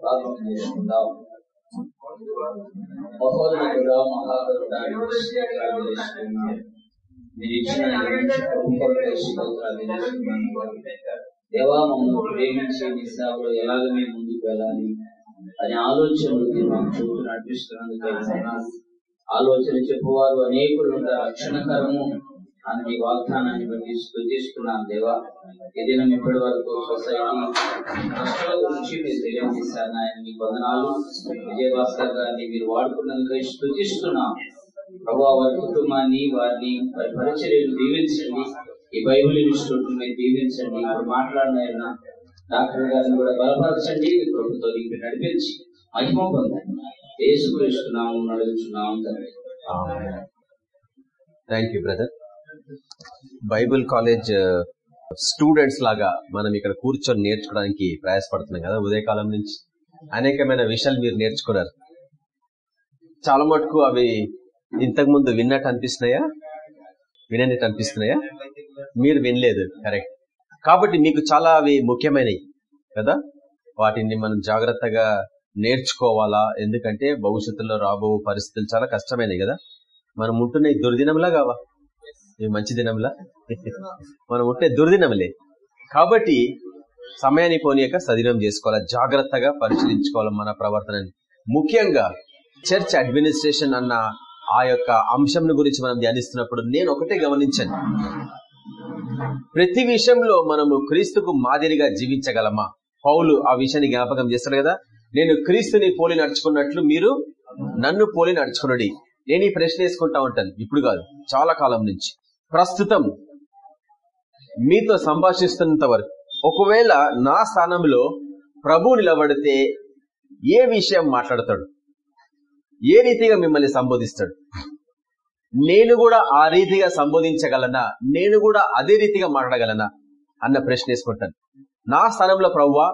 ప్రార్థన చేసుకుందాం మీరు ఇచ్చిన దేవా మమ్మల్ని ప్రేమించి మీ సేవలో ఎలాగ మేము ముందుకు వెళ్ళాలి అనే ఆలోచనలు మీరు మాకు చూపు నడిపిస్తున్నందుకు ఆలోచన చెప్పువారు అనేకులు ఉంటారు రక్షణకరము అని మీ వాగ్దానాన్ని బట్టి స్థుతిస్తున్నాను దేవా. ఏదైనా ఇప్పటి వరకు సొసైటీ కష్టాల గురించి మీరు తెలియజేశారు నాయన. మీ వందనాలు. విజయభాస్కర్ గారిని మీరు వాడుకున్నందుకు స్థుతిస్తున్నాం ప్రభావ వారి కుటుంబాన్ని వారిని వారి పరిచర్యలు దీవించండి. ఈ బైబుల్ ఇన్స్టిట్యూట్ మీరు దీవించండి. ఇప్పుడు మాట్లాడిన డాక్టర్ గారిని కూడా బలపరచండి. మీ ప్రభుత్వం మీకు నడిపించి మహిమ పొందండి. ఏసుక్రీస్తున్నాము నడుచున్నాము thank you brother Bible college students లాగా మనం ఇక్కడ కూర్చొని నేర్చుకోవడానికి ప్రయాసపడుతున్నాం కదా ఉదయకాలం నుంచి. అనేకమైన విషయాలు మీరు నేర్చుకున్నారు. చాలా మటుకు అవి ఇంతకు ముందు విన్నట్టు అనిపిస్తున్నాయా? వినట్టు అనిపిస్తున్నాయా? మీరు వినలేదు కరెక్ట్. కాబట్టి మీకు చాలా అవి ముఖ్యమైనవి కదా? వాటిని మనం జాగ్రత్తగా నేర్చుకోవాలా? ఎందుకంటే భవిష్యత్తులో రాబో పరిస్థితులు చాలా కష్టమైనవి కదా. మనం ఉంటున్న దుర్దినంలా కావా? ఇవి మంచి దినంలా? మనం ఉంటే దుర్దినంలే కాబట్టి సమయాన్ని పోనీయక సదినం చేసుకోవాలా జాగ్రత్తగా పరిశీలించుకోవాలి మన ప్రవర్తనని. ముఖ్యంగా చర్చ్ అడ్మినిస్ట్రేషన్ అన్న ఆ యొక్క అంశం గురించి మనం ధ్యానిస్తున్నప్పుడు నేను ఒకటే గమనించాను. ప్రతి విషయంలో మనము క్రీస్తుకు మాదిరిగా జీవించగలమా? పౌలు ఆ విషయాన్ని జ్ఞాపకం చేస్తాడు కదా నేను క్రీస్తుని పోలి నడుచుకున్నట్లు మీరు నన్ను పోలి నడుచుకున్నది నేను ఈ ప్రశ్న వేసుకుంటా ఉంటాను. ఇప్పుడు కాదు చాలా కాలం నుంచి. ప్రస్తుతం మీతో సంభాషిస్తున్నంత వరకు. ఒకవేళ నా స్థానంలో ప్రభు నిలబడితే ఏ విషయం మాట్లాడతాడు? ఏ రీతిగా మిమ్మల్ని సంబోధిస్తాడు? నేను కూడా ఆ రీతిగా సంబోధించగలనా? నేను కూడా అదే రీతిగా మాట్లాడగలనా? అన్న ప్రశ్న వేసుకుంటాను. నా స్థానంలో ప్రవ్వా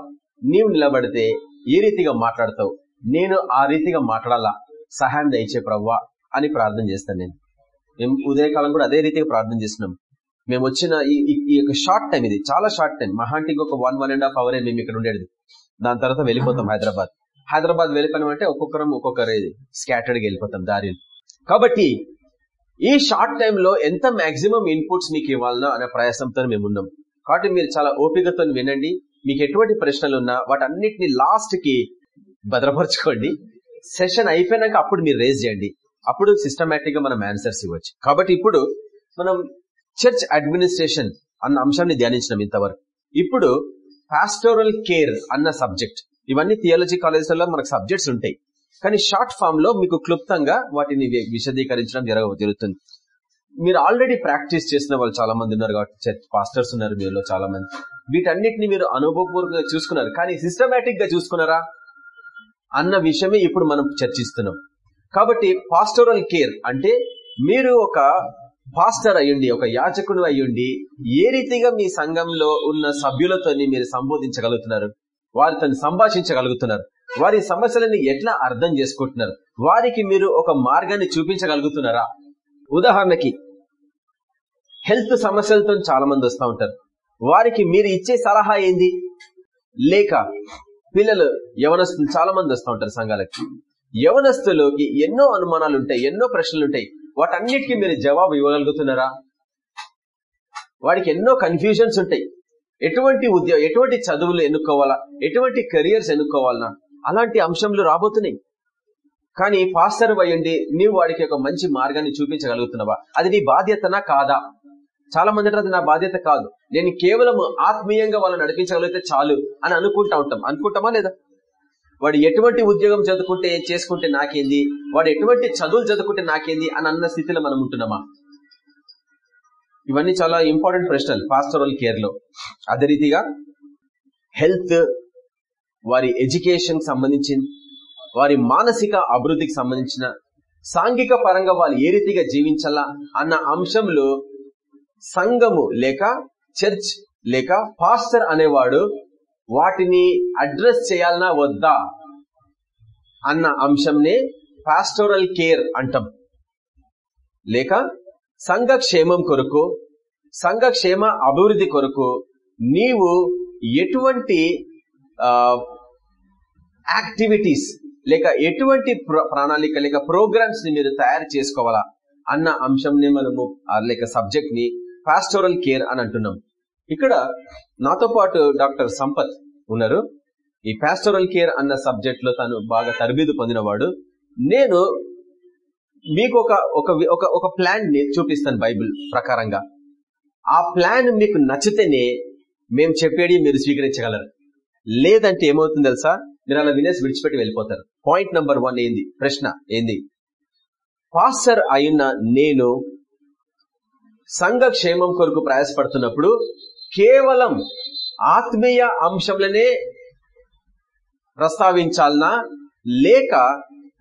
నీవు నిలబడితే ఏ రీతిగా మాట్లాడతావు? నేను ఆ రీతిగా మాట్లాడాలా? సహాయం దయచే ప్రవ్వా అని ప్రార్థన చేస్తాను నేను. మేము ఉదయకాలం కూడా అదే రీతిగా ప్రార్థన చేస్తున్నాం. మేము వచ్చిన ఈ యొక్క షార్ట్ టైం ఇది చాలా షార్ట్ టైం మహాంటికి ఒక one one and half hour మేము ఇక్కడ ఉండేది. దాని తర్వాత వెళ్ళిపోతాం హైదరాబాద్. హైదరాబాద్ వెళ్ళిపోయినాం అంటే ఒక్కొక్కరం ఒక్కొక్కరు స్కాటర్డ్గా వెళ్ళిపోతాం దారిలో. కాబట్టి ఈ షార్ట్ టైంలో ఎంత మాక్సిమం ఇన్పుట్స్ మీకు ఇవ్వాలనో అనే ప్రయాసంతో మేము ఉన్నాం. కాబట్టి మీరు చాలా ఓపికతో వినండి. మీకు ఎటువంటి ప్రశ్నలు ఉన్నా వాటన్నిటిని లాస్ట్కి భద్రపరచుకోండి. సెషన్ అయిపోయినాక అప్పుడు మీరు రేజ్ చేయండి. అప్పుడు సిస్టమేటిక్గా మనం ఆన్సర్స్ ఇవ్వచ్చు. కాబట్టి ఇప్పుడు మనం చర్చ్ అడ్మినిస్ట్రేషన్ అన్న అంశాన్ని ధ్యానించినాం ఇంతవరకు. ఇప్పుడు పాస్టోరల్ కేర్ అన్న సబ్జెక్ట్ ఇవన్నీ థియాలజీ కాలేజీలలో మనకు సబ్జెక్ట్స్ ఉంటాయి. కానీ షార్ట్ ఫామ్లో మీకు క్లుప్తంగా వాటిని విశదీకరించడం జరగ జరుగుతుంది. మీరు ఆల్రెడీ ప్రాక్టీస్ చేసిన వాళ్ళు చాలా మంది ఉన్నారు కాబట్టి పాస్టర్స్ ఉన్నారు మీలో చాలా మంది వీటన్నిటిని మీరు అనుభవపూర్వకంగా చూసుకున్నారు. కానీ సిస్టమేటిక్గా చూసుకున్నారా? అన్న విషయమే ఇప్పుడు మనం చర్చిస్తున్నాం. కాబట్టి పాస్టోరల్ కేర్ అంటే మీరు ఒక పాస్టర్ అయ్యుండి ఒక యాచకుడు అయ్యుండి ఏ రీతిగా మీ సంఘంలో ఉన్న సభ్యులతో మీరు సంబోధించగలుగుతున్నారు? వారితో సంభాషించగలుగుతున్నారు. వారి సమస్యలని ఎట్లా అర్థం చేసుకుంటున్నారు? వారికి మీరు ఒక మార్గాన్ని చూపించగలుగుతున్నారా? ఉదాహరణకి హెల్త్ సమస్యలతో చాలా మంది వస్తూ ఉంటారు. వారికి మీరు ఇచ్చే సలహా ఏంది? లేక పిల్లలు యవనస్తులు చాలా మంది వస్తూ ఉంటారు సంఘాలకి. యవనస్తులోకి ఎన్నో అనుమానాలు ఉంటాయి ఎన్నో ప్రశ్నలు ఉంటాయి వాటన్నిటికీ మీరు జవాబు ఇవ్వగలుగుతున్నారా? వాడికి ఎన్నో కన్ఫ్యూజన్స్ ఉంటాయి. ఎటువంటి ఉద్యోగం ఎటువంటి చదువులు ఎన్నుకోవాలా? ఎటువంటి కెరియర్స్ ఎన్నుకోవాలనా? అలాంటి అంశంలు రాబోతున్నాయి. కానీ పాస్టర్ అయ్యండి నీవు వాడికి ఒక మంచి మార్గాన్ని చూపించగలుగుతున్నావా? అది నీ బాధ్యతనా కాదా? చాలా మంది అది నా బాధ్యత కాదు. నేను కేవలం ఆత్మీయంగా వాళ్ళని నడిపించగలిగితే చాలు అని అనుకుంటా ఉంటాం. అనుకుంటామా లేదా? వాడు ఎటువంటి ఉద్యోగం చదువుకుంటే చేసుకుంటే నాకేంది? వాడు ఎటువంటి చదువులు చదువుకుంటే నాకేంది? అని అన్న స్థితిలో మనం ఉంటున్నామా? ఇవన్నీ చాలా ఇంపార్టెంట్ ప్రశ్నలు పాస్టరల్ కేర్లో అదే రీతిగా హెల్త్ వారి ఎడ్యుకేషన్ సంబంధించి వారి మానసిక అభివృద్ధికి సంబంధించిన సాంఘిక పరంగా వాళ్ళు ఏ రీతిగా జీవించాలా అన్న అంశంలో సంఘము లేక చర్చ్ లేక పాస్టర్ అనేవాడు వాటిని అడ్రస్ చేయాలనా వద్దా? అన్న అంశంనే పాస్టోరల్ కేర్ అంటాం. లేక సంఘ క్షేమం కొరకు సంఘ క్షేమ అభివృద్ధి కొరకు నీవు ఎటువంటి యాక్టివిటీస్ లేక ఎటువంటి ప్ర- ప్రణాళిక లేక ప్రోగ్రామ్స్ని మీరు తయారు చేసుకోవాలా? అన్న అంశంని మనము లేక సబ్జెక్ట్ని పాస్టోరల్ కేర్ అని అంటున్నాం. ఇక్కడ నాతో పాటు డాక్టర్ సంపత్ ఉన్నారు. ఈ పాస్టోరల్ కేర్ అన్న సబ్జెక్ట్లో తను బాగా తరబీదు పొందినవాడు. నేను మీకు ఒక ఒక ఒక ప్లాన్ని చూపిస్తాను బైబిల్ ప్రకారంగా. ఆ ప్లాన్ మీకు నచ్చితేనే మేము చెప్పేది మీరు స్వీకరించగలరు. లేదంటే ఏమవుతుంది తెలుసా? మీరు అలా వినేసి విడిచిపెట్టి వెళ్ళిపోతారు. పాయింట్ నంబర్ వన్ ఏంది? ప్రశ్న ఏంది? పాస్టర్ అయిన నేను సంఘ క్షేమం కొరకు ప్రయాసపడుతున్నప్పుడు కేవలం ఆత్మీయ అంశంలనే ప్రస్తావించాలనా? లేక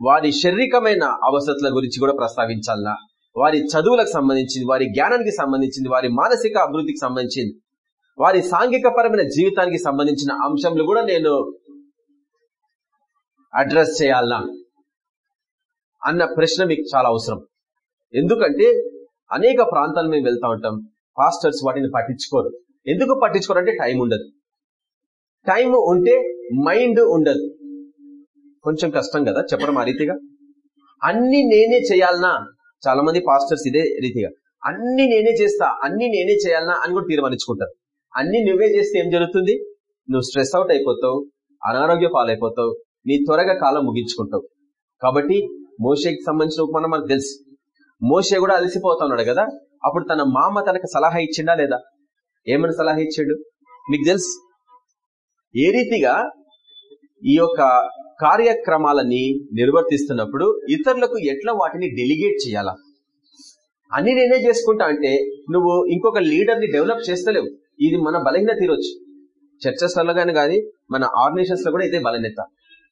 వారి శారీరకమైన అవసరతల గురించి కూడా ప్రస్తావించాలనా? వారి చదువులకు సంబంధించింది వారి జ్ఞానానికి సంబంధించింది వారి మానసిక అభివృద్ధికి సంబంధించింది వారి సాంఘిక పరమైన జీవితానికి సంబంధించిన అంశంలు కూడా నేను అడ్రస్ చేయాలనా? అన్న ప్రశ్న మీకు చాలా అవసరం. ఎందుకంటే అనేక ప్రాంతాలు మేము వెళ్తా ఉంటాం. పాస్టర్స్ వాటిని పట్టించుకోరు. ఎందుకు పట్టించుకోరంటే టైం ఉండదు. టైం ఉంటే మైండ్ ఉండదు. కొంచెం కష్టం కదా చెప్పడం ఆ రీతిగా? అన్ని నేనే చేయాలనా? చాలా మంది పాస్టర్స్ ఇదే రీతిగా. అన్ని నేనే చేస్తా అన్ని నేనే చేయాలనా అని కూడా తీర్మానించుకుంటారు. అన్ని నువ్వే చేస్తే ఏం జరుగుతుంది? నువ్వు స్ట్రెస్ అవుట్ అయిపోతావు అనారోగ్య పాలైపోతావు నీ త్వరగా కాలం ముగించుకుంటావు. కాబట్టి మోషేకి సంబంధించిన ఉపమానం మనకు తెలుసు. మోషే కూడా అలసిపోతా ఉన్నాడు కదా అప్పుడు తన మామ తనకు సలహా ఇచ్చిండా లేదా? ఏమని సలహా ఇచ్చాడు? మీకు తెలుసు. ఏ రీతిగా ఈ యొక్క కార్యక్రమాలని నిర్వర్తిస్తున్నప్పుడు ఇతరులకు ఎట్లా వాటిని డెలిగేట్ చేయాలా? అన్ని నేనే చేసుకుంటా అంటే నువ్వు ఇంకొక లీడర్ని డెవలప్ చేస్తలేవు. ఇది మన బలహీన తీరొచ్చు చర్చస్ వల్ల కానీ కానీ మన ఆర్గనైజేషన్స్లో కూడా ఇదే బలహీనత.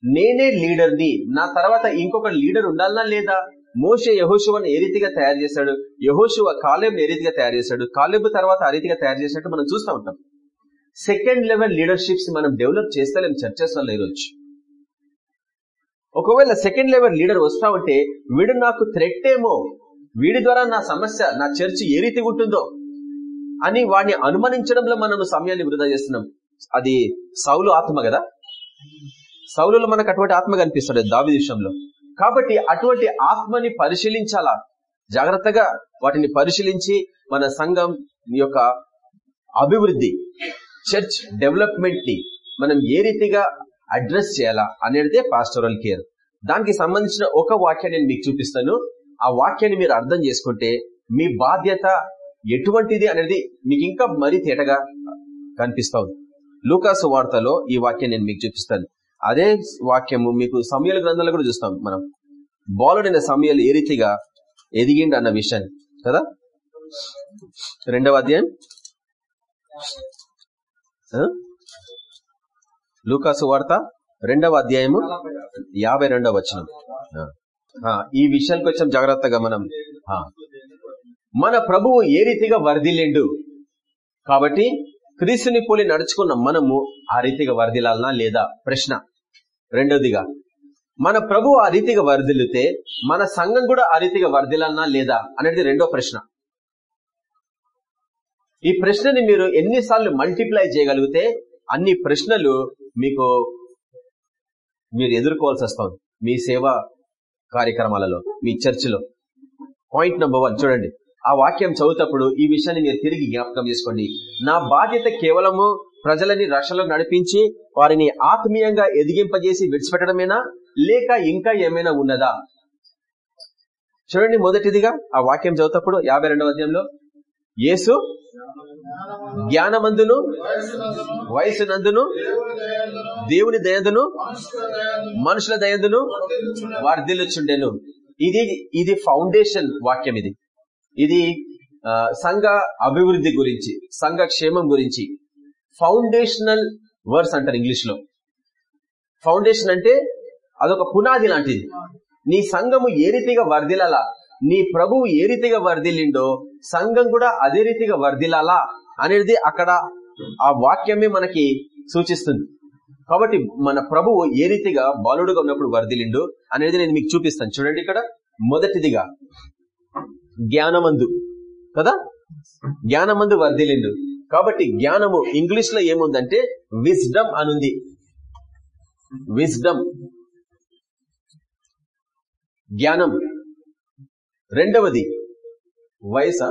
నేనే లీడర్ని నా తర్వాత ఇంకొక లీడర్ ఉండాలనా లేదా? మోసే యహోశువను ఏ రీతిగా తయారు చేశాడు? యహోశువ కాలేబ్ ఏ రీతిగా తయారు చేశాడు? కాలేబ్ తర్వాత ఆ రీతిగా తయారు చేసినట్టు మనం చూస్తూ ఉంటాం. సెకండ్ లెవెల్ లీడర్షిప్స్ మనం డెవలప్ చేస్తలేం చర్చస్ వల్ల ఈరోజు. ఒకవేళ సెకండ్ లెవెల్ లీడర్ వస్తా ఉంటే వీడు నాకు థ్రెట్ ఏమో? వీడి ద్వారా నా సమస్య నా చర్చ్ ఏ రీతి ఉంటుందో? అని వాడిని అనుమానించడంలో మనం సమయాన్ని వృధా చేస్తున్నాం. అది సౌలు ఆత్మ కదా? సౌలులో మనకు అటువంటి ఆత్మ కనిపిస్తాడు దావి విషయంలో. కాబట్టి అటువంటి ఆత్మని పరిశీలించాలా? జాగ్రత్తగా వాటిని పరిశీలించి మన సంఘం యొక్క అభివృద్ధి చర్చ్ డెవలప్మెంట్ని మనం ఏ రీతిగా అడ్రస్ చేయాలా అనేదే పాస్టోరల్ కేర్. దానికి సంబంధించిన ఒక వాక్యాన్ని నేను మీకు చూపిస్తాను. ఆ వాక్యాన్ని మీరు అర్థం చేసుకుంటే మీ బాధ్యత ఎటువంటిది అనేది మీకు ఇంకా మరీ తేటగా కనిపిస్తా ఉంది లూకాసు వార్తలో ఈ వాక్యం నేను మీకు చూపిస్తాను. అదే వాక్యము మీకు సమయాల గ్రంథంలో కూడా చూస్తాం మనం. బాలుడైన సమయాలు ఏ రీతిగా ఎదిగిండు అన్న విషయాన్ని. కదా? రెండవ అధ్యాయం. ఆ? లూకాసు వార్త రెండవ అధ్యాయము యాభై రెండవ వచ్చిన ఈ విషయానికి వచ్చాం జాగ్రత్తగా మనం. మన ప్రభువు ఏ రీతిగా వరదిల్లిండు కాబట్టి క్రీస్తుని పోలి నడుచుకున్న మనము ఆ రీతిగా వర్ధిల్లాలనా లేదా? ప్రశ్న. రెండోదిగా మన ప్రభు ఆ రీతిగా వర్ధిల్లితే మన సంఘం కూడా ఆ రీతిగా వర్ధిల్లాలనా లేదా? అనేది రెండో ప్రశ్న. ఈ ప్రశ్నని మీరు ఎన్నిసార్లు మల్టిప్లై చేయగలిగితే అన్ని ప్రశ్నలు మీకు మీరు ఎదుర్కోవాల్సి వస్తుంది. మీ సేవా కార్యక్రమాలలో మీ చర్చిలో. పాయింట్ నెంబర్ వన్ చూడండి. ఆ వాక్యం చదువుతప్పుడు ఈ విషయాన్ని మీరు తిరిగి జ్ఞాపకం చేసుకోండి. నా బాధ్యత కేవలము ప్రజలని రక్షణలో నడిపించి వారిని ఆత్మీయంగా ఎదిగింపజేసి విడిచిపెట్టడమేనా? లేక ఇంకా ఏమైనా ఉన్నదా? చూడండి మొదటిదిగా ఆ వాక్యం చదువుతప్పుడు యాభై రెండవ అధ్యాయంలో. యేసు జ్ఞానమందును వయసునందును దేవుని దయందును మనుషుల దయందును వర్ధిల్లుచుండెను. ఇది ఇది ఫౌండేషన్ వాక్యం ఇది. ఇది ఆ, సంఘ అభివృద్ధి గురించి సంఘ క్షేమం గురించి. ఫౌండేషనల్ వర్స్ అంటారు ఇంగ్లీష్లో ఫౌండేషన్ అంటే అదొక పునాది లాంటిది. నీ సంఘము ఏ రీతిగా వర్ధిలలా నీ ప్రభువు ఏ రీతిగా వర్ధిల్లిండో సంఘం కూడా అదే రీతిగా వర్ధిలాలా అనేది అక్కడ ఆ వాక్యమే మనకి సూచిస్తుంది. కాబట్టి మన ప్రభువు ఏ రీతిగా బాలుడుగా ఉన్నప్పుడు వర్ధిలిండు అనేది నేను మీకు చూపిస్తాను. చూడండి ఇక్కడ మొదటిదిగా. జ్ఞానమందు. కదా? జ్ఞానమందు వర్ధిలిండు కాబట్టి జ్ఞానము ఇంగ్లీష్లో ఏముందంటే విజ్డమ్ అనుంది. విజ్డమ్. జ్ఞానం. రెండవది వయసా?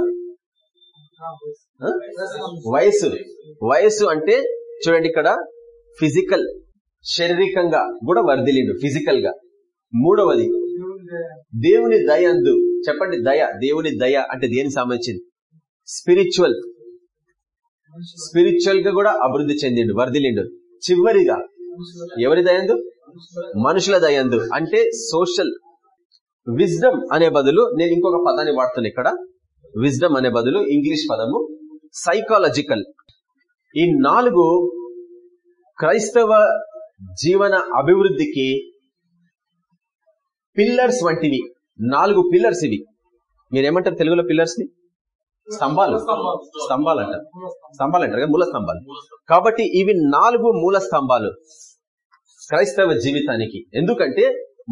వయసు వయసు అంటే చూడండి ఇక్కడ ఫిజికల్ శారీరకంగా కూడా వర్ధిలిండు ఫిజికల్గా మూడవది దేవుని దయందు చెప్పండి దయ దేవుని దయ అంటే దేనికి సంబంధించింది? స్పిరిచువల్. స్పిరిచువల్గా కూడా అభివృద్ధి చెందిండు వర్ధిలిండు చివరిగా ఎవరి దయందు? మనుషుల దయందు. అంటే సోషల్. విజ్డమ్ అనే బదులు నేను ఇంకొక పదాన్ని వాడుతున్నా ఇక్కడ. విజ్డమ్ అనే బదులు ఇంగ్లీష్ పదము సైకాలజికల్ ఈ నాలుగు క్రైస్తవ జీవన అభివృద్ధికి పిల్లర్స్ వంటివి. నాలుగు పిల్లర్స్ ఇవి. మీరేమంటారు తెలుగులో పిల్లర్స్ని? స్తంభాలు. స్తంభాలు అంటారు స్తంభాలు అంటారు కదా, మూల స్తంభాలు కాబట్టి ఇవి నాలుగు మూల స్తంభాలు క్రైస్తవ జీవితానికి. ఎందుకంటే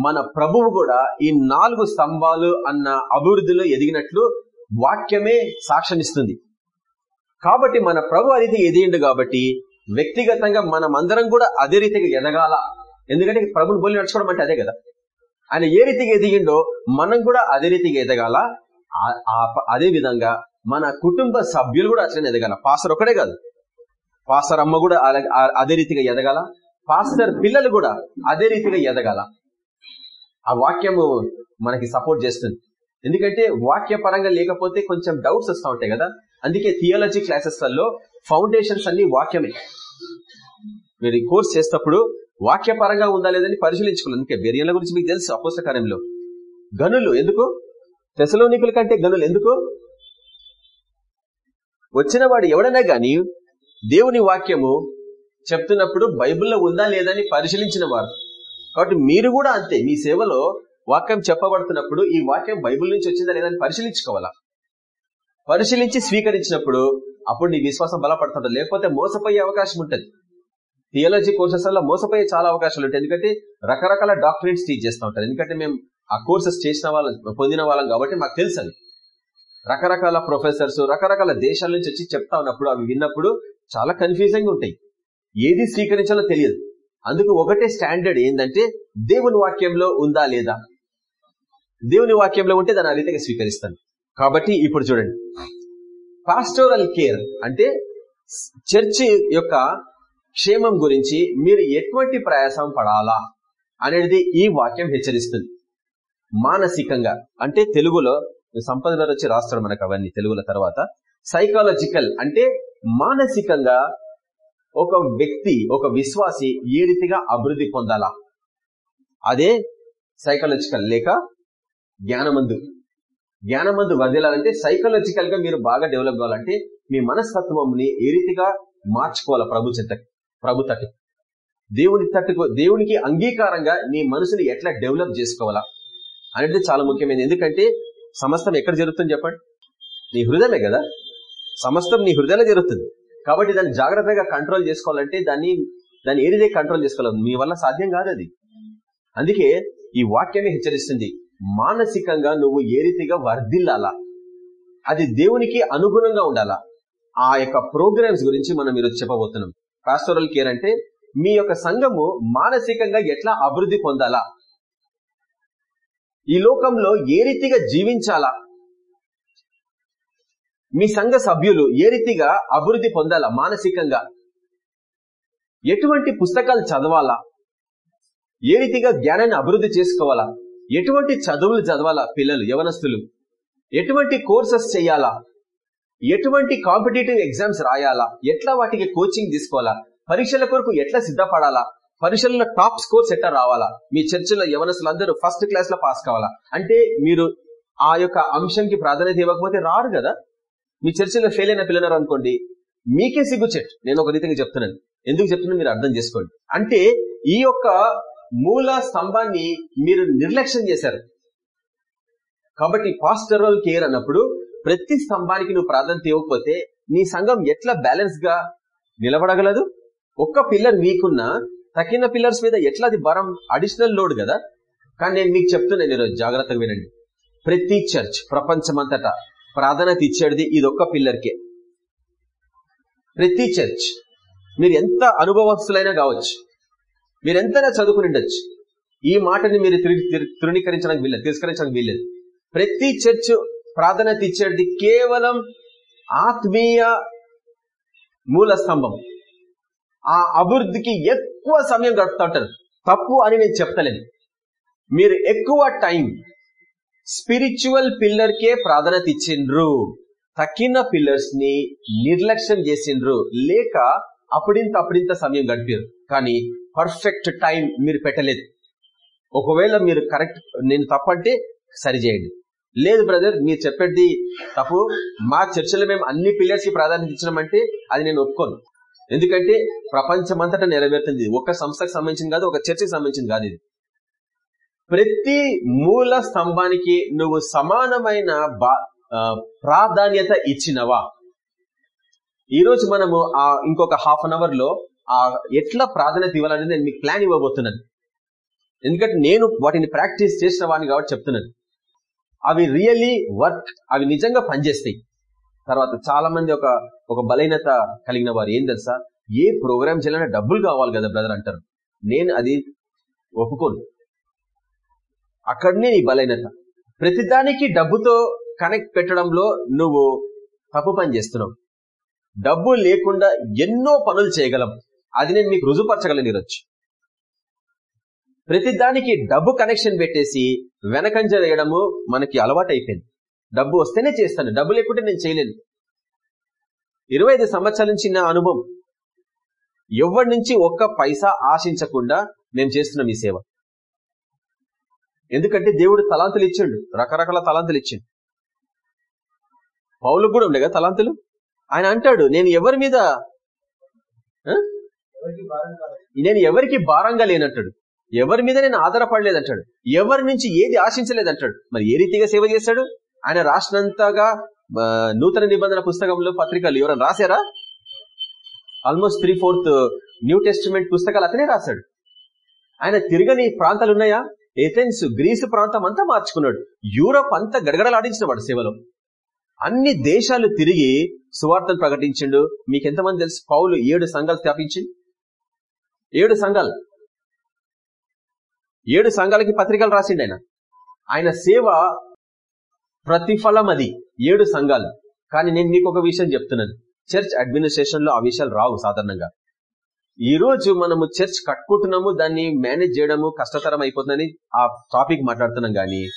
మన ప్రభువు కూడా ఈ నాలుగు స్తంభాలు అన్న అభివృద్ధిలో ఎదిగినట్లు వాక్యమే సాక్ష్యమిస్తుంది కాబట్టి మన ప్రభు ఆ ఎదిగిండు కాబట్టి వ్యక్తిగతంగా మనం అందరం కూడా అదే రీతిగా ఎదగాల. ఎందుకంటే ప్రభుని బోలి నడుచుకోవడం అంటే అదే కదా. ఆయన ఏ రీతిగా ఎదిగిండో మనం కూడా అదే రీతిగా ఎదగాల. అదే విధంగా మన కుటుంబ సభ్యులు కూడా అట్లనే ఎదగాల. పాస్టర్ ఒకటే కాదు. పాస్టర్ అమ్మ కూడా అదే రీతిగా ఎదగాల. పాస్టర్ పిల్లలు కూడా అదే రీతిగా ఎదగాల. ఆ వాక్యము మనకి సపోర్ట్ చేస్తుంది. ఎందుకంటే వాక్య పరంగా లేకపోతే కొంచెం డౌట్స్ వస్తూ ఉంటాయి కదా. అందుకే థియాలజీ క్లాసెస్లలో ఫౌండేషన్స్ అన్ని వాక్యమే. మీరు కోర్స్ చేసేటప్పుడు వాక్య పరంగా ఉందా లేదని పరిశీలించుకోవాలి అందుకే బెరియన్ల గురించి మీకు తెలుసు అపోస్తకార్యంలో గనులు ఎందుకు? తెసలోనికుల కంటే గనులు ఎందుకు? వచ్చిన వాడు ఎవడైనా గాని దేవుని వాక్యము చెప్తున్నప్పుడు బైబిల్లో ఉందా లేదని పరిశీలించిన వారు. కాబట్టి మీరు కూడా అంతే మీ సేవలో వాక్యం చెప్పబడుతున్నప్పుడు ఈ వాక్యం బైబిల్ నుంచి వచ్చిందా లేదని పరిశీలించుకోవాలా? పరిశీలించి స్వీకరించినప్పుడు అప్పుడు నీ విశ్వాసం బలపడుతుంటుంది లేకపోతే మోసపోయే అవకాశం ఉంటుంది. థియాలజీ కోర్సెస్ మోసపోయే చాలా అవకాశాలు ఉంటాయి. ఎందుకంటే రకరకాల డాక్టరేట్స్ టీచ్ చేస్తూ ఉంటారు. ఎందుకంటే మేము ఆ కోర్సెస్ చేసిన వాళ్ళం పొందిన వాళ్ళం కాబట్టి మాకు తెలుసు అవి. రకరకాల ప్రొఫెసర్స్ రకరకాల దేశాల నుంచి వచ్చి చెప్తా ఉన్నప్పుడు అవి విన్నప్పుడు చాలా కన్ఫ్యూజింగ్ ఉంటాయి. ఏది స్వీకరించాలో తెలియదు. అందుకు ఒకటే స్టాండర్డ్ ఏంటంటే దేవుని వాక్యంలో ఉందా లేదా? దేవుని వాక్యంలో ఉంటే దాని ఆ రీతిగా స్వీకరిస్తాను. కాబట్టి ఇప్పుడు చూడండి. పాస్టోరల్ కేర్ అంటే చర్చి యొక్క క్షేమం గురించి మీరు ఎటువంటి ప్రయాసం పడాలా అనేది ఈ వాక్యం హెచ్చరిస్తుంది. మానసికంగా అంటే తెలుగులో సంపద వచ్చి రాస్తాడు మనకు అవన్నీ తెలుగుల తర్వాత సైకాలజికల్ అంటే మానసికంగా ఒక వ్యక్తి ఒక విశ్వాసి ఏ రీతిగా అభివృద్ధి పొందాలా? అదే సైకాలజికల్ లేక జ్ఞానమందు. జ్ఞానమందు వదిలాలంటే సైకలాజికల్గా మీరు బాగా డెవలప్ కావాలంటే మీ మనస్తత్వంని ఏ రీతిగా మార్చుకోవాలా ప్రభు చెంత ప్రభు తట్టు. దేవుని తట్టుకు దేవునికి అంగీకారంగా నీ మనసుని ఎట్లా డెవలప్ చేసుకోవాలా అనేది చాలా ముఖ్యమైనది. ఎందుకంటే సమస్తం ఎక్కడ జరుగుతుంది చెప్పండి? నీ హృదయమే కదా. సమస్తం నీ హృదయంలో జరుగుతుంది. కాబట్టి దాన్ని జాగ్రత్తగా కంట్రోల్ చేసుకోవాలంటే దాన్ని దాన్ని ఏ రీతిగా కంట్రోల్ చేసుకోవాలి? మీ వల్ల సాధ్యం కాదు అది. అందుకే ఈ వాక్యమే హెచ్చరిస్తుంది. మానసికంగా నువ్వు ఏ రీతిగా వర్ధిల్లాలా? అది దేవునికి అనుగుణంగా ఉండాలా? ఆ యొక్క ప్రోగ్రామ్స్ గురించి మనం ఈరోజు చెప్పబోతున్నాం. పాస్టోరల్ కేర్ అంటే మీ యొక్క సంఘము మానసికంగా ఎట్లా అభివృద్ధి పొందాలా? ఈ లోకంలో ఏ రీతిగా జీవించాలా? మీ సంఘ సభ్యులు ఏ రీతిగా అభివృద్ధి పొందాలా మానసికంగా? ఎటువంటి పుస్తకాలు చదవాలా? ఏ రీతిగా జ్ఞానాన్ని అభివృద్ధి చేసుకోవాలా? ఎటువంటి చదువులు చదవాలా పిల్లలు యవనస్తులు? ఎటువంటి కోర్సెస్ చేయాలా? ఎటువంటి కాంపిటేటివ్ ఎగ్జామ్స్ రాయాలా? ఎట్లా వాటికి కోచింగ్ తీసుకోవాలా? పరీక్షల కొరకు ఎట్లా సిద్ధపడాలా? పరీక్షల్లో టాప్ స్కోర్స్ ఎట్లా రావాలా? మీ చర్చిలో యవనస్తులు అందరూ ఫస్ట్ క్లాస్లో పాస్ కావాలా? అంటే మీరు ఆ యొక్క అంశంకి ప్రాధాన్యత ఇవ్వకపోతే రారు కదా? మీ చర్చిలో ఫెయిల్ అయిన పిల్లనారు అనుకోండి మీకే సిగ్గుచెట్ నేను ఒక రీతిగా చెప్తున్నాను. ఎందుకు చెప్తున్నా మీరు అర్థం చేసుకోండి. అంటే ఈ యొక్క మూల స్తంభాన్ని మీరు నిర్లక్ష్యం చేశారు. కాబట్టి పాస్టరల్ కేర్ అన్నప్పుడు ప్రతి స్తంభానికి నువ్వు ప్రాధాన్యత ఇవ్వకపోతే నీ సంఘం ఎట్లా బ్యాలెన్స్గా నిలబడగలదు? ఒక్క పిల్లర్ మీకున్న తక్కిన పిల్లర్స్ మీద ఎట్లా అది భారం అడిషనల్ లోడ్ కదా? కానీ నేను మీకు చెప్తున్నాను ఈరోజు జాగ్రత్తగా వినండి. ప్రతి చర్చ్ ప్రపంచమంతటా ప్రాధాన్యత ఇచ్చేది ఇది ఒక్క పిల్లర్కే ప్రతి చర్చ్ మీరు ఎంత అనుభవస్తులైనా కావచ్చు మీరు ఎంతైనా చదువుకుని ఉండొచ్చు ఈ మాటని మీరు తృణీకరించడానికి వీల్లేదు తిరస్కరించడానికి వీల్లేదు. ప్రతి చర్చ్ ప్రాధాన్యత ఇచ్చేది కేవలం ఆత్మీయ మూల స్తంభం. ఆ అభివృద్ధికి ఎక్కువ సమయం గడుపుతా ఉంటారు తప్పు అని నేను చెప్తలేను మీరు ఎక్కువ టైం స్పిరిచువల్ పిల్లర్ కే ప్రాధాన్యత ఇచ్చిండ్రు తక్కిన పిల్లర్స్ని నిర్లక్ష్యం చేసిండ్రు. లేక అప్పుడింత అప్పుడింత సమయం గడిపారు. కానీ పర్ఫెక్ట్ టైం మీరు పెట్టలేదు. ఒకవేళ మీరు కరెక్ట్ నేను తప్పంటే సరిచేయండి లేదు బ్రదర్ మీరు చెప్పేది తప్పు. మా చర్చలో మేము అన్ని పిల్లర్స్కి ప్రాధాన్యత ఇచ్చినామంటే అది నేను ఒప్పుకోను. ఎందుకంటే ప్రపంచమంతటా నెరవేరుతుంది. ఒక సంస్థకు సంబంధించింది కాదు ఒక చర్చకి సంబంధించింది కాదు ఇది. ప్రతి మూల స్తంభానికి నువ్వు సమానమైన ప్రాధాన్యత ఇచ్చినవా? ఈ రోజు మనము ఆ ఇంకొక హాఫ్ అన్ అవర్లో ఆ ఎట్లా ప్రాధాన్యత ఇవ్వాలనేది నేను మీకు ప్లాన్ ఇవ్వబోతున్నాను. ఎందుకంటే నేను వాటిని ప్రాక్టీస్ చేసిన వాడిని కాబట్టి చెప్తున్నాను. అవి రియల్లీ వర్క్ అవి నిజంగా పనిచేస్తాయి. తర్వాత చాలా మంది ఒక ఒక బలహీనత కలిగిన వారు ఏం తెలుసా? ఏ ప్రోగ్రామ్ చేయాలన్నా డబ్బులు కావాలి కదా బ్రదర్ అంటారు. నేను అది ఒప్పుకోను. అక్కడనే నీ బలహీనత. ప్రతిదానికి డబ్బుతో కనెక్ట్ పెట్టడంలో నువ్వు తప్పు పని చేస్తున్నావు. డబ్బు లేకుండా ఎన్నో పనులు చేయగలం. అది నేను మీకు రుజుపరచగలను ఈరోజు. ప్రతిదానికి డబ్బు కనెక్షన్ పెట్టేసి వెనకంజ వేయడము మనకి అలవాటు అయిపోయింది డబ్బు వస్తేనే చేస్తాను డబ్బు లేకుంటే నేను చేయలేను. ఇరవై ఐదు సంవత్సరాల నుంచి నా అనుభవం ఎవరి నుంచి ఒక్క పైసా ఆశించకుండా మేము చేస్తున్నాం ఈ సేవ. ఎందుకంటే దేవుడు తలాంతులు ఇచ్చిండు రకరకాల తలాంతులు ఇచ్చిండు. పౌలు కూడా ఉండే కదా తలాంతులు? ఆయన అంటాడు నేను ఎవరి మీద నేను ఎవరికి భారంగా లేనంటాడు. ఎవరి మీద నేను ఆధారపడలేదంటాడు? ఎవరి నుంచి ఏది ఆశించలేదంటాడు? మరి ఏ రీతిగా సేవ చేశాడు? ఆయన రాసినంతగా నూతన నిబంధన పుస్తకంలో పత్రికలు ఎవరైనా రాశారా? Almost three fourth new testament పుస్తకాలు అతనే రాశాడు. ఆయన తిరగని ప్రాంతాలు ఉన్నాయా? ఏథెన్స్ గ్రీసు ప్రాంతం అంతా మార్చుకున్నాడు. యూరోప్ అంతా గడగడలాడించిన వాడు సేవలో. అన్ని దేశాలు తిరిగి సువార్తలు ప్రకటించిండు. మీకు ఎంతమంది తెలుసు? పౌలు ఏడు సంఘాలు స్థాపించింది ఏడు సంఘాలు. ఏడు సంఘాలకి పత్రికలు రాసిండు ఆయన. ఆయన సేవ ప్రతిఫలం అది ఏడు సంఘాలు. కానీ నేను మీకు ఒక విషయం చెప్తున్నాను. చర్చ్ అడ్మినిస్ట్రేషన్లో ఆ విషయాలు రావు సాధారణంగా. ఈ రోజు మనము చర్చ్ కట్టుకుంటున్నాము దాన్ని మేనేజ్ చేయడము కష్టతరం అయిపోతుందని ఆ టాపిక్ మాట్లాడుతున్నాం కానీ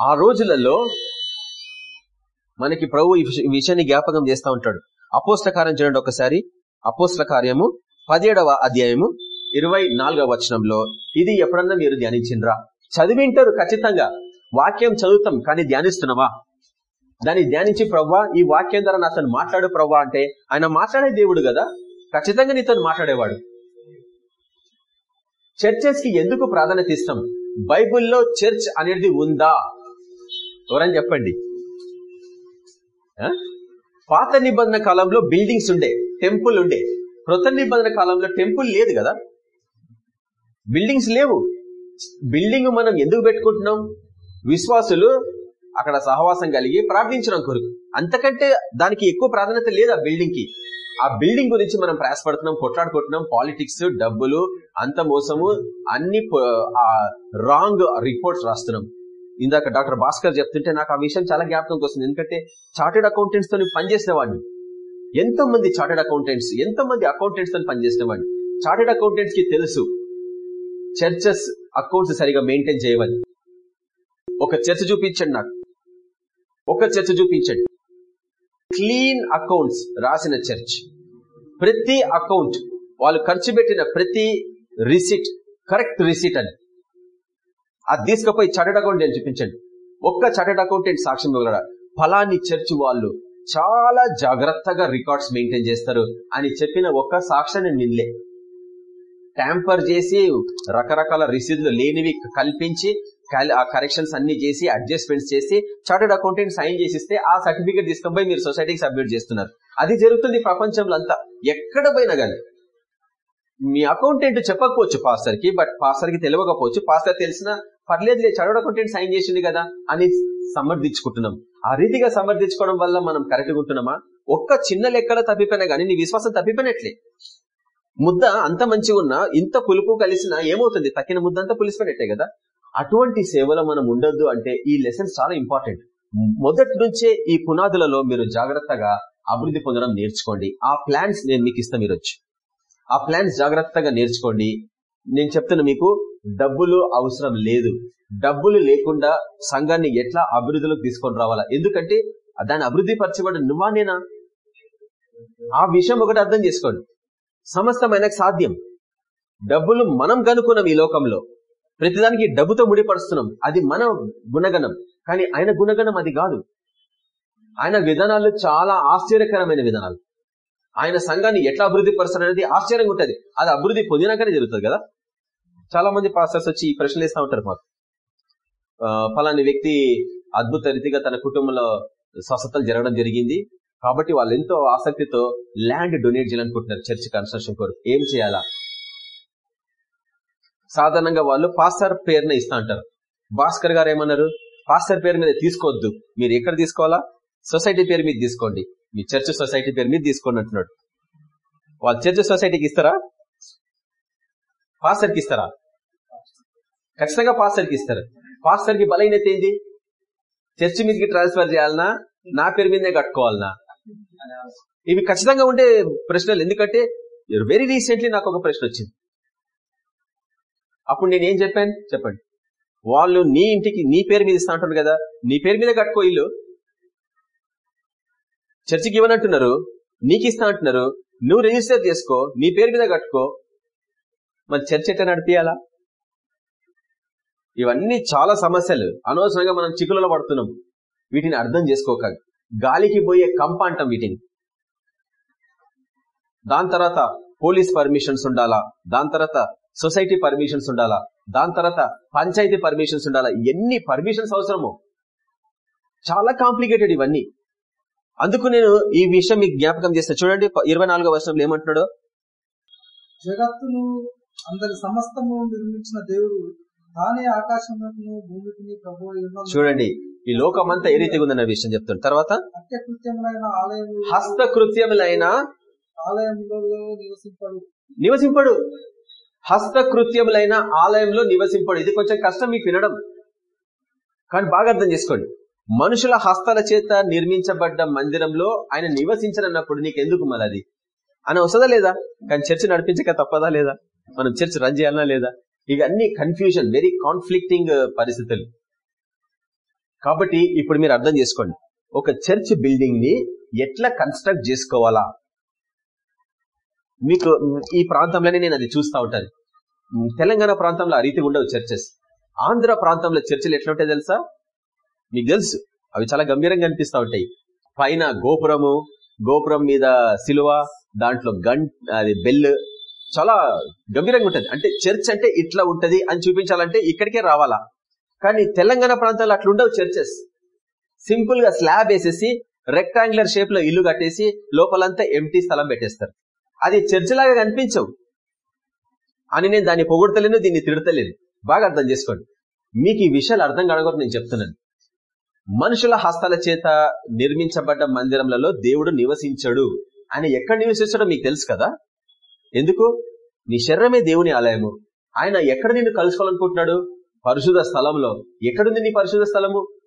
ఆ రోజులలో మనకి ప్రభు ఈ విషయాన్ని జ్ఞాపకం చేస్తా ఉంటాడు. అపోస్ల కార్యం చూడండి ఒకసారి. అపోస్ల కార్యము పదిహేడవ అధ్యాయము ఇరవై నాలుగవ వచనంలో ఇది ఎప్పుడన్నా మీరు ధ్యానించిండ్రా? చదివింటారు ఖచ్చితంగా. వాక్యం చదువుతాం కానీ ధ్యానిస్తున్నావా? దాన్ని ధ్యానించి ప్రవ్వా ఈ వాక్యం ద్వారా నా అతను మాట్లాడు ప్రవ్వా అంటే ఆయన మాట్లాడే దేవుడు కదా? ఖచ్చితంగా నీతో మాట్లాడేవాడు. చర్చెస్కి ఎందుకు ప్రాధాన్యత ఇస్తాం? బైబుల్లో చర్చ్ అనేది ఉందా? ఎవరని చెప్పండి. పాత నిబంధన కాలంలో బిల్డింగ్స్ ఉండే టెంపుల్ ఉండే. కృత నిబంధన కాలంలో టెంపుల్ లేదు కదా? బిల్డింగ్స్ లేవు. బిల్డింగ్ మనం ఎందుకు పెట్టుకుంటున్నాం? విశ్వాసులు అక్కడ సహవాసం కలిగి ప్రార్థించడం కొరకు. అంతకంటే దానికి ఎక్కువ ప్రాధాన్యత లేదు ఆ బిల్డింగ్కి ఆ బిల్డింగ్ గురించి మనం ప్రయాసపడుతున్నాం కొట్లాడుకుంటున్నాం. పాలిటిక్స్ డబ్బులు అంత మోసము అన్ని రాంగ్ రిపోర్ట్స్ రాస్తున్నాం. ఇందాక డాక్టర్ భాస్కర్ చెప్తుంటే నాకు ఆ విషయం చాలా జ్ఞాపకం వస్తుంది. ఎందుకంటే చార్టెడ్ అకౌంటెంట్స్తో పనిచేసిన వాడిని ఎంతో మంది చార్టెడ్ అకౌంటెంట్స్ ఎంతో మంది అకౌంటెంట్స్తో పనిచేసిన వాడిని చార్టెడ్ అకౌంటెంట్స్కి తెలుసు చర్చెస్ అకౌంట్స్ సరిగా మెయింటైన్ చేయవని ఒక చర్చ చూపించండి నాకు. ఒక చర్చ చూపించండి. క్లీన్ అకౌంట్స్ రాసిన చర్చ్. ప్రతి అకౌంట్ వాళ్ళు ఖర్చు పెట్టిన ప్రతి రిసిట్ కరెక్ట్ రిసిట్ అని. అది తీసుకుపోయి చార్టెడ్ అకౌంటెంట్ చూపించండి. ఒక్క చార్టెడ్ అకౌంటెంట్ సాక్ష్యం ఇవ్వగలరా ఫలాని చర్చ్ వాళ్ళు చాలా జాగ్రత్తగా రికార్డ్స్ మెయింటైన్ చేస్తారు అని చెప్పిన ఒక్క సాక్ష్యాన్ని నిన్లే ట్యాంపర్ చేసి రకరకాల రిసీదులు లేనివి కల్పించి ఆ కరెక్షన్స్ అన్ని చేసి అడ్జస్ట్మెంట్స్ చేసి చార్టెడ్ అకౌంటెంట్ సైన్ చేసిస్తే ఆ సర్టిఫికేట్ తీసుకొని మీరు సొసైటీకి సబ్మిట్ చేస్తున్నారు. అది జరుగుతుంది ప్రపంచంలో అంతా ఎక్కడ పోయినా కానీ మీ అకౌంటెంట్ చెప్పకపోవచ్చు పాస్టర్కి బట్ పాస్టర్కి తెలియకపోవచ్చు. పాస్టర్ తెలిసిన పర్లేదులే అకౌంటెంట్ సైన్ చేసింది కదా అని సమర్థించుకుంటున్నాం. ఆ రీతిగా సమర్థించుకోవడం వల్ల మనం కరెక్ట్గా ఉంటున్నామా? ఒక్క చిన్న లెక్కలో తప్పిపోయినా గానీ నీ విశ్వాసం తప్పిపోయినట్లే. ముద్ద అంత మంచిగా ఉన్నా ఇంత పులుపు కలిసినా ఏమవుతుంది? తక్కిన ముద్ద అంతా పులిసిపోయినట్టే కదా? అటువంటి సేవలో మనం ఉండొద్దు అంటే ఈ లెసన్స్ చాలా ఇంపార్టెంట్. మొదటి నుంచే ఈ పునాదులలో మీరు జాగ్రత్తగా అభివృద్ధి పొందడం నేర్చుకోండి. ఆ ప్లాన్స్ నేను మీకు ఇస్తాను మీరు వచ్చి ఆ ప్లాన్స్ జాగ్రత్తగా నేర్చుకోండి. నేను చెప్తున్నా మీకు డబ్బులు అవసరం లేదు. డబ్బులు లేకుండా సంఘాన్ని ఎట్లా అభివృద్ధిలోకి తీసుకొని రావాలా? ఎందుకంటే దాన్ని అభివృద్ధి పరచబడి నువ్వా నేనా? ఆ విషయం ఒకటి అర్థం చేసుకోండి. సమస్తం ఆయనకు సాధ్యం. డబ్బులు మనం కనుక్కున్నాం ఈ లోకంలో. ప్రతిదానికి డబ్బుతో ముడిపరుస్తున్నాం అది మన గుణగణం. కానీ ఆయన గుణగణం అది కాదు. ఆయన విధానాలు చాలా ఆశ్చర్యకరమైన విధానాలు. ఆయన సంఘాన్ని ఎట్లా అభివృద్ధి పరుస్తారనేది ఆశ్చర్యంగా ఉంటుంది. అది అభివృద్ధి పొందినాకనే జరుగుతుంది కదా? చాలా మంది పాస్టర్స్ వచ్చి ఈ ప్రశ్నలు వేస్తూ ఉంటారు మాకు. ఫలాని వ్యక్తి అద్భుత రీతిగా తన కుటుంబంలో స్వస్థతలు జరగడం జరిగింది. కాబట్టి వాళ్ళు ఎంతో ఆసక్తితో ల్యాండ్ డొనేట్ చేయాలనుకుంటున్నారు చర్చ్ కన్స్ట్రక్షన్ కోరు ఏం చేయాలా? సాధారణంగా వాళ్ళు పాస్టర్ పేరున ఇస్తా అంటారు. భాస్కర్ గారు ఏమన్నారు? పాస్టర్ పేరు మీద తీసుకోవద్దు. మీరు ఎక్కడ తీసుకోవాలా? సొసైటీ పేరు మీద తీసుకోండి. మీ చర్చ్ సొసైటీ పేరు మీద తీసుకోండి అంటున్నాడు. వాళ్ళు చర్చ్ సొసైటీకి ఇస్తారా? పాస్టర్కి ఇస్తారా? ఖచ్చితంగా పాస్టర్కి ఇస్తారు. పాస్టర్కి బలహీనత ఏంది? చర్చ్ మీదకి ట్రాన్స్ఫర్ చేయాలనా? నా పేరు మీదే కట్టుకోవాలనా? ఇవి ఖచ్చితంగా ఉండే ప్రశ్నలు. ఎందుకంటే వెరీ రీసెంట్లీ నాకు ఒక ప్రశ్న వచ్చింది. అప్పుడు నేను ఏం చెప్పాను? చెప్పండి. వాళ్ళు నీ ఇంటికి నీ పేరు మీద ఇస్తా అంటున్నారు కదా నీ పేరు మీద కట్టుకో ఇల్లు. చర్చికి ఇవ్వనంటున్నారు. నీకు ఇస్తా అంటున్నారు. నువ్వు రిజిస్టర్ చేసుకో నీ పేరు మీద కట్టుకో. మరి చర్చ ఎట్లా నడిపియాలా? ఇవన్నీ చాలా సమస్యలు. అనవసరంగా మనం చిక్కులలో పడుతున్నాం. వీటిని అర్థం చేసుకోక గాలికి పోయే కంప అంటాం వీటిని. దాని తర్వాత పోలీస్ పర్మిషన్స్ ఉండాలా? దాని తర్వాత సొసైటీ పర్మిషన్స్ ఉండాలా? దాని తర్వాత పంచాయతీ పర్మిషన్స్ ఉండాలా? ఎన్ని పర్మిషన్స్ అవసరమో. చాలా కాంప్లికేటెడ్ ఇవన్నీ. అందుకు నేను ఈ విషయం మీకు జ్ఞాపకం చేస్తా. చూడండి ఇరవై నాలుగో వర్షంలో ఏమంటున్నాడు? జగత్తును అందరి సమస్తము నిర్మించిన దేవుడు తానే ఆకాశమునకును భూమికి ప్రభు చూడండి ఈ లోకమంతా ఏ రీతిగా ఉందన్న విషయం చెప్తాను తర్వాత హస్తకృత్యములైన ఆలయంలో నివసింపడు. నివసింపడు. హస్తకృత్యములైన ఆలయంలో నివసింపడు. ఇది కొంచెం కష్టం మీకు వినడం. కానీ బాగా అర్థం చేసుకోండి. మనుషుల హస్తాల చేత నిర్మించబడ్డ మందిరంలో ఆయన నివసించనన్నప్పుడు నీకు ఎందుకు మళ్ళీ అని వస్తుందా లేదా? కానీ చర్చ్ నడిపించక తప్పదా లేదా? మనం చర్చ్ రన్ చేయాలనా లేదా? ఇవన్నీ కన్ఫ్యూజన్ వెరీ కాన్ఫ్లిక్టింగ్ పరిస్థితులు. కాబట్టి ఇప్పుడు మీరు అర్థం చేసుకోండి. ఒక చర్చ్ బిల్డింగ్ని ఎట్లా కన్స్ట్రక్ట్ చేసుకోవాలా? మీకు ఈ ప్రాంతంలోనే నేను అది చూస్తూ ఉంటాను. తెలంగాణ ప్రాంతంలో ఆ రీతి ఉండవు చర్చెస్ ఆంధ్ర ప్రాంతంలో చర్చలు ఎట్లుంటాయి తెలుసా? మీకు తెలుసు. అవి చాలా గంభీరంగా అనిపిస్తూ ఉంటాయి. పైన గోపురము గోపురం మీద సిలువ దాంట్లో గన్ అది బెల్ చాలా గంభీరంగా ఉంటది. అంటే చర్చ్ అంటే ఇట్లా ఉంటది అని చూపించాలంటే ఇక్కడికే రావాలా? కానీ తెలంగాణ ప్రాంతాల్లో అట్లా ఉండవు చర్చెస్. సింపుల్గా స్లాబ్ వేసేసి రెక్టాంగులర్ షేప్లో ఇల్లు కట్టేసి లోపలంతా ఎంటీ స్థలం పెట్టేస్తారు. అది చర్చ్ లాగా కనిపించవు. అని నేను దాన్ని పొగుడతలేను దీన్ని తిడతలేను. బాగా అర్థం చేసుకోండి. మీకు ఈ విషయాలు అర్థం కావడం నేను చెప్తున్నాను. మనుషుల హస్తాల చేత నిర్మించబడ్డ మందిరంలలో దేవుడు నివసించడు. ఆయన ఎక్కడ నివసిస్తాడో మీకు తెలుసు కదా? ఎందుకు? నీ శరీరమే దేవుని ఆలయము. ఆయన ఎక్కడ నిన్ను కలుసుకోవాలనుకుంటున్నాడు? పరిశుధ స్థలంలో. ఎక్కడుంది నీ పరిశుధ స్థలము?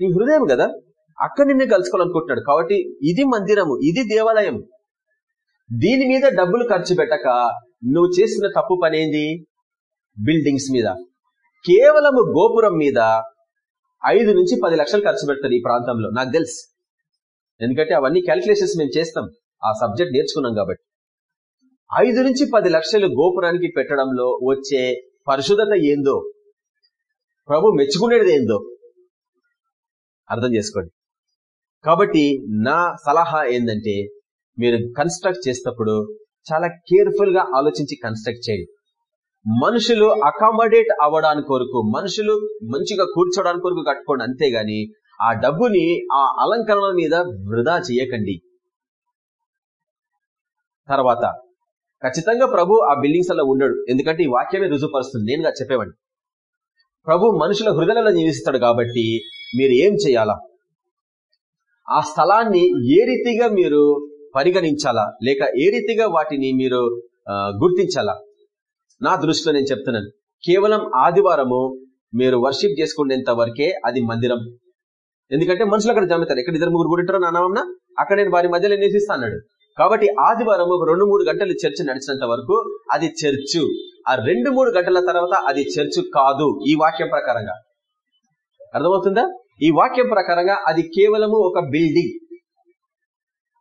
నీ హృదయం కదా? అక్కడ నిన్ను కలుసుకోవాలనుకుంటున్నాడు. కాబట్టి ఇది మందిరము ఇది దేవాలయం. దీని మీద డబ్బులు ఖర్చు పెట్టక నువ్వు చేసిన తప్పు పనేది బిల్డింగ్స్ మీద. కేవలము గోపురం మీద ఐదు నుంచి పది లక్షలు ఖర్చు పెడతారు ఈ ప్రాంతంలో. నాకు తెలుసు. ఎందుకంటే అవన్నీ క్యాల్కులేషన్స్ మేము చేస్తాం. ఆ సబ్జెక్ట్ నేర్చుకున్నాం కాబట్టి. ఐదు నుంచి పది లక్షలు గోపురానికి పెట్టడంలో వచ్చే పరిశుధత ఏందో ప్రభు మెచ్చుకునేది ఏందో అర్థం చేసుకోండి. కాబట్టి నా సలహా ఏంటంటే మీరు కన్స్ట్రక్ట్ చేసేటప్పుడు చాలా కేర్ఫుల్గా ఆలోచించి కన్స్ట్రక్ట్ చేయండి. మనుషులు అకామడేట్ అవ్వడానికి కొరకు మనుషులు మంచిగా కూర్చోడానికి కొరకు కట్టుకోండి అంతేగాని ఆ డబ్బుని ఆ అలంకరణ మీద వృధా చేయకండి. తర్వాత ఖచ్చితంగా ప్రభు ఆ బిల్డింగ్స్ అలా ఉండడు. ఎందుకంటే ఈ వాక్యమే రుజుపరుస్తుంది నేనుగా చెప్పేవాడిని. ప్రభు మనుషుల హృదయలలో నివసిస్తాడు కాబట్టి మీరు ఏం చేయాలా? ఆ స్థలాన్ని ఏ రీతిగా మీరు పరిగణించాలా? లేక ఏ రీతిగా వాటిని మీరు గుర్తించాలా? నా దృష్టిలో నేను చెప్తున్నాను. కేవలం ఆదివారము మీరు వర్షిప్ చేసుకునేంత వరకే అది మందిరం. ఎందుకంటే మనుషులు అక్కడ జమ్ముతారు. ఎక్కడ ఇద్దరు ముగ్గురు కూడింటారో నా నామం అక్కడ నేను వారి మధ్యలో నివసిస్తా అన్నాడు. కాబట్టి ఆదివారం ఒక రెండు మూడు గంటలు చర్చ్ నడిచినంత వరకు అది చర్చు. ఆ రెండు మూడు గంటల తర్వాత అది చర్చు కాదు ఈ వాక్యం ప్రకారంగా. అర్థమవుతుందా? ఈ వాక్యం ప్రకారంగా అది కేవలము ఒక బిల్డింగ్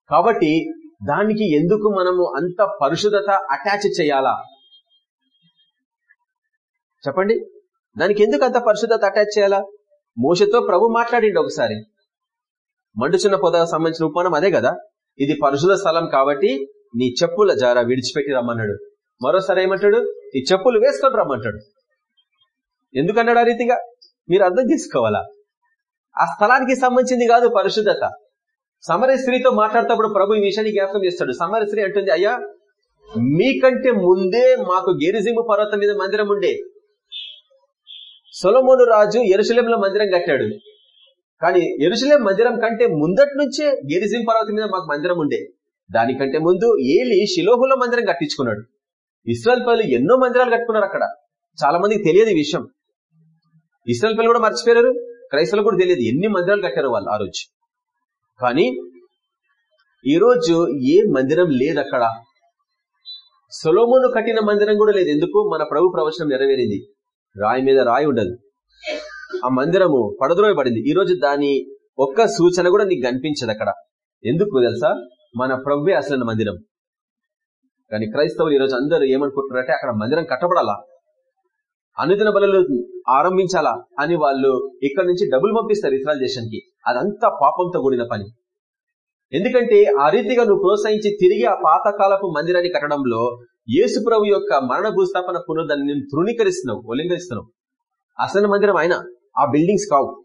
కాబట్టి దానికి ఎందుకు మనము అంత పరిశుద్ధత అటాచ్ చేయాలా? చెప్పండి. దానికి ఎందుకు అంత పరిశుద్ధత అటాచ్ చేయాలా? మోసతో ప్రభు మాట్లాడిండు ఒకసారి. మండుచున్న పొద సంబంధించిన ఉపమానం అదే కదా? ఇది పరిశుద్ధ స్థలం కాబట్టి నీ చెప్పుల జార విడిచిపెట్టి రమ్మన్నాడు. మరోసారి ఏమంటాడు? ఈ చెప్పులు వేసుకొని రమ్మంటాడు. ఎందుకన్నాడు ఆ రీతిగా? మీరు అర్థం చేసుకోవాలా? ఆ స్థలానికి సంబంధించింది కాదు పరిశుద్ధత. సమర స్త్రీతో మాట్లాడేటప్పుడు ప్రభు ఈ విషయాన్ని జ్ఞాపకం చేస్తాడు. సమర స్త్రీ అంటుంది అయ్యా మీకంటే ముందే మాకు గెరిజిము పర్వతం మీద మందిరం ఉండే. సొలమోను రాజు ఎరుసలేంలో మందిరం కట్టాడు. కానీ ఎరుసలేం మందిరం కంటే ముందటి నుంచే గెరిజిం పర్వతం మీద మాకు మందిరం ఉండే. దానికంటే ముందు ఏలి శిలోహులో మందిరం కట్టించుకున్నాడు. ఇస్రాయల్ పల్లెలు ఎన్నో మందిరాలు కట్టుకున్నారు అక్కడ. చాలా మందికి తెలియదు ఈ విషయం. ఇస్రాయల్ పనులు కూడా మర్చిపోయారు. క్రైస్తవులు కూడా తెలియదు ఎన్ని మందిరాలు కట్టారు వాళ్ళు ఆ రోజు. కానీ ఈ రోజు ఏ మందిరం లేదు అక్కడ. సొలోమును కట్టిన మందిరం కూడా లేదు. ఎందుకు? మన ప్రభు ప్రవచనం నెరవేరింది. రాయి మీద రాయి ఉండదు. ఆ మందిరము పడద్రోయబడింది. ఈ రోజు దాని ఒక్క సూచన కూడా నీకు కనిపించదు అక్కడ. ఎందుకు తెలుసా? మన ప్రభువే అసలైన మందిరం. కానీ క్రైస్తవులు ఈ రోజు అందరూ ఏమనుకుంటున్నారంటే అక్కడ మందిరం కట్టబడాలా? అనుదిన బలులు ఆరంభించాలా? అని వాళ్ళు ఇక్కడ నుంచి డబ్బులు పంపిస్తారు ఇస్రాయల్ దేశానికి. అదంతా పాపంతో కూడిన పని. ఎందుకంటే ఆ రీతిగా నువ్వు ప్రోత్సహించి తిరిగి ఆ పాతకాలపు మందిరాన్ని కట్టడంలో యేసు ప్రభు యొక్క మరణ భూస్థాపన పునరుదాన్ని నేను తృణీకరిస్తున్నావు ఉల్లంఘిస్తున్నావు. అసలు మందిరం ఆయన? ఆ బిల్డింగ్స్ కావు.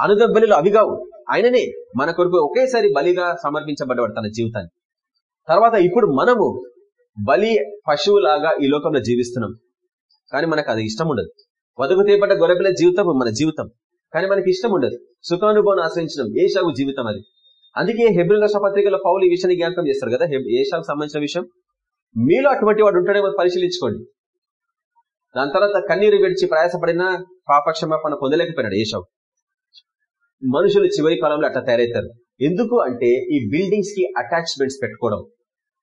అనుద బలిలు అవి కావు. ఆయననే మన కొరకు ఒకేసారి బలిగా సమర్పించబడ్డవాడు తన జీవితాన్ని. తర్వాత ఇప్పుడు మనము బలి పశువులాగా ఈ లోకంలో జీవిస్తున్నాం. కానీ మనకు అది ఇష్టం ఉండదు. వదుకు తీపడ్డ గొర్రెపిల్ల జీవితం మన జీవితం. కానీ మనకి ఇష్టం ఉండదు. సుఖానుభవం ఆశ్రయించడం ఏషాగు జీవితం అది. అందుకే హెబ్రిల్ రాష్ట్ర పత్రికలో పౌలు ఈ విషయాన్ని జ్ఞాపకం చేస్తారు కదా ఏషాకు సంబంధించిన విషయం. మీలో అటువంటి వాడు ఉంటాడేమో పరిశీలించుకోండి. దాని తర్వాత కన్నీరు విడిచి ప్రయాసపడిన పాపక్షమాపణ పొందలేకపోయినాడు ఏషవ్. మనుషులు చివరి కాలంలో అట్లా తయారవుతారు. ఎందుకు అంటే ఈ బిల్డింగ్స్కి అటాచ్మెంట్స్ పెట్టుకోవడం.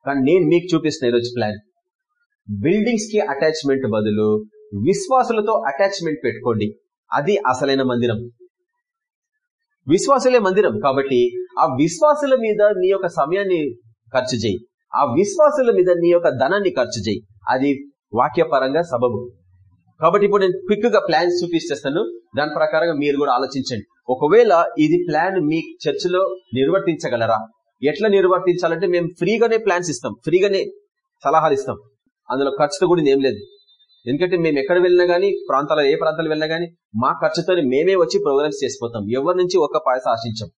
కానీ నేను మీకు చూపిస్తున్న ఈరోజు ప్లాన్ బిల్డింగ్స్కి అటాచ్మెంట్ బదులు విశ్వాసులతో అటాచ్మెంట్ పెట్టుకోండి. అది అసలైన మందిరం. విశ్వాసులే మందిరం కాబట్టి ఆ విశ్వాసుల మీద నీ యొక్క సమయాన్ని ఖర్చు చేయి. ఆ విశ్వాసుల మీద నీ యొక్క ధనాన్ని ఖర్చు చేయి. అది వాక్యపరంగా సబబు. కాబట్టి ఇప్పుడు నేను క్విక్గా ప్లాన్స్ చూపిస్తేస్తాను దాని ప్రకారంగా మీరు కూడా ఆలోచించండి. ఒకవేళ ఇది ప్లాన్ మీ చర్చిలో నిర్వర్తించగలరా? ఎట్లా నిర్వర్తించాలంటే మేము ఫ్రీగానే ప్లాన్స్ ఇస్తాం. ఫ్రీగానే సలహాలు ఇస్తాం. అందులో ఖర్చుతో కూడా ఏం లేదు. ఎందుకంటే మేము ఎక్కడ వెళ్ళినా గానీ ప్రాంతాల ఏ ప్రాంతాలు వెళ్ళినా గానీ మా ఖర్చుతో మేమే వచ్చి ప్రోగ్రామ్స్ చేసిపోతాం. ఎవరి నుంచి ఒక్క పాయస ఆశించాం.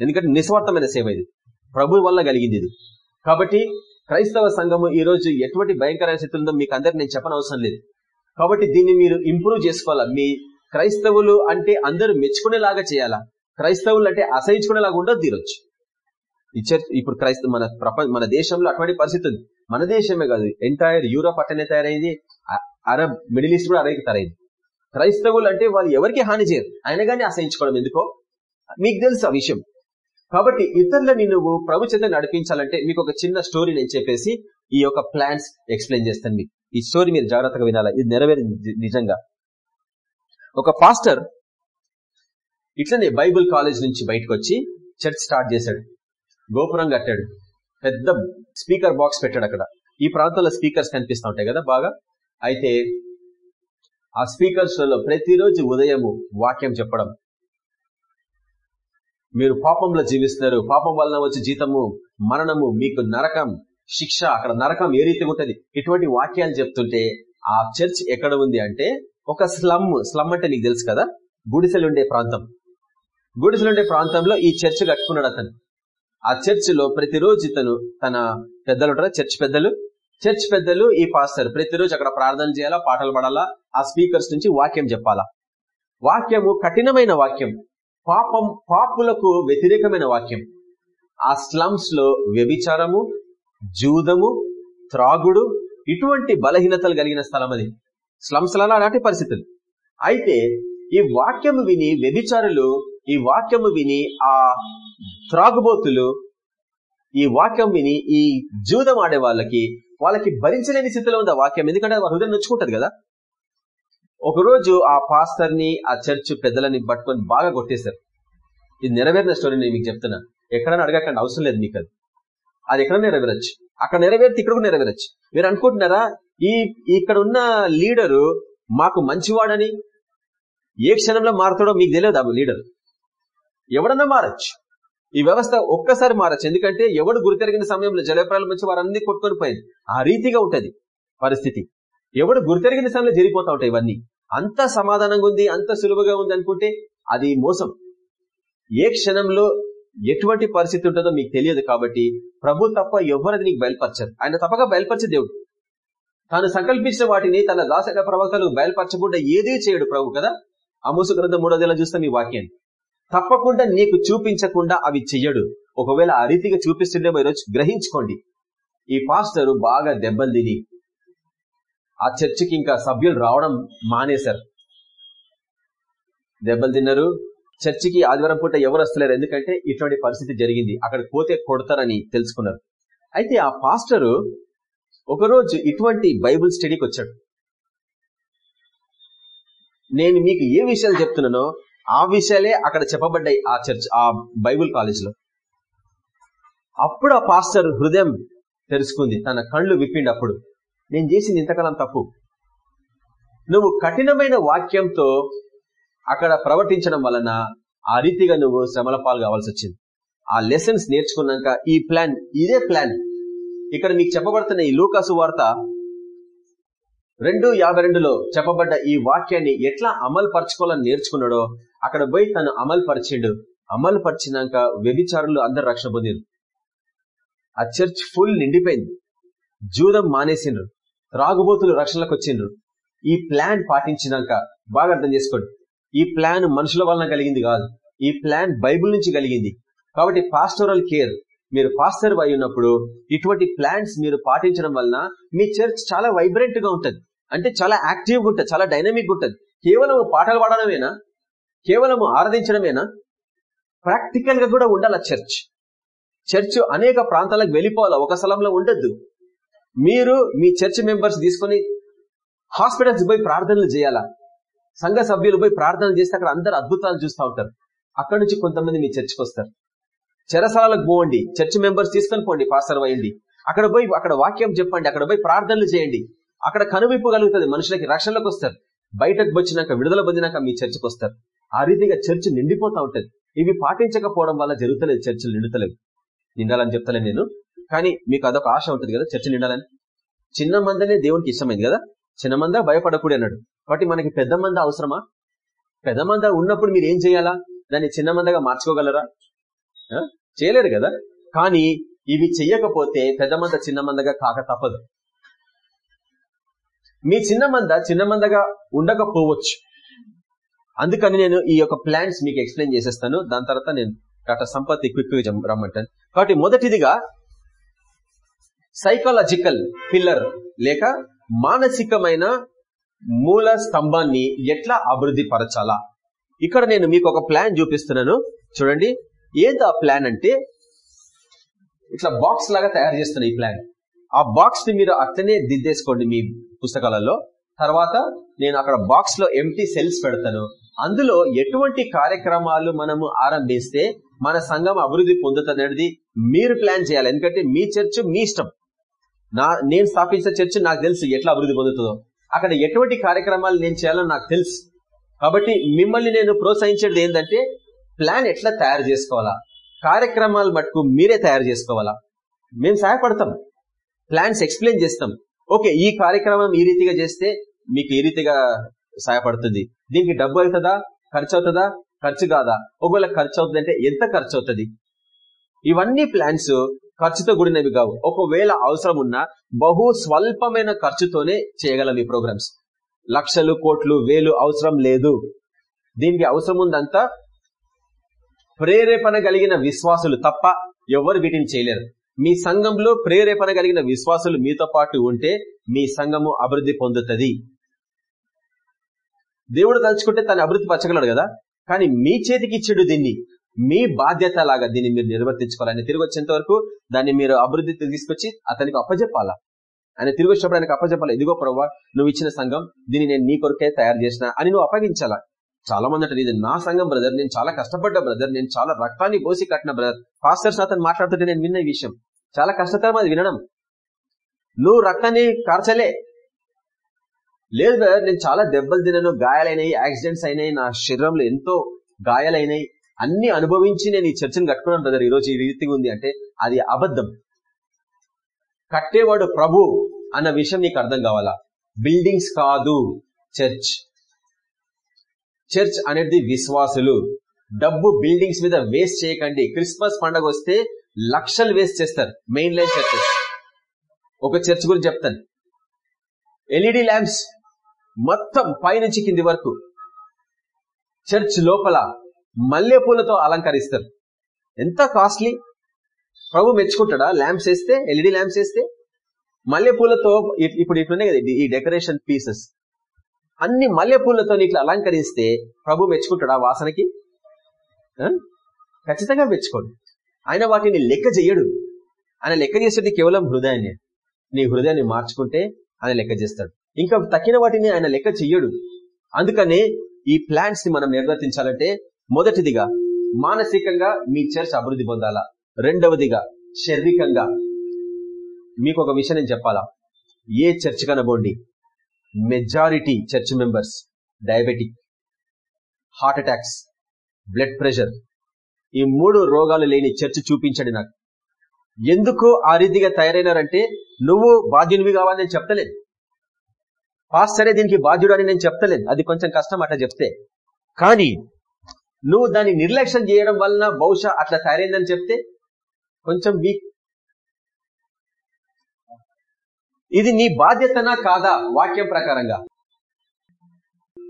ఎందుకంటే నిస్వార్థమైన సేవ ఇది. ప్రభు వల్ల కలిగింది ఇది. కాబట్టి క్రైస్తవ సంఘము ఈ రోజు ఎటువంటి భయంకరమైన స్థితి ఉందో మీకు అందరికి నేను చెప్పనవసరం లేదు. కాబట్టి దీన్ని మీరు ఇంప్రూవ్ చేసుకోవాలా? మీ క్రైస్తవులు అంటే అందరూ మెచ్చుకునేలాగా చేయాలా? క్రైస్తవులు అంటే అసహించుకునేలాగా ఉండదు తీరొచ్చు ఈ చర్చ్ ఇప్పుడు క్రైస్తవ మన ప్రపంచ మన దేశంలో అటువంటి పరిస్థితి ఉంది. మన దేశమే కాదు ఎంటైర్ యూరోప్ అట్టనే తయారైంది. అరబ్ మిడిల్ ఈస్ట్ కూడా అరవైకి తయారైంది. క్రైస్తవులు అంటే వాళ్ళు ఎవరికి హాని చేయరు. అయినా కానీ అసహించుకోవడం ఎందుకో? మీకు తెలుసు ఆ విషయం. కాబట్టి ఇతరులని నువ్వు ప్రభు చేత నడిపించాలంటే మీకు ఒక చిన్న స్టోరీ నేను చెప్పేసి ఈ యొక్క ప్లాన్స్ ఎక్స్ప్లెయిన్ చేస్తాను మీకు. ఈ స్టోరీ మీరు జాగ్రత్తగా వినాలా? ఇది నెరవేరింది నిజంగా. ఒక పాస్టర్ ఇట్లనే బైబిల్ కాలేజ్ నుంచి బయటకు వచ్చి చర్చ్ స్టార్ట్ చేశాడు. గోపురం కట్టాడు. పెద్ద స్పీకర్ బాక్స్ పెట్టాడు అక్కడ. ఈ ప్రాంతంలో స్పీకర్స్ కనిపిస్తూ ఉంటాయి కదా బాగా? అయితే ఆ స్పీకర్స్లలో ప్రతిరోజు ఉదయము వాక్యం చెప్పడం మీరు పాపంలో జీవిస్తున్నారు. పాపం వలన వచ్చే జీతము మరణము మీకు నరకం శిక్ష అక్కడ నరకం ఏ రీతిగా ఉంటుంది? ఇటువంటి వాక్యాలు చెప్తుంటే ఆ చర్చ్ ఎక్కడ ఉంది అంటే ఒక స్లమ్ స్లమ్ అంటే నీకు తెలుసు కదా? గుడిసెలుండే ప్రాంతం. గుడిసెలు ఉండే ప్రాంతంలో ఈ చర్చ్ కట్టుకున్నాడు అతను. ఆ చర్చ్లో ప్రతిరోజు ఇతను తన పెద్దలు ఉంటారు? చర్చ్ పెద్దలు? చర్చ్ పెద్దలు ఈ పాస్టర్ ప్రతిరోజు అక్కడ ప్రార్థన చేయాలా? పాటలు పడాలా? ఆ స్పీకర్స్ నుంచి వాక్యం చెప్పాలా? వాక్యము కఠినమైన వాక్యం. పాపం పాపులకు వ్యతిరేకమైన వాక్యం. ఆ స్లమ్స్లో వ్యభిచారము జూదము త్రాగుడు ఇటువంటి బలహీనతలు కలిగిన స్థలం అది. స్లమ్స్ అలాంటి పరిస్థితులు. అయితే ఈ వాక్యము విని వ్యభిచారులు ఈ వాక్యము విని ఆ త్రాగుబోతులు ఈ వాక్యం విని ఈ జూదం ఆడే వాళ్ళకి వాళ్ళకి భరించలేని స్థితిలో ఉంది ఆ వాక్యం. ఎందుకంటే వారి హృదయం నొచ్చుకుంటది కదా. ఒకరోజు ఆ పాస్టర్ని ఆ చర్చ్ పెద్దలని పట్టుకొని బాగా కొట్టేశారు. ఇది నెరవేరిన స్టోరీ నేను మీకు చెప్తున్నా. ఎక్కడైనా అడగకండి అవసరం లేదు మీకు అది. అది ఎక్కడ నెరవేరచ్చు. అక్కడ నెరవేరితే ఇక్కడ కూడా నెరవేరచ్చు. మీరు అనుకుంటున్నారా? ఈ ఇక్కడ ఉన్న లీడరు మాకు మంచివాడని ఏ క్షణంలో మారుతాడో మీకు తెలియదు ఆ లీడర్. ఎవడన్నా మారచ్చు. ఈ వ్యవస్థ ఒక్కసారి మారచ్చు. ఎందుకంటే ఎవడు గురితెరిగిన సమయంలో జలప్రాయాల నుంచి వారన్నీ కొట్టుకొని పోయింది. ఆ రీతిగా ఉంటది పరిస్థితి. ఎవడు గురితెరిగిన సమయంలో జరిగిపోతా ఉంటాయి ఇవన్నీ. అంత సమాధానంగా ఉంది అంత సులువుగా ఉంది అనుకుంటే అది మోసం. ఏ క్షణంలో ఎటువంటి పరిస్థితి ఉంటుందో మీకు తెలియదు కాబట్టి ప్రభు తప్ప ఎవరది నీకు బయలుపరచరు. ఆయన తప్పక బయలుపరిచే దేవుడు. తాను సంకల్పించిన వాటిని తన దాసక ప్రవక్తలు బయలుపరచకుండా ఏదీ చేయడు ప్రభు కదా? అమూసు గ్రంథం మూడోదేలా చూస్తాం ఈ వాక్యాన్ని. తప్పకుండా నీకు చూపించకుండా అవి చెయ్యడు. ఒకవేళ ఆ రీతిగా చూపిస్తుండేమో ఈరోజు గ్రహించుకోండి. ఈ పాస్టరు బాగా దెబ్బలు తిని ఆ చర్చికి ఇంకా సభ్యులు రావడం మానేశారు. దెబ్బలు తిన్నారు. చర్చికి ఆదివారం పూట ఎవరు వస్తలేరు. ఎందుకంటే ఇటువంటి పరిస్థితి జరిగింది. అక్కడ పోతే కొడతారని తెలుసుకున్నారు. అయితే ఆ పాస్టరు ఒకరోజు ఇటువంటి బైబుల్ స్టడీకి వచ్చాడు. నేను మీకు ఏ విషయాలు చెప్తున్నానో ఆ విషయాలే అక్కడ చెప్పబడ్డాయి ఆ చర్చ్ ఆ బైబుల్ కాలేజీలో. అప్పుడు ఆ పాస్టర్ హృదయం తెరుచుకుంది. తన కళ్ళు విప్పిండి అప్పుడు. నేను చేసింది ఇంతకాలం తప్పు. నువ్వు కఠినమైన వాక్యంతో అక్కడ ప్రవర్తించడం వలన ఆ రీతిగా నువ్వు శ్రమల పాలు కావాల్సి వచ్చింది. ఆ లెసన్స్ నేర్చుకున్నాక ఈ ప్లాన్ ఇదే ప్లాన్ ఇక్కడ మీకు చెప్పబడుతున్న ఈ లూకాసు వార్త రెండు యాభై రెండులో చెప్పబడ్డ ఈ వాక్యాన్ని ఎట్లా అమలు పరచుకోవాలని నేర్చుకున్నాడో అక్కడ పోయి తను అమలు పరిచిండు అమలు పరిచినాక వ్యభిచారులు అందరు రక్షణ పొందిరు. ఆ చర్చ్ ఫుల్ నిండిపోయింది. జూదం మానేసిండ్రు. త్రాగుబోతులు రక్షణలకు వచ్చిండ్రు. ఈ ప్లాన్ పాటించినాక బాగా అర్థం చేసుకోండి. ఈ ప్లాన్ మనుషుల వలన కలిగింది కాదు. ఈ ప్లాన్ బైబుల్ నుంచి కలిగింది. కాబట్టి పాస్టోరల్ కేర్ మీరు పాస్టర్ అయి ఉన్నప్పుడు ఇటువంటి ప్లాన్స్ మీరు పాటించడం వలన మీ చర్చ్ చాలా వైబ్రెంట్గా ఉంటది. అంటే చాలా యాక్టివ్గా ఉంటుంది చాలా డైనమిక్ ఉంటది. కేవలం పాటలు పాడడమేనా? కేవలం ఆరాధించడమేనా? ప్రాక్టికల్గా కూడా ఉండాలి చర్చ్? చర్చ్ అనేక ప్రాంతాలకు వెళ్ళిపోవాలా? ఒక స్థలంలో ఉండద్దు. మీరు మీ చర్చ్ మెంబర్స్ తీసుకొని హాస్పిటల్స్ పోయి ప్రార్థనలు చేయాలా? సంఘ సభ్యులు పోయి ప్రార్థన చేస్తే అక్కడ అందరు అద్భుతాలు చూస్తూ ఉంటారు. అక్కడ నుంచి కొంతమంది మీ చర్చ్కి వస్తారు. చెరసాలకు పోండి చర్చ్ మెంబర్స్ తీసుకొని పోండి పాస్టర్ అయ్యండి. అక్కడ పోయి అక్కడ వాక్యం చెప్పండి అక్కడ పోయి ప్రార్థనలు చేయండి. అక్కడ కనువిప్పు కలుగుతుంది మనుషులకి రక్షణలోకి వస్తారు. బయటకు వచ్చినాక విడుదల పొందినాక మీ చర్చకు వస్తారు. ఆ రీతిగా చర్చ్ నిండిపోతా ఉంటది. ఇవి పాటించకపోవడం వల్ల జరుగుతలేదు చర్చలు నిండుతలేవు నిండాలని చెప్తలే నేను. కానీ మీకు అదొక ఆశ ఉంటుంది కదా చర్చ నిండాలని? చిన్న మందనే దేవునికి ఇష్టమైంది కదా? చిన్న మంద భయపడకూడదు అన్నాడు. కాబట్టి మనకి పెద్ద మంద అవసరమా? పెద్ద మంద ఉన్నప్పుడు మీరు ఏం చేయాలా? దాన్ని చిన్న మందగా మార్చుకోగలరా? చేయలేరు కదా? కానీ ఇవి చెయ్యకపోతే పెద్ద మంద చిన్న మందగా కాక తప్పదు. మీ చిన్న మంద చిన్న మందగా ఉండకపోవచ్చు. అందుకని నేను ఈ యొక్క ప్లాన్స్ మీకు ఎక్స్ప్లెయిన్ చేసేస్తాను. దాని తర్వాత నేను డాక్టర్ సంపత్తి క్విక్ రమ్మంటాను. కాబట్టి మొదటిదిగా సైకాలజికల్ పిల్లర్ లేక మానసికమైన మూల స్తంభాన్ని ఎట్లా అభివృద్ధి పరచాలా? ఇక్కడ నేను మీకు ఒక ప్లాన్ చూపిస్తున్నాను. చూడండి. ఏంది ఆ ప్లాన్ అంటే? ఇట్లా బాక్స్ లాగా తయారు చేస్తున్న ఈ ప్లాన్ ఆ బాక్స్ని మీరు అట్లనే దిద్దేసుకోండి మీ పుస్తకాలలో. తర్వాత నేను అక్కడ బాక్స్లో ఎంటీ సెల్స్ పెడతాను. అందులో ఎటువంటి కార్యక్రమాలు మనము ఆరంభిస్తే మన సంఘం అభివృద్ధి పొందుతుంది మీరు ప్లాన్ చేయాలి. ఎందుకంటే మీ చర్చ్ మీ ఇష్టం. నా నేను స్థాపించిన చర్చ నాకు తెలుసు ఎట్లా అభివృద్ధి పొందుతుందో. అక్కడ ఎటువంటి కార్యక్రమాలు నేను చేయాలని నాకు తెలుసు. కాబట్టి మిమ్మల్ని నేను ప్రోత్సహించేది ఏంటంటే ప్లాన్ ఎట్లా తయారు చేసుకోవాలా? కార్యక్రమాలు మటుకు మీరే తయారు చేసుకోవాలా? మేము సహాయపడతాం. ప్లాన్స్ ఎక్స్ప్లెయిన్ చేస్తాం. ఓకే ఈ కార్యక్రమం ఈ రీతిగా చేస్తే మీకు ఈ రీతిగా సహాయపడుతుంది. దీనికి డబ్బు అవుతుందా? ఖర్చు అవుతుందా ఖర్చు కాదా? ఒకవేళ ఖర్చు అవుతుంది అంటే ఎంత ఖర్చు అవుతుంది ఇవన్నీ ప్లాన్స్ ఖర్చుతో కూడినవి కావు. ఒకవేళ అవసరం ఉన్నా బహు స్వల్పమైన ఖర్చుతోనే చేయగలం ఈ ప్రోగ్రామ్స్. లక్షలు కోట్లు వేలు అవసరం లేదు. దీనికి అవసరం ఉందంతా ప్రేరేపణ కలిగిన విశ్వాసులు తప్ప ఎవరు వీటిని చేయలేరు. మీ సంఘంలో ప్రేరేపణ కలిగిన విశ్వాసులు మీతో పాటు ఉంటే మీ సంఘము అభివృద్ధి పొందుతుంది. దేవుడు తలుచుకుంటే తను అభివృద్ధి పరచగలడు కదా? కానీ మీ చేతికి ఇచ్చాడు దీన్ని. మీ బాధ్యత లాగా దీన్ని మీరు నిర్వర్తించుకోవాలి తిరిగి వచ్చేంత వరకు దాన్ని మీరు అభివృద్ధి తీసుకొచ్చి అతనికి అప్పజెప్పాలా? ఆయన తిరిగి వచ్చినప్పుడు ఆయనకు అప్పజెప్పాలి? ఇదిగో ప్రవ్వా నువ్వు ఇచ్చిన సంఘం దీన్ని నేను నీ కొరకే తయారు చేసిన అని నువ్వు అప్పగించాలా? చాలా మంది అంటే ఇది నా సంఘం బ్రదర్ నేను చాలా కష్టపడ్డా బ్రదర్ నేను చాలా రక్తాన్ని పోసి కట్టిన బ్రదర్ పాస్టర్స్ అతను మాట్లాడుతుంటే నేను విన్న ఈ విషయం. చాలా కష్టతరం అది వినడం. నువ్వు రక్తాన్ని కార్చలే. లేదు బ్రదర్ నేను చాలా దెబ్బలు తిన్నాను గాయాలైనాయి యాక్సిడెంట్స్ అయినాయి నా శరీరంలో ఎంతో గాయాలైనాయి. అన్ని అనుభవించి నేను ఈ చర్చను కట్టుకున్నాను బ్రదర్ ఈ రోజు ఈ రీతిగా ఉంది అంటే అది అబద్ధం. కట్టేవాడు ప్రభు అన్న విషయం నీకు అర్థం కావాలా? బిల్డింగ్స్ కాదు చర్చ్. చర్చ్ అనేది విశ్వాసులు. డబ్బు బిల్డింగ్స్ మీద వేస్ట్ చేయకండి. క్రిస్మస్ పండగ వస్తే లక్షలు వేస్ట్ చేస్తారు మెయిన్ లైన్ చర్చెస్. ఒక చర్చ్ గురించి చెప్తాను. ఎల్ఈడి ల్యాంప్స్ మొత్తం పైనుంచి కింది వరకు. చర్చ్ లోపల మల్లెపూలతో అలంకరిస్తారు. ఎంత కాస్ట్లీ ప్రభు మెచ్చుకుంటాడా? ల్యాంప్స్ వేస్తే ఎల్ఈడి ల్యాంప్స్ వేస్తే? మల్లెపూలతో ఇప్పుడు ఇట్లున్నాయి కదా ఈ డెకరేషన్ పీసెస్ అన్ని మల్లెపూలతో ఇట్లా అలంకరిస్తే ప్రభు మెచ్చుకుంటాడా వాసనకి? ఖచ్చితంగా మెచ్చుకోడు. ఆయన వాటిని లెక్క చెయ్యడు ఆయన లెక్క చేసేది కేవలం హృదయాన్ని. నీ హృదయాన్ని మార్చుకుంటే ఆయన లెక్క చేస్తాడు. ఇంకా తక్కిన వాటిని ఆయన లెక్క చెయ్యడు అందుకనే ఈ ప్లాన్స్ని మనం నిర్వర్తించాలంటే మొదటిదిగా మానసికంగా మీ చర్చ్ అభివృద్ధి పొందాలా? రెండవదిగా శారీరకంగా. మీకు ఒక విషయం నేను చెప్పాలా? ఏ church కనబోండి? Majority church members diabetic heart attacks blood pressure ఈ మూడు రోగాలు లేని చర్చ్ చూపించండి నాకు. ఎందుకు ఆ రీతిగా తయారైనారంటే నువ్వు బాధ్యునివి కావాలని నేను చెప్తలేదు పాస్టరే దీనికి బాధ్యుడు అని నేను చెప్తలేదు అది కొంచెం కష్టం అట్లా చెప్తే. కానీ నువ్వు దాన్ని నిర్లక్ష్యం చేయడం వలన బహుశా అట్లా తయారైందని చెప్తే కొంచెం వీక్ ఇది నీ బాధ్యతనా కాదా వాక్యం ప్రకారంగా?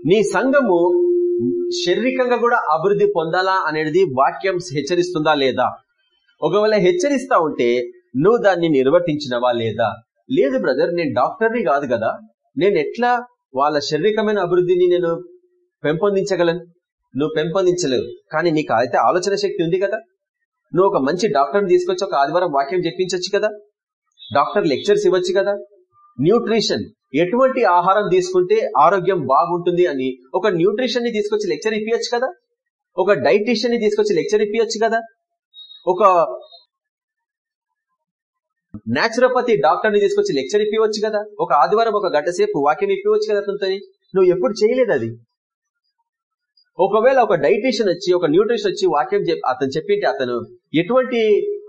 నీ సంఘము శారీరకంగా కూడా అభివృద్ధి పొందాలా అనేది వాక్యం హెచ్చరిస్తుందా లేదా? ఒకవేళ హెచ్చరిస్తా ఉంటే నువ్వు దాన్ని నిర్వర్తించినవా లేదా? లేదు బ్రదర్ నేను డాక్టర్ని కాదు కదా. నేను ఎట్లా వాళ్ళ శారీరకమైన అభివృద్ధిని నేను పెంపొందించగలను? నువ్వు పెంపొందించలేవు. కానీ నీకు అయితే ఆలోచన శక్తి ఉంది కదా? నువ్వు ఒక మంచి డాక్టర్ని తీసుకొచ్చి ఒక ఆదివారం వాక్యం చెప్పించవచ్చు కదా? డాక్టర్ లెక్చర్స్ ఇవ్వచ్చు కదా? న్యూట్రిషన్ ఎటువంటి ఆహారం తీసుకుంటే ఆరోగ్యం బాగుంటుంది అని ఒక న్యూట్రిషన్ని తీసుకొచ్చి లెక్చర్ ఇప్పించచ్చు కదా? ఒక డైటీషియన్ని తీసుకొచ్చి లెక్చర్ ఇప్పించచ్చు కదా? ఒక న్యాచురోపతి డాక్టర్ని తీసుకొచ్చి లెక్చర్ ఇప్పివచ్చు కదా? ఒక ఆదివారం ఒక గంట సేపు వాక్యం ఇప్పించవచ్చు కదా అతనితో నువ్వు ఎప్పుడు చేయలేదు అది ఒకవేళ ఒక డైటీషియన్ వచ్చి ఒక న్యూట్రిషన్ వచ్చి వాక్యం అతను చెప్పింటే అతను ఎటువంటి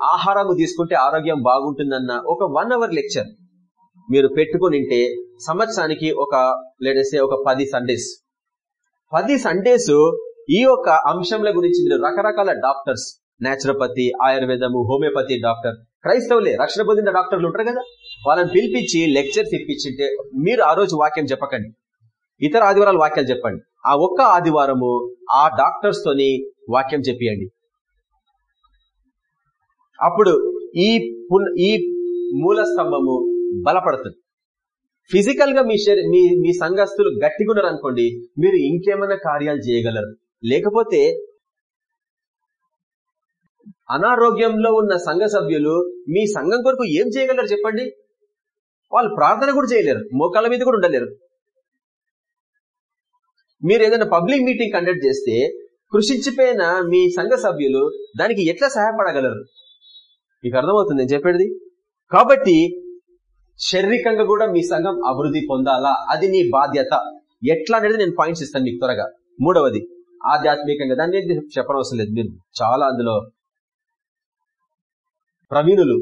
ఆహారము తీసుకుంటే ఆరోగ్యం బాగుంటుందన్న ఒక వన్ అవర్ లెక్చర్ మీరు పెట్టుకునింటే సంవత్సరానికి ఒక లేడసే ఒక పది సండేస్ పది సండేస్ ఈ యొక్క అంశంల గురించి మీరు రకరకాల డాక్టర్స్ నాచురోపతి ఆయుర్వేదము హోమియోపతి డాక్టర్ క్రైస్తవులే రక్షణ పొందిన డాక్టర్లు ఉంటారు కదా? వాళ్ళని పిలిపించి లెక్చర్స్ ఇప్పించింటే మీరు ఆ రోజు వాక్యం చెప్పకండి. ఇతర ఆదివారాలు వాక్యాలు చెప్పండి. ఆ ఒక్క ఆదివారము ఆ డాక్టర్స్ తోని వాక్యం చెప్పియండి. అప్పుడు ఈ ఈ మూల స్తంభము బలపడుతుంది. ఫిజికల్గా మీ మీ మీ సంఘస్థులు గట్టిగా ఉన్నారు అనుకోండి మీరు ఇంకేమైనా కార్యాలు చేయగలరు. లేకపోతే అనారోగ్యంలో ఉన్న సంఘ సభ్యులు మీ సంఘం కొరకు ఏం చేయగలరు చెప్పండి? వాళ్ళు ప్రార్థన కూడా చేయలేరు. మోకాళ్ళ మీద కూడా ఉండలేరు. మీరు ఏదైనా పబ్లిక్ మీటింగ్ కండక్ట్ చేస్తే కృషించిపోయిన మీ సంఘ సభ్యులు దానికి ఎట్లా సహాయపడగలరు? మీకు అర్థమవుతుంది నేను చెప్పేది? కాబట్టి శారీరకంగా కూడా మీ సంఘం అభివృద్ధి పొందాలా? అది నీ బాధ్యత. ఎట్లా అనేది నేను పాయింట్స్ ఇస్తాను మీకు త్వరగా. మూడవది ఆధ్యాత్మికంగా దాన్ని చెప్పనవసరం లేదు. మీరు చాలా అందులో ప్రవీణులు.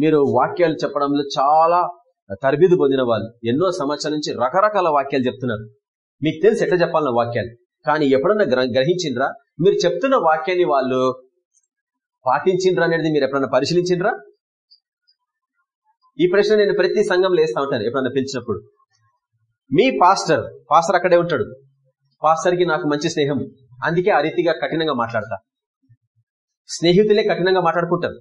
మీరు వాక్యాలు చెప్పడంలో చాలా తరబిదు పొందిన వాళ్ళు. ఎన్నో సంవత్సరాల నుంచి రకరకాల వాక్యాలు చెప్తున్నారు. మీకు తెలిసి ఎట్లా చెప్పాలన్న వాక్యాలు కానీ ఎప్పుడన్నా గ్రహించిండ్రా? మీరు చెప్తున్న వాక్యాన్ని వాళ్ళు పాటించిండ్రా అనేది మీరు ఎప్పుడన్నా పరిశీలించిండ్రా? ఈ ప్రశ్న నేను ప్రతి సంఘంలో వేస్తా ఉంటాను ఎప్పుడన్నా పిలిచినప్పుడు. మీ పాస్టర్ పాస్టర్ అక్కడే ఉంటాడు. పాస్టర్కి నాకు మంచి స్నేహం. అందుకే ఆ రీతిగా కఠినంగా మాట్లాడతా. స్నేహితులే కఠినంగా మాట్లాడుకుంటారు.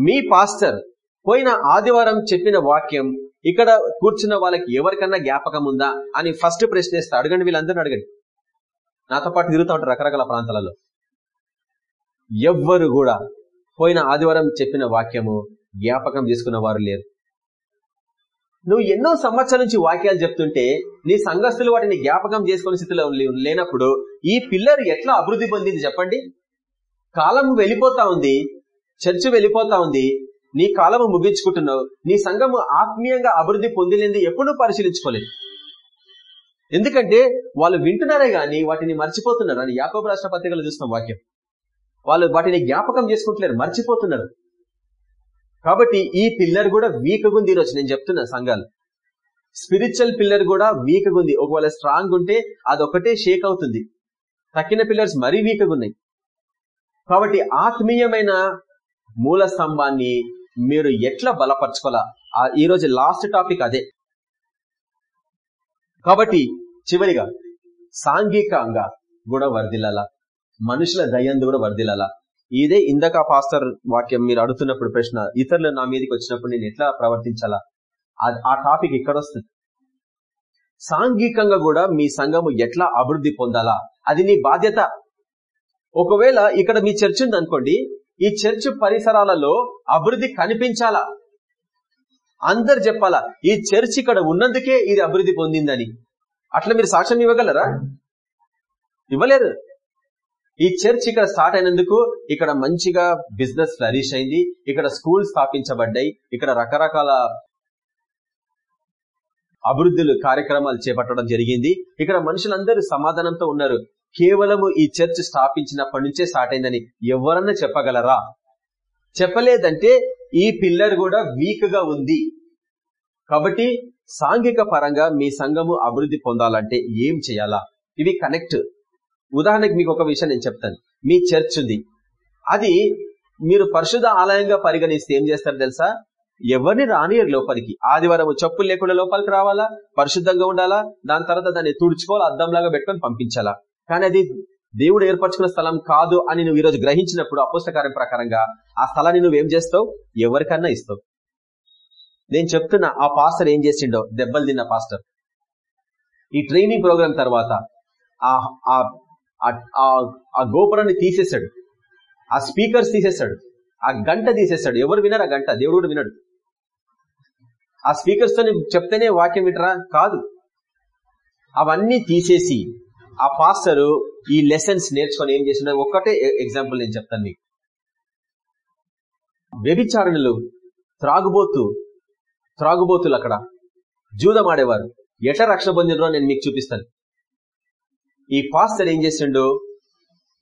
మీ పాస్టర్ పోయిన ఆదివారం చెప్పిన వాక్యం ఇక్కడ కూర్చున్న వాళ్ళకి ఎవరికన్నా జ్ఞాపకం ఉందా అని ఫస్ట్ ప్రశ్నిస్తే అడగండి వీళ్ళందరినీ అడగండి. నాతో పాటు తిరుగుతూ ఉంటారు రకరకాల ప్రాంతాలలో. ఎవ్వరు కూడా పోయిన ఆదివారం చెప్పిన వాక్యము జ్ఞాపకం చేసుకున్న వారు లేరు. నువ్వు ఎన్నో సంవత్సరాల నుంచి వాక్యాలు చెప్తుంటే నీ సంఘస్థులు వాటిని జ్ఞాపకం చేసుకునే స్థితిలో లేనప్పుడు ఈ పిల్లర్ ఎట్లా అభివృద్ధి పొందింది చెప్పండి? కాలం వెళ్ళిపోతా ఉంది చర్చి వెళ్ళిపోతా ఉంది నీ కాలము ముగించుకుంటున్నావు. నీ సంఘము ఆత్మీయంగా అభివృద్ధి పొందిలేంది ఎప్పుడూ పరిశీలించుకోలేదు. ఎందుకంటే వాళ్ళు వింటున్నారే గాని వాటిని మర్చిపోతున్నారు. అని యాకోబ రాష్ట్ర పత్రికలు చూస్తున్నాం వాక్యం. వాళ్ళు వాటిని జ్ఞాపకం చేసుకుంటలేరు మర్చిపోతున్నారు. కాబట్టి ఈ పిల్లర్ కూడా వీక్గా ఉంది ఈరోజు నేను చెప్తున్నా సంఘాలు. స్పిరిచువల్ పిల్లర్ కూడా వీక్గా ఉంది ఒకవేళ స్ట్రాంగ్ ఉంటే అదొకటే షేక్ అవుతుంది. తక్కిన పిల్లర్స్ మరీ వీక్గా ఉన్నాయి కాబట్టి ఆత్మీయమైన మూల స్తంభాన్ని మీరు ఎట్లా బలపరచుకోవాలా? ఈ రోజు లాస్ట్ టాపిక్ అదే. కాబట్టి చివరిగా సాంఘికంగా కూడా వర్దిల్లాలా మనుషుల దయ్యందు కూడా వర్దిల్లాలా ఇదే ఇందాక పాస్టర్ వాక్యం మీరు అడుగుతున్నప్పుడు ప్రశ్న ఇతరులు నా మీదకి వచ్చినప్పుడు నేను ఎట్లా ప్రవర్తించాలా? ఆ- టాపిక్ ఇక్కడ వస్తుంది. సాంఘికంగా కూడా మీ సంఘము ఎట్లా అభివృద్ధి పొందాలా? అది నీ బాధ్యత. ఒకవేళ ఇక్కడ మీ చర్చ ఉంది అనుకోండి ఈ చర్చ్ పరిసరాలలో అభివృద్ధి కనిపించాలా? అందరు చెప్పాలా ఈ చర్చ్ ఇక్కడ ఉన్నందుకే ఇది అభివృద్ధి పొందిందని. అట్లా మీరు సాక్ష్యం ఇవ్వగలరా? ఇవ్వలేరు ఈ చర్చ్ ఇక్కడ స్టార్ట్ అయినందుకు ఇక్కడ మంచిగా బిజినెస్ ఫ్లరిష్ అయింది ఇక్కడ స్కూల్ స్థాపించబడ్డాయి ఇక్కడ రకరకాల అభివృద్ధులు కార్యక్రమాలు చేపట్టడం జరిగింది. ఇక్కడ మనుషులందరూ సమాధానంతో ఉన్నారు. కేవలము ఈ చర్చ్ స్థాపించినప్పటి నుంచే స్టార్ట్ అయిందని ఎవరన్నా చెప్పగలరా? చెప్పలేదంటే ఈ పిల్లర్ కూడా వీక్గా ఉంది. కాబట్టి సాంఘిక పరంగా మీ సంఘము అభివృద్ధి పొందాలంటే ఏం చేయాలా? ఇవి కనెక్ట్ ఉదాహరణకి మీకు ఒక విషయం నేను చెప్తాను. మీ చర్చ్ ఉంది. అది మీరు పరిశుధ ఆలయంగా పరిగణిస్తే ఏం చేస్తారు తెలుసా? ఎవరిని రానియరు లోపలికి. ఆదివారం చెప్పులు లేకుండా లోపలికి రావాలా? పరిశుద్ధంగా ఉండాలా? దాని తర్వాత దాన్ని తుడుచుకోవాలి? అద్దంలాగా పెట్టుకొని పంపించాలా? కానీ అది దేవుడు ఏర్పరచుకున్న స్థలం కాదు అని నువ్వు ఈరోజు గ్రహించినప్పుడు అపుస్తకార్యం ప్రకారంగా ఆ స్థలాన్ని నువ్వేం చేస్తావు? ఎవరికన్నా ఇస్తావు. నేను చెప్తున్నా ఆ పాస్టర్ ఏం చేసిండో దెబ్బలు తిన్న పాస్టర్. ఈ ట్రైనింగ్ ప్రోగ్రాం తర్వాత ఆ ఆ- ఆ- ఆ- ఆ గోపురాన్ని తీసేశాడు. ఆ స్పీకర్స్ తీసేశాడు. ఆ గంట తీసేశాడు. ఎవరు వినరు ఆ గంట? దేవుడు కూడా వినడు. ఆ స్పీకర్స్తో చెప్తేనే వాక్యం వింటరా? కాదు. అవన్నీ తీసేసి ఆ పాస్టరు ఈ లెసన్స్ నేర్చుకొని ఏం చేసిన ఒక్కటే ఎగ్జాంపుల్ నేను చెప్తాను మీకు. వ్యభిచారణలు త్రాగుబోతు త్రాగుబోతులు అక్కడ. జూదం ఆడేవారు. ఎట్లా రక్షణ పొందినరో నేను మీకు చూపిస్తాను. ఈ పాస్టర్ ఏం చేసిండు?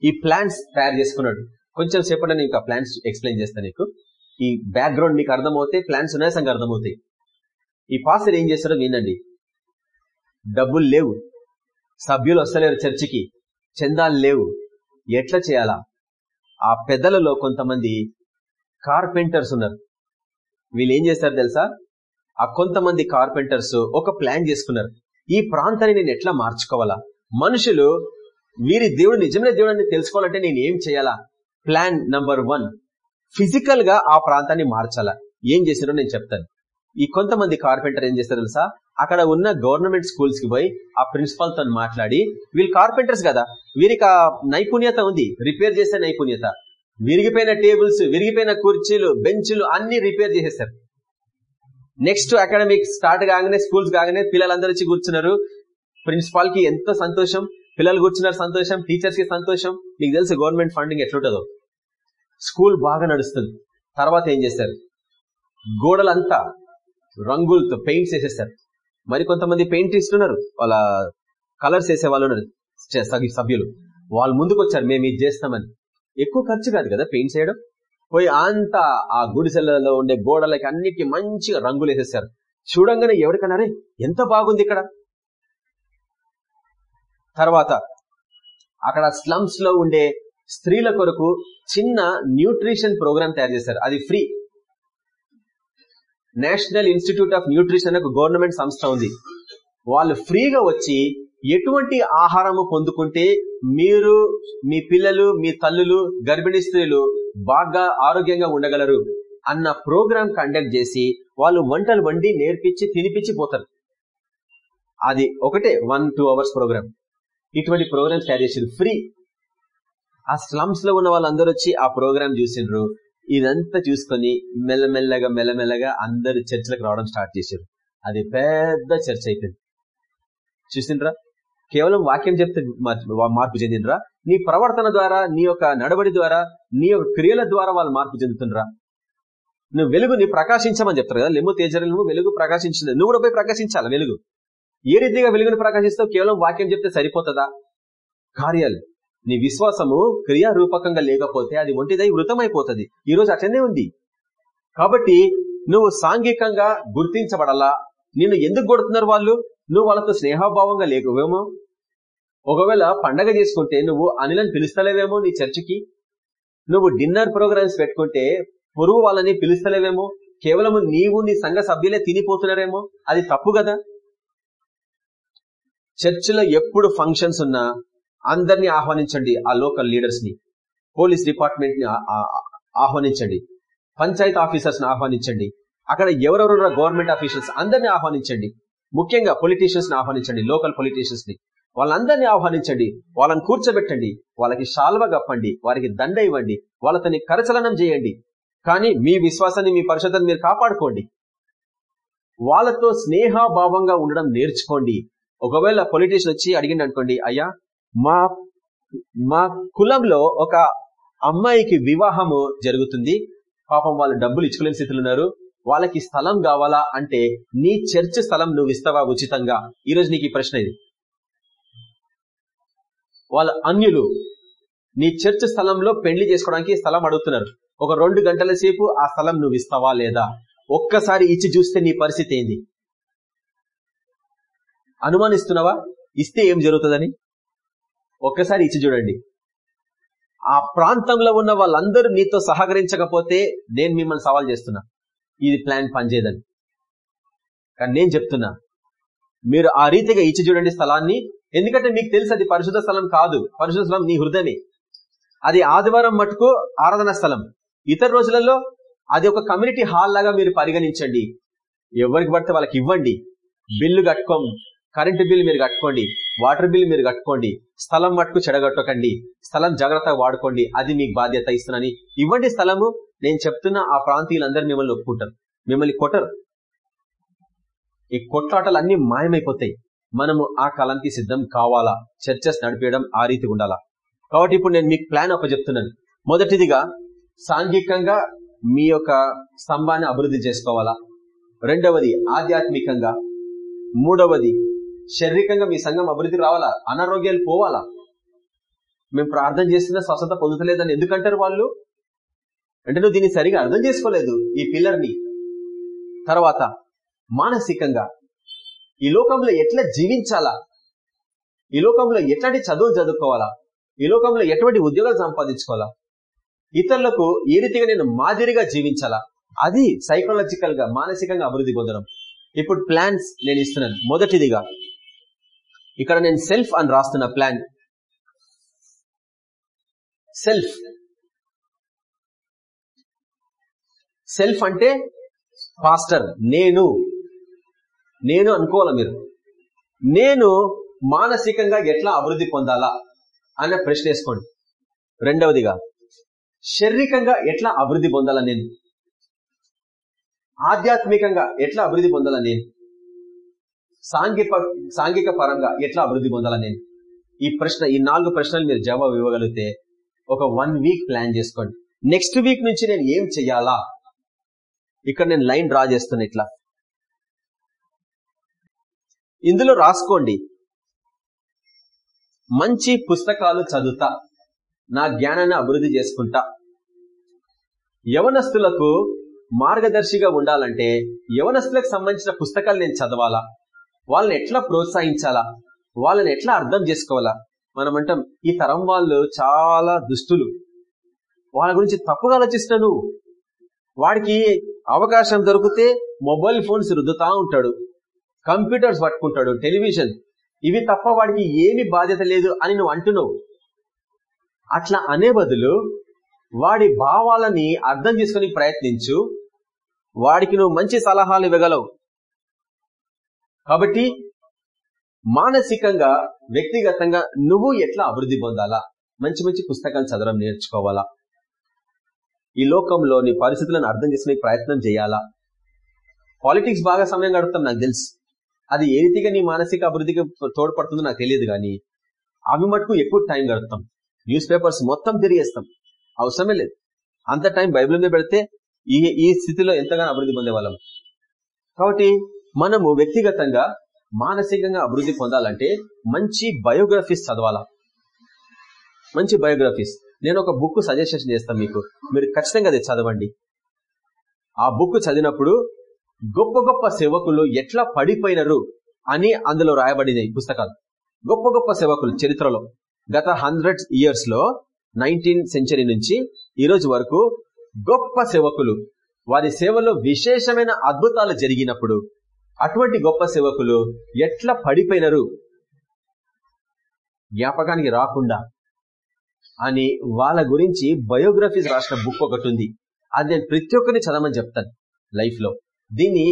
ఈ ప్లాన్స్ తయారు చేసుకున్నాడు. కొంచెం సేపటి నేను ఇంకా ప్లాన్స్ ఎక్స్ప్లెయిన్ చేస్తాను నీకు. ఈ బ్యాక్గ్రౌండ్ మీకు అర్థమవుతాయి ప్లాన్స్ ఉన్నాయి సంగతి అర్థమవుతాయి. ఈ పాస్టర్ ఏం చేస్తారో వినండి. డబ్బులు లేవు. సభ్యులు వస్తలేరు చర్చికి. చందాలు లేవు. ఎట్లా చేయాలా? ఆ పెద్దలలో కొంతమంది కార్పెంటర్స్ ఉన్నారు. వీళ్ళు ఏం చేస్తారు తెలుసా? ఆ కొంతమంది కార్పెంటర్స్ ఒక ప్లాన్ చేసుకున్నారు. ఈ ప్రాంతాన్ని నేను ఎట్లా మార్చుకోవాలా? మనుషులు వీరి దేవుడు నిజమైన దేవుడు తెలుసుకోవాలంటే నేను ఏం చేయాలా? Plan number one. ఫిజికల్గా ఆ ప్రాంతాన్ని మార్చాలా? ఏం చేసినో నేను చెప్తాను. ఈ కొంతమంది కార్పెంటర్ ఏం చేస్తారు తెలుసా? అక్కడ ఉన్న గవర్నమెంట్ స్కూల్స్కి పోయి ఆ ప్రిన్సిపాల్తో మాట్లాడి వీళ్ళు కార్పెంటర్స్ కదా వీరికి ఆ నైపుణ్యత ఉంది రిపేర్ చేసే నైపుణ్యత. విరిగిపోయిన టేబుల్స్ విరిగిపోయిన కుర్చీలు బెంచ్లు అన్ని రిపేర్ చేసేస్తారు. నెక్స్ట్ అకాడమిక్ స్టార్ట్ కాగానే స్కూల్స్ కాగానే పిల్లలందరూ వచ్చి కూర్చున్నారు. ప్రిన్సిపాల్కి ఎంతో సంతోషం పిల్లలు కూర్చున్నారు సంతోషం టీచర్స్కి సంతోషం మీకు తెలుసు గవర్నమెంట్ ఫండింగ్ ఎట్లుంటుందో. స్కూల్ బాగా నడుస్తుంది. తర్వాత ఏం చేస్తారు? గోడలంతా రంగులతో పెయింట్స్ వేసేస్తారు మరి కొంతమంది పెయింట్ ఉన్నారు. వాళ్ళ కలర్స్ వేసే వాళ్ళు ఉన్నారు. సభ్యులు. వాళ్ళు ముందుకు వచ్చారు మేము ఇది చేస్తామని. ఎక్కువ ఖర్చు కాదు కదా పెయింట్స్ వేయడం పోయి అంతా ఆ గుడిసెలలో ఉండే గోడలకి అన్నిటికీ మంచిగా రంగులు వేసేసారు చూడంగానే ఎవరికన్నారే ఎంత బాగుంది ఇక్కడ? తర్వాత అక్కడ స్లమ్స్లో ఉండే స్త్రీల కొరకు చిన్న న్యూట్రిషన్ ప్రోగ్రామ్ తయారు చేశారు అది free national institute of nutrition ఒక గవర్నమెంట్ సంస్థ ఉంది. వాళ్ళు ఫ్రీగా వచ్చి ఎటువంటి ఆహారము పొందుకుంటే మీరు మీ పిల్లలు మీ తల్లులు గర్భిణీ స్త్రీలు బాగా ఆరోగ్యంగా ఉండగలరు అన్న ప్రోగ్రామ్ కండక్ట్ చేసి వాళ్ళు వంటలు వండి నేర్పించి తినిపించి పోతారు. అది ఒకటే వన్ టూ అవర్స్ ప్రోగ్రామ్ ఇటువంటి ప్రోగ్రామ్స్ తయారు చేసారు ఫ్రీ. ఆ స్లమ్స్లో ఉన్న వాళ్ళందరూ వచ్చి ఆ ప్రోగ్రామ్ చూసిండ్రు. ఇదంతా చూసుకొని మెల్లమెల్లగా మెల్లమెల్లగా అందరు చర్చలకు రావడం స్టార్ట్ చేశారు. అది పెద్ద చర్చ అయిపోయింది. చూసిండ్రా? కేవలం వాక్యం చెప్తే మార్పు చెందినరా నీ ప్రవర్తన ద్వారా నీ యొక్క నడవడి ద్వారా నీ యొక్క క్రియల ద్వారా వాళ్ళు మార్పు చెందుతుండ్రా? నువ్వు వెలుగుని ప్రకాశించమని చెప్తారు కదా? లెమ్ము తేజరలు వెలుగు ప్రకాశించింది. నువ్వు కూడా పోయి ప్రకాశించాలి వెలుగు. ఏ రీతిగా వెలుగుని ప్రకాశిస్తావు? కేవలం వాక్యం చెప్తే సరిపోతుందా? కార్యాలు. నీ విశ్వాసము క్రియారూపకంగా లేకపోతే అది ఒంటిదై వృతమైపోతుంది. ఈరోజు అట్లనే ఉంది. కాబట్టి నువ్వు సాంఘికంగా గుర్తించబడలా. నిన్ను ఎందుకు కొడుతున్నారు వాళ్ళు? నువ్వు వాళ్ళతో స్నేహభావంగా లేకువేమో? ఒకవేళ పండగ చేసుకుంటే నువ్వు అనిలను పిలుస్తలేవేమో నీ చర్చికి? నువ్వు డిన్నర్ ప్రోగ్రామ్స్ పెట్టుకుంటే పొరుగు వాళ్ళని పిలుస్తలేవేమో? కేవలం నీవు నీ సంఘ సభ్యులే తినిపోతున్నారేమో? అది తప్పు కదా. చర్చిలో ఎప్పుడు ఫంక్షన్స్ ఉన్నా అందరినీ ఆహ్వానించండి ఆ లోకల్ లీడర్స్ని పోలీస్ డిపార్ట్మెంట్ని ఆహ్వానించండి పంచాయత్ ఆఫీసర్స్ని ఆహ్వానించండి అక్కడ ఎవరెవరు గవర్నమెంట్ ఆఫీషియల్స్ అందరినీ ఆహ్వానించండి ముఖ్యంగా పొలిటీషియన్స్ని ఆహ్వానించండి లోకల్ పొలిటీషియన్స్ని వాళ్ళందరినీ ఆహ్వానించండి వాళ్ళని కూర్చోబెట్టండి వాళ్ళకి శాల్వ గప్పండి వారికి దండ ఇవ్వండి వాళ్ళతోని కరచలనం చేయండి. కానీ మీ విశ్వాసాన్ని మీ పరిశుద్ధని మీరు కాపాడుకోండి. వాళ్ళతో స్నేహభావంగా ఉండడం నేర్చుకోండి. ఒకవేళ పొలిటీషియన్ వచ్చి అడిగిండనుకోండి అయ్యా మా మా కులంలో ఒక అమ్మాయికి వివాహము జరుగుతుంది. పాపం వాళ్ళు డబ్బులు ఇచ్చుకోలేని స్థితిలో ఉన్నారు. వాళ్ళకి స్థలం కావాలా అంటే నీ చర్చ్ స్థలం నువ్వు ఇస్తావా ఉచితంగా? ఈరోజు నీకు ఈ ప్రశ్న ఇది. వాళ్ళ అన్యులు నీ చర్చ్ స్థలంలో పెళ్ళి చేసుకోవడానికి స్థలం అడుగుతున్నారు. ఒక రెండు గంటల సేపు ఆ స్థలం నువ్వు ఇస్తావా లేదా? ఒక్కసారి ఇచ్చి చూస్తే నీ పరిస్థితి ఏంది? అనుమానిస్తున్నావా? ఇస్తే ఏం జరుగుతుందని? ఒక్కసారి ఇచ్చి చూడండి. ఆ ప్రాంతంలో ఉన్న వాళ్ళందరూ నీతో సహకరించకపోతే నేను మిమ్మల్ని సవాల్ చేస్తున్నా. ఇది ప్లాన్ పనిచేయదని కానీ నేను చెప్తున్నా మీరు ఆ రీతిగా ఇచ్చి చూడండి స్థలాన్ని. ఎందుకంటే మీకు తెలుసు అది పరిశుద్ధ స్థలం కాదు. పరిశుద్ధ స్థలం నీ హృదయమే. అది ఆదివారం మటుకు ఆరాధన స్థలం. ఇతర రోజులలో అది ఒక కమ్యూనిటీ హాల్ లాగా మీరు పరిగణించండి. ఎవరికి పడితే వాళ్ళకి ఇవ్వండి. బిల్లు కట్టుకోం కరెంటు బిల్ మీరు కట్టుకోండి వాటర్ బిల్ మీరు కట్టుకోండి స్థలం మట్టుకు చెడగొట్టకండి స్థలం జాగ్రత్తగా వాడుకోండి అది మీకు బాధ్యత ఇస్తున్నాని ఇవ్వండి స్థలము. నేను చెప్తున్న ఆ ప్రాంతీయులందరూ మిమ్మల్ని ఒప్పుకుంటారు. మిమ్మల్ని కొట్టరు. ఈ కొట్లాటలు అన్ని మాయమైపోతాయి. మనము ఆ కాలానికి సిద్ధం కావాలా? చర్చస్ నడిపేయడం ఆ రీతి ఉండాలా? కాబట్టి ఇప్పుడు నేను మీకు ప్లాన్ ఒక చెప్తున్నాను. మొదటిదిగా సాంఘికంగా మీ యొక్క స్తంభాన్ని అభివృద్ధి చేసుకోవాలా? రెండవది ఆధ్యాత్మికంగా. మూడవది శారీరకంగా మీ సంఘం అభివృద్ధి రావాలా? అనారోగ్యాలు పోవాలా? మేము ప్రార్థన చేస్తున్నా స్వస్థత పొందుతలేదని ఎందుకంటారు వాళ్ళు? అంటే నువ్వు దీన్ని సరిగా అర్థం చేసుకోలేదు ఈ పిల్లర్ని. తర్వాత మానసికంగా ఈ లోకంలో ఎట్లా జీవించాలా? ఈ లోకంలో ఎట్లాంటి చదువులు చదువుకోవాలా? ఈ లోకంలో ఎటువంటి ఉద్యోగాలు సంపాదించుకోవాలా? ఇతరులకు ఏ రీతిగా నేను మాదిరిగా జీవించాలా? అది సైకలాజికల్గా మానసికంగా అభివృద్ధి పొందడం. ఇప్పుడు ప్లాన్స్ నేను ఇస్తున్నాను. మొదటిదిగా ఇక్కడ నేను సెల్ఫ్ అని రాస్తున్న ప్లాన్ సెల్ఫ్ సెల్ఫ్ అంటే పాస్టర్ నేను. నేను అనుకోవాలా మీరు? నేను మానసికంగా ఎట్లా అభివృద్ధి పొందాలా అన్న ప్రశ్న వేసుకోండి. రెండవదిగా శారీరకంగా ఎట్లా అభివృద్ధి పొందాలా నేను? ఆధ్యాత్మికంగా ఎట్లా అభివృద్ధి పొందాలా నేను? సాంఘిక సాంఘిక పరంగా ఎట్లా అభివృద్ధి పొందాలా నేను ఈ ప్రశ్న ఈ నాలుగు ప్రశ్నలు మీరు జవాబు ఇవ్వగలిగితే ఒక వన్ వీక్ ప్లాన్ చేసుకోండి. నెక్స్ట్ వీక్ నుంచి నేను ఏం చెయ్యాలా? ఇక్కడ నేను లైన్ డ్రా చేస్తున్నా ఇట్లా. ఇందులో రాసుకోండి. మంచి పుస్తకాలు చదువుతా నా జ్ఞానాన్ని అభివృద్ధి చేసుకుంటా. యవనస్తులకు మార్గదర్శిగా ఉండాలంటే యవనస్తులకు సంబంధించిన పుస్తకాలు నేను చదవాలా? వాళ్ళని ఎట్లా ప్రోత్సహించాలా? వాళ్ళని ఎట్లా అర్థం చేసుకోవాలా? మనం అంటాం ఈ తరం వాళ్ళు చాలా దుష్టులు వాళ్ళ గురించి తప్పుగా ఆలోచిస్తాను నువ్వు వాడికి అవకాశం దొరికితే మొబైల్ ఫోన్స్ రుద్దుతా ఉంటాడు. కంప్యూటర్స్ పట్టుకుంటాడు టెలివిజన్. ఇవి తప్ప వాడికి ఏమి బాధ్యత లేదు అని నువ్వు అంటున్నావు. అట్లా అనే బదులు వాడి భావాలని అర్థం చేసుకుని ప్రయత్నించు. వాడికి నువ్వు మంచి సలహాలు ఇవ్వగలవు. కాబట్టి మానసికంగా వ్యక్తిగతంగా నువ్వు ఎట్లా అభివృద్ధి పొందాలా? మంచి మంచి పుస్తకాలు చదవడం నేర్చుకోవాలా? ఈ లోకంలోని పరిస్థితులను అర్థం చేసుకునే ప్రయత్నం చేయాలా? పాలిటిక్స్ బాగా సమయం గడుపుతాం నాకు తెలుసు. అది ఏ రీతిగా నీ మానసిక అభివృద్ధికి తోడ్పడుతుందో నాకు తెలియదు కానీ అవి మటుకు ఎక్కువ టైం గడుపుతాం. న్యూస్ పేపర్స్ మొత్తం తిరిగేస్తాం. అవసరమే లేదు. అంత టైం బైబిల్ మీద పెడితే ఈ ఈ స్థితిలో ఎంతగానో అభివృద్ధి పొందేవాళ్ళం. కాబట్టి మనము వ్యక్తిగతంగా మానసికంగా అభివృద్ధి పొందాలంటే మంచి బయోగ్రఫీస్ చదవాలా? మంచి బయోగ్రఫీస్. నేను ఒక బుక్ సజెషన్ చేస్తాను మీకు. మీరు ఖచ్చితంగా అది చదవండి. ఆ బుక్ చదివినప్పుడు గొప్ప గొప్ప సేవకులు ఎట్లా పడిపోయినరు అని అందులో రాయబడినాయి పుస్తకాలు. గొప్ప గొప్ప సేవకులు చరిత్రలో. గత హండ్రెడ్ ఇయర్స్లో నైన్టీన్ సెంచరీ నుంచి ఈ రోజు వరకు గొప్ప సేవకులు వారి సేవలో విశేషమైన అద్భుతాలు జరిగినప్పుడు అటువంటి గొప్ప సేవకులు ఎట్లా పడిపోయినరు? జ్ఞాపకానికి రాకుండా అని వాళ్ళ గురించి బయోగ్రఫీస్ రాసిన బుక్ ఒకటి ఉంది. అది నేను ప్రతి ఒక్కరిని చదవమని చెప్తాను లైఫ్లో దీన్ని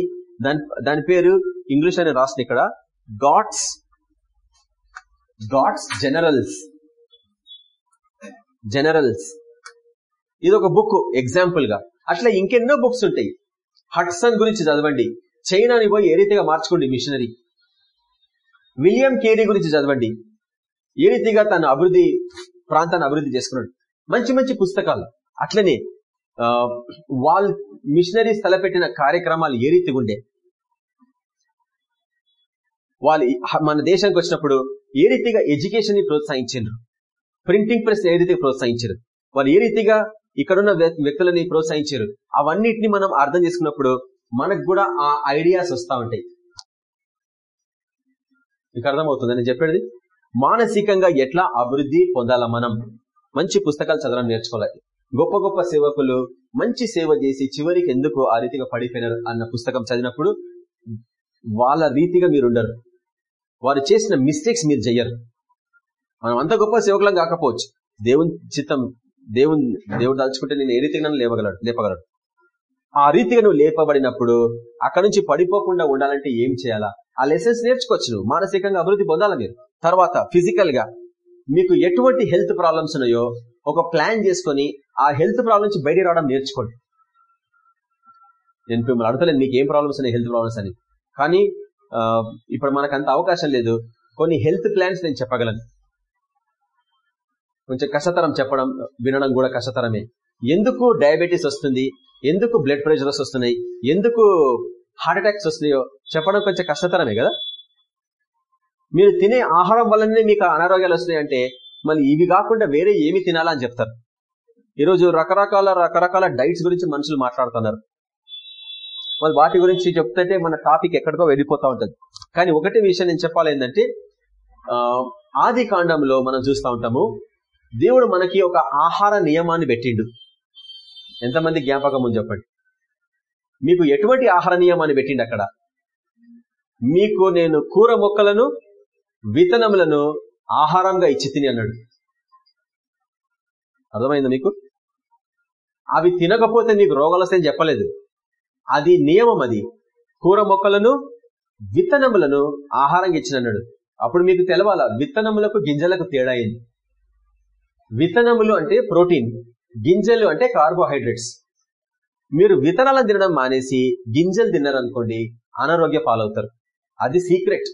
దాని దాని పేరు ఇంగ్లీష్ అని రాసిన ఇక్కడ. Gods gods generals generals. ఇది ఒక బుక్ ఎగ్జాంపుల్గా అట్లా ఇంకెన్నో బుక్స్ ఉంటాయి. హట్సన్ గురించి చదవండి. చైనాని పోయి ఏ రీతిగా మార్చుకోండి మిషనరీ విలియం కేరీ గురించి చదవండి. ఏ రీతిగా తన అభివృద్ధి ప్రాంతాన్ని అభివృద్ధి చేసుకున్నాడు? మంచి మంచి పుస్తకాలు. అట్లనే వాళ్ళు మిషనరీస్ తలపెట్టిన కార్యక్రమాలు ఏ రీతిగా ఉండే? వాళ్ళు మన దేశానికి వచ్చినప్పుడు ఏ రీతిగా ఎడ్యుకేషన్ని ప్రోత్సహించారు ప్రింటింగ్ ప్రెస్ ఏ రీతిగా ప్రోత్సహించారు వాళ్ళు ఏ రీతిగా ఇక్కడున్న వ్యక్తులని ప్రోత్సహించారు అవన్నిటిని మనం అర్థం చేసుకున్నప్పుడు మనకు కూడా ఆ ఐడియాస్ వస్తా ఉంటాయి. మీకు అర్థమవుతుంది నేను చెప్పేది? మానసికంగా ఎట్లా అభివృద్ధి పొందాలా మనం? మంచి పుస్తకాలు చదవడం నేర్చుకోవాలి. గొప్ప గొప్ప సేవకులు మంచి సేవ చేసి చివరికి ఎందుకు ఆ రీతిగా పడిపోయినారు అన్న పుస్తకం చదివినప్పుడు వాళ్ళ రీతిగా మీరు ఉండరు. వారు చేసిన మిస్టేక్స్ మీరు చెయ్యరు. మనం అంత గొప్ప సేవకులం కాకపోవచ్చు. దేవుని చిత్తం దేవుని దేవుడు దాల్చుకుంటే నేను ఏ రీతిగా లేపగలడు లేపగలడు ఆ రీతిగా నువ్వు లేపబడినప్పుడు అక్కడ నుంచి పడిపోకుండా ఉండాలంటే ఏం చేయాలా? ఆ లెసన్స్ నేర్చుకోవచ్చు నువ్వు. మానసికంగా అభివృద్ధి పొందాలా మీరు? తర్వాత ఫిజికల్గా మీకు ఎటువంటి హెల్త్ ప్రాబ్లమ్స్ ఉన్నాయో ఒక ప్లాన్ చేసుకొని ఆ హెల్త్ ప్రాబ్లం నుంచి బయట రావడం నేర్చుకోండి. నేను మిమ్మల్ని అడగలేదు మీకు ఏం ప్రాబ్లమ్స్ ఉన్నాయి హెల్త్ ప్రాబ్లమ్స్ అని. కానీ ఇప్పుడు మనకు అంత అవకాశం లేదు. కొన్ని హెల్త్ ప్లాన్స్ నేను చెప్పగలను. కొంచెం కష్టతరం చెప్పడం వినడం కూడా కష్టతరమే. ఎందుకు డయాబెటీస్ వస్తుంది? ఎందుకు బ్లడ్ ప్రెషర్స్ వస్తున్నాయి? ఎందుకు హార్ట్ అటాక్స్ వస్తున్నాయో చెప్పడం కొంచెం కష్టతరమే కదా? మీరు తినే ఆహారం వల్లనే మీకు అనారోగ్యాలు వస్తున్నాయి అంటే మళ్ళీ ఇవి కాకుండా వేరే ఏమి తినాలా అని చెప్తారు. ఈరోజు రకరకాల రకరకాల డైట్స్ గురించి మనుషులు మాట్లాడుతున్నారు. మరి వాటి గురించి చెప్తుంటే మన టాపిక్ ఎక్కడికో వెళ్ళిపోతా ఉంటుంది. కానీ ఒకటి విషయం నేను చెప్పాలి ఏంటంటే ఆది కాండంలో మనం చూస్తూ ఉంటాము దేవుడు మనకి ఒక ఆహార నియమాన్ని పెట్టిండు. ఎంతమంది జ్ఞాపకం ఉంది చెప్పండి? మీకు ఎటువంటి ఆహార నియమాన్ని పెట్టిండు అక్కడ? మీకు నేను కూర మొక్కలను విత్తనములను ఆహారంగా ఇచ్చి తిని అన్నాడు. అర్థమైందా మీకు? అవి తినకపోతే నీకు రోగాలు వస్తాయని చెప్పలేదు. అది నియమం అది. కూర మొక్కలను విత్తనములను ఆహారంగా ఇచ్చిన అన్నాడు. అప్పుడు మీకు తెలవాల? విత్తనములకు గింజలకు తేడా అయింది విత్తనములు అంటే ప్రోటీన్. గింజలు అంటే కార్బోహైడ్రేట్స్. మీరు విత్తనాలను తినడం మానేసి గింజలు తిన్నారనుకోండి అనారోగ్య పాలవుతారు. అది సీక్రెట్.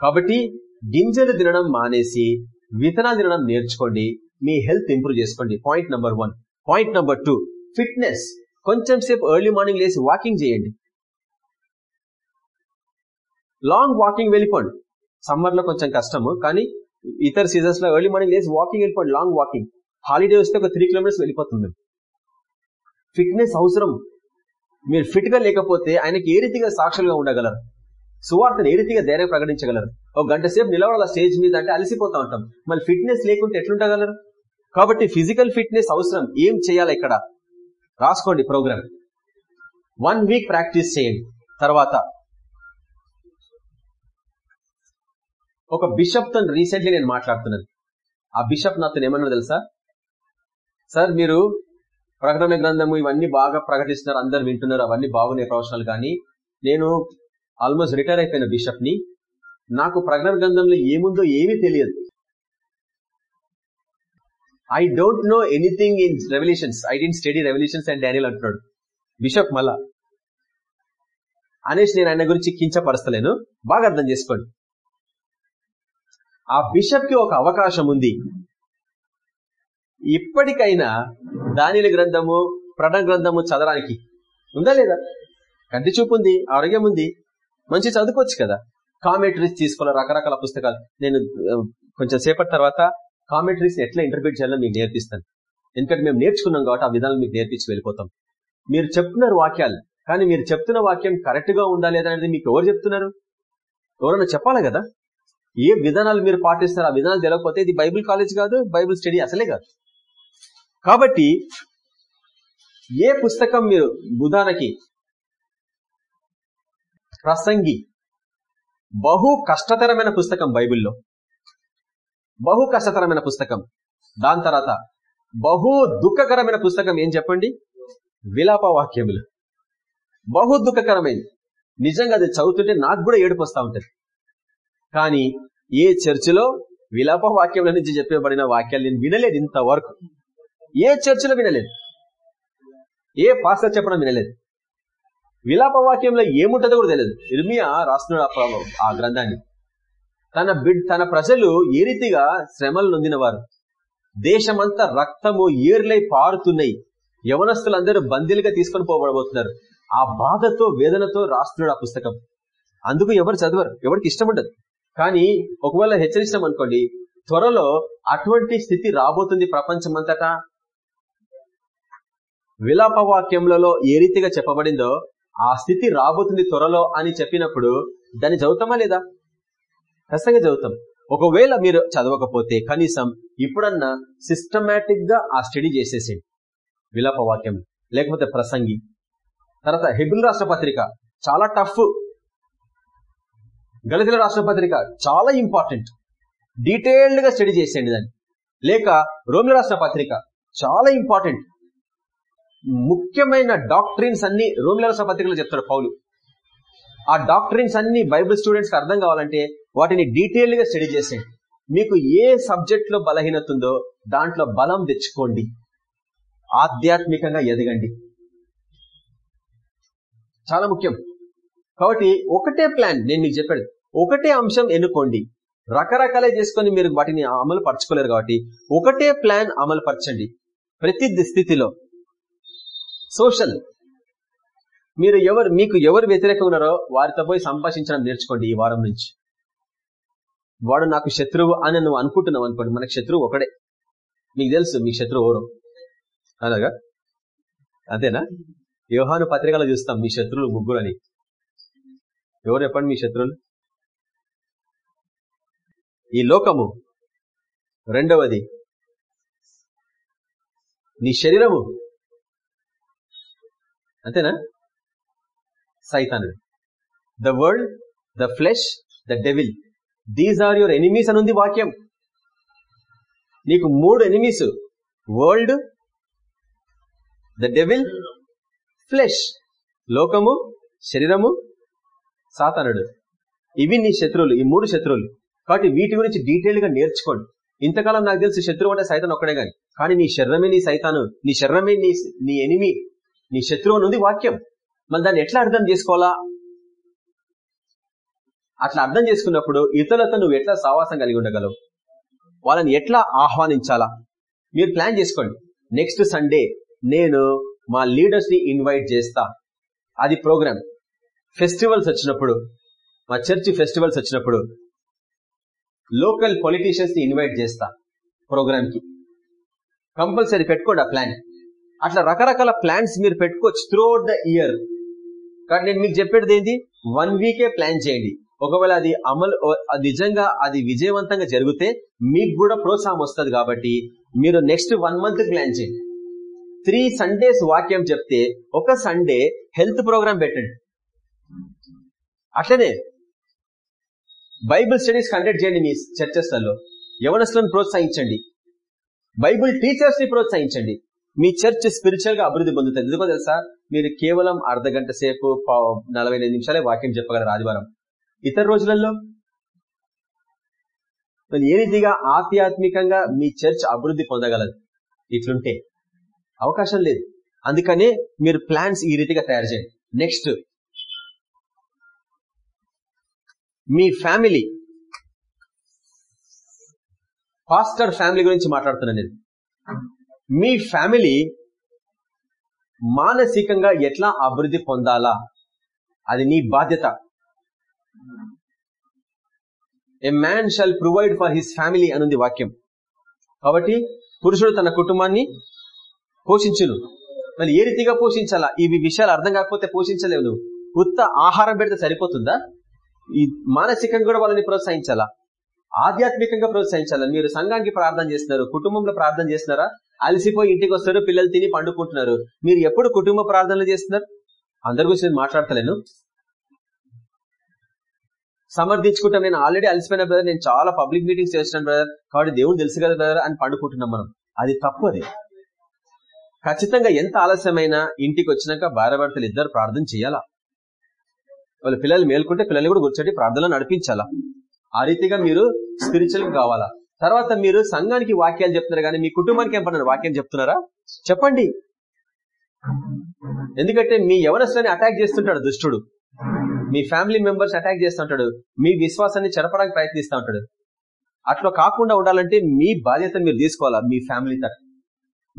కాబట్టి గింజలు తినడం మానేసి విత్తనాలు తినడం నేర్చుకోండి మీ హెల్త్ ఇంప్రూవ్ చేసుకోండి. Point number one. Point number two fitness. కొంచెం సేపు ఎర్లీ మార్నింగ్ లేసి వాకింగ్ చేయండి. లాంగ్ వాకింగ్ వెళ్ళిపోండి. సమ్మర్లో కొంచెం కష్టము కానీ ఇతర సీజన్స్లో ఎర్లీ మార్నింగ్ లేసి వాకింగ్ వెళ్ళిపోండి. Long walking. హాలిడే వస్తే ఒక త్రీ కిలోమీటర్స్ వెళ్ళిపోతుంది. ఫిట్నెస్ అవసరం. మీరు ఫిట్గా లేకపోతే ఆయనకి ఏ రీతిగా సాక్షులుగా ఉండగలరు? సువార్తను ఏ రీతిగా ధైర్యం ప్రకటించగలరు? ఒక గంట సేపు నిలబడాల స్టేజ్ మీద అంటే అలసిపోతా ఉంటాం. మళ్ళీ ఫిట్నెస్ లేకుంటే ఎట్లుండగలరు కాబట్టి ఫిజికల్ ఫిట్నెస్ అవసరం. ఏం చేయాలి ఇక్కడ? రాసుకోండి ప్రోగ్రామ్ వన్ వీక్ ప్రాక్టీస్ చేయండి. తర్వాత ఒక బిషప్తో రీసెంట్లీ నేను మాట్లాడుతున్నాను. ఆ బిషప్ నాతో ఏమన్నా తెలుసా? సార్ మీరు ప్రకటన గ్రంథము ఇవన్నీ బాగా ప్రకటిస్తున్నారు అందరు వింటున్నారు అవన్నీ బాగున్నాయి ప్రవచనాలు కానీ. నేను ఆల్మోస్ట్ రిటైర్ అయిపోయిన బిషప్ని నాకు ప్రకటన గ్రంథంలో ఏముందో ఏమీ తెలియదు. I don't know anything in Revelations I didn't study Revelations and Daniel అంటున్నాడు. బిషప్ మళ్ళా. అనేసి నేను ఆయన గురించి కించపరస్తలేను. బాగా అర్థం చేసుకోండి. ఆ బిషప్కి ఒక అవకాశం ఉంది. ఇప్పటికైనా దానిల గ్రంథము ప్రణ గ్రంథము చదవడానికి ఉందా లేదా? కంటి చూపు ఉంది ఆరోగ్యం ఉంది మంచి చదువుకోవచ్చు కదా. కామెంటరీస్ తీసుకోవాలి? రకరకాల పుస్తకాలు. నేను కొంచెం సేపటి తర్వాత కామెంటరీస్ ఎట్లా ఇంటర్ప్రిట్ చేయాలో మీకు నేర్పిస్తాను. ఎందుకంటే మేము నేర్చుకున్నాం కాబట్టి ఆ విధానం మీకు నేర్పించి వెళ్ళిపోతాం. మీరు చెప్తున్నారు వాక్యాలు కానీ మీరు చెప్తున్న వాక్యం కరెక్ట్గా ఉందా లేదా అనేది మీకు ఎవరు చెప్తున్నారు? ఎవరైనా చెప్పాలి కదా? ఏ విధానాలు మీరు పాటిస్తారు? ఆ విధానాలు తెలియకపోతే ఇది బైబిల్ కాలేజ్ కాదు బైబిల్ స్టడీ అసలే కాదు. కాబట్టి ఏ పుస్తకం మీరు బుధానకి? ప్రసంగి. బహు కష్టతరమైన పుస్తకం బైబిల్లో. బహు కష్టతరమైన పుస్తకం. దాని తర్వాత బహు దుఃఖకరమైన పుస్తకం ఏం చెప్పండి? విలాప వాక్యములు. బహు దుఃఖకరమైంది. నిజంగా అది చదువుతుంటే నాకు కూడా ఏడుపు వస్తా కానీ ఏ చర్చిలో విలాప వాక్యముల నుంచి చెప్పబడిన వాక్యాలు నేను వినలేదు ఇంతవరకు. ఏ చర్చలో వినలేదు? ఏ పాస్టర్ చెప్పడం వినలేదు? విలాప వాక్యంలో ఏముంటుందో కూడా తెలియదు. ఇర్మియా రాస్తున్నాడు ఆ గ్రంథాన్ని. తన బిడ్ తన ప్రజలు ఏ రీతిగా శ్రమలు నొందినవారు? దేశమంతా రక్తము ఏర్లై పారుతున్నాయి. యవనస్తులందరూ బందీలుగా తీసుకొని పోబడబోతున్నారు. ఆ బాధతో వేదనతో రాస్తున్నాడు ఆ పుస్తకం. అందుకు ఎవరు చదవరు? ఎవరికి ఇష్టం ఉండదు. కానీ ఒకవేళ హెచ్చరించడం అనుకోండి త్వరలో అటువంటి స్థితి రాబోతుంది ప్రపంచమంతటా? విలాప వాక్యములలో ఏ రీతిగా చెప్పబడిందో ఆ స్థితి రాబోతుంది త్వరలో అని చెప్పినప్పుడు దాన్ని చదువుతామా లేదా? ఖచ్చితంగా చదువుతాం. ఒకవేళ మీరు చదవకపోతే కనీసం ఇప్పుడన్నా సిస్టమేటిక్గా ఆ స్టడీ చేసేసేయండి. విలాప వాక్యం లేకపోతే ప్రసంగి. తర్వాత హెబిల్ రాష్ట్ర పత్రిక చాలా టఫ్. గలితుల రాష్ట్ర పత్రిక చాలా ఇంపార్టెంట్. డీటెయిల్డ్గా స్టడీ చేసేయండి దాన్ని. లేక రోమిల రాష్ట్ర పత్రిక చాలా ఇంపార్టెంట్. ముఖ్యమైన డాక్టరీన్స్ అన్ని రోమిల సపత్రికలు పత్రికలో చెప్తాడు పౌలు. ఆ డాక్టరీన్స్ అన్ని బైబిల్ స్టూడెంట్స్కి అర్థం కావాలంటే వాటిని డీటెయిల్గా స్టడీ చేసేయండి మీకు ఏ సబ్జెక్ట్లో బలహీనత ఉందో దాంట్లో బలం తెచ్చుకోండి. ఆధ్యాత్మికంగా ఎదగండి. చాలా ముఖ్యం. కాబట్టి ఒకటే ప్లాన్ నేను మీకు చెప్పాడు ఒకటే అంశం ఎన్నుకోండి. రకరకాలే చేసుకొని మీరు వాటిని అమలు పరచుకోలేరు కాబట్టి ఒకటే ప్లాన్ అమలు పరచండి. ప్రతి స్థితిలో. సోషల్. మీరు ఎవరు మీకు ఎవరు వ్యతిరేకంగా ఉన్నారో వారితో పోయి సంభాషించడం నేర్చుకోండి ఈ వారం నుంచి. వాడు నాకు శత్రువు అని నువ్వు అనుకుంటున్నావు అనుకోండి మనకు శత్రువు ఒకడే. మీకు తెలుసు మీ శత్రువు ఎవరు? అలాగా అంతేనా? వ్యవహాను పత్రికలో చూస్తాం మీ శత్రువులు ముగ్గురు అని ఎవరు చెప్పండి మీ శత్రువులు? ఈ లోకము రెండవది నీ శరీరము అంతేనా? సైతానుడు. The world the flesh the devil these are your enemies అని ఉంది వాక్యం. నీకు మూడు enemies world the devil flesh లోకము శరీరము సాతానుడు. ఇవి నీ శత్రువులు ఈ మూడు శత్రువులు. కాబట్టి వీటి గురించి డీటెయిల్గా నేర్చుకోండి. ఇంతకాలం నాకు తెలిసి శత్రువు అంటే సైతాన్ ఒక్కడే గాని. కానీ నీ శరీరమే నీ సైతాను. నీ శరీరమే నీ నీ ఎనిమి నీ శత్రువు అని వాక్యం. మళ్ళీ దాన్ని ఎట్లా అర్థం చేసుకోవాలా? అట్లా అర్థం చేసుకున్నప్పుడు ఇతరులతో నువ్వు ఎట్లా సావాసం కలిగి ఉండగలవు? వాళ్ళని ఎట్లా ఆహ్వానించాలా? మీరు ప్లాన్ చేసుకోండి. నెక్స్ట్ సండే నేను మా లీడర్స్ని ఇన్వైట్ చేస్తా. అది ప్రోగ్రామ్. ఫెస్టివల్స్ వచ్చినప్పుడు మా చర్చి ఫెస్టివల్స్ వచ్చినప్పుడు లోకల్ పొలిటీషియన్స్ని ఇన్వైట్ చేస్తా ప్రోగ్రామ్కి కంపల్సరీ పెట్టుకోండి ఆ ప్లాన్. అట్లా రకరకాల ప్లాన్స్ మీరు పెట్టుకోవచ్చు త్రూ ద ఇయర్ కానీ నేను మీకు చెప్పేది ఏంటి? వన్ వీకే ప్లాన్ చేయండి. ఒకవేళ అది అమలు అది నిజంగా అది విజయవంతంగా జరిగితే మీకు కూడా ప్రోత్సాహం వస్తుంది కాబట్టి మీరు నెక్స్ట్ వన్ మంత్ ప్లాన్ చేయండి. త్రీ సండేస్ వాక్యం చెప్తే ఒక సండే హెల్త్ ప్రోగ్రామ్ పెట్టండి. అట్లనే బైబిల్ స్టడీస్ కండక్ట్ చేయండి మీ చర్చెస్లలో. యవనస్తులను ప్రోత్సహించండి. బైబిల్ టీచర్స్ని ప్రోత్సహించండి. మీ చర్చ్ స్పిరిచువల్గా అభివృద్ధి పొందుతుంది ఎందుకో తెలుసా? మీరు కేవలం అర్ధ గంట సేపు నలభై ఐదు నిమిషాలే వాక్యం చెప్పగలరు ఆదివారం. ఇతర రోజులలో ఏ రీతిగా ఆధ్యాత్మికంగా మీ చర్చ్ అభివృద్ధి పొందగలదు ఇట్లుంటే అవకాశం లేదు. అందుకనే మీరు ప్లాన్స్ ఈ రీతిగా తయారు చేయండి. నెక్స్ట్ మీ ఫ్యామిలీ పాస్టర్ ఫ్యామిలీ గురించి మాట్లాడుతున్నాను నేను. మీ ఫ్యామిలీ మానసికంగా ఎట్లా అభివృద్ధి పొందాలా? అది నీ బాధ్యత. A man shall provide for his family అనుంది వాక్యం. కాబట్టి పురుషుడు తన కుటుంబాన్ని పోషించును. మరి ఏ రీతిగా పోషించాలా? ఇవి విషయాలు అర్థం కాకపోతే పోషించలేవు ఉత్త ఆహారం పెడితే సరిపోతుందా? ఈ మానసికంగా కూడా వాళ్ళని ప్రోత్సహించాలా? ఆధ్యాత్మికంగా ప్రోత్సహించాలా? మీరు సంఘానికి ప్రార్థన చేస్తున్నారు కుటుంబంలో ప్రార్థన చేస్తున్నారా? అలసిపోయి ఇంటికి వస్తారు పిల్లలు తిని పండుకుంటున్నారు. మీరు ఎప్పుడు కుటుంబ ప్రార్థనలు చేస్తున్నారు? అందరి గురించి నేను మాట్లాడతలేను. సమర్థించుకుంటాం. నేను ఆల్రెడీ అలసిపోయిన బ్రదర్ నేను చాలా పబ్లిక్ మీటింగ్స్ చేస్తున్నాను బ్రదర్ కాబట్టి దేవుడు తెలుసు కదా బ్రదర్ అని పండుకుంటున్నాం మనం. అది తప్పు అది. ఖచ్చితంగా ఎంత ఆలస్యమైనా ఇంటికి వచ్చినాక భార్య భర్తలు ఇద్దరు ప్రార్థన చేయాలా? వాళ్ళ పిల్లలు మేల్కుంటే పిల్లల్ని కూడా కూర్చోటి ప్రార్థనలు నడిపించాలా? ఆ రీతిగా మీరు స్పిరిచువల్ కావాలా? తర్వాత మీరు సంఘానికి వాక్యాలు చెప్తున్నారు కానీ మీ కుటుంబానికి ఏమన్నారు వాక్యం చెప్తున్నారా? చెప్పండి. ఎందుకంటే మీ ఎవరస్తుని అటాక్ చేస్తుంటాడు దుష్టుడు. మీ ఫ్యామిలీ మెంబర్స్ అటాక్ చేస్తుంటాడు. మీ విశ్వాసాన్ని చెరపడానికి ప్రయత్నిస్తూ ఉంటాడు. అట్లా కాకుండా ఉండాలంటే మీ బాధ్యత మీరు తీసుకోవాలా? మీ ఫ్యామిలీ తరఫు.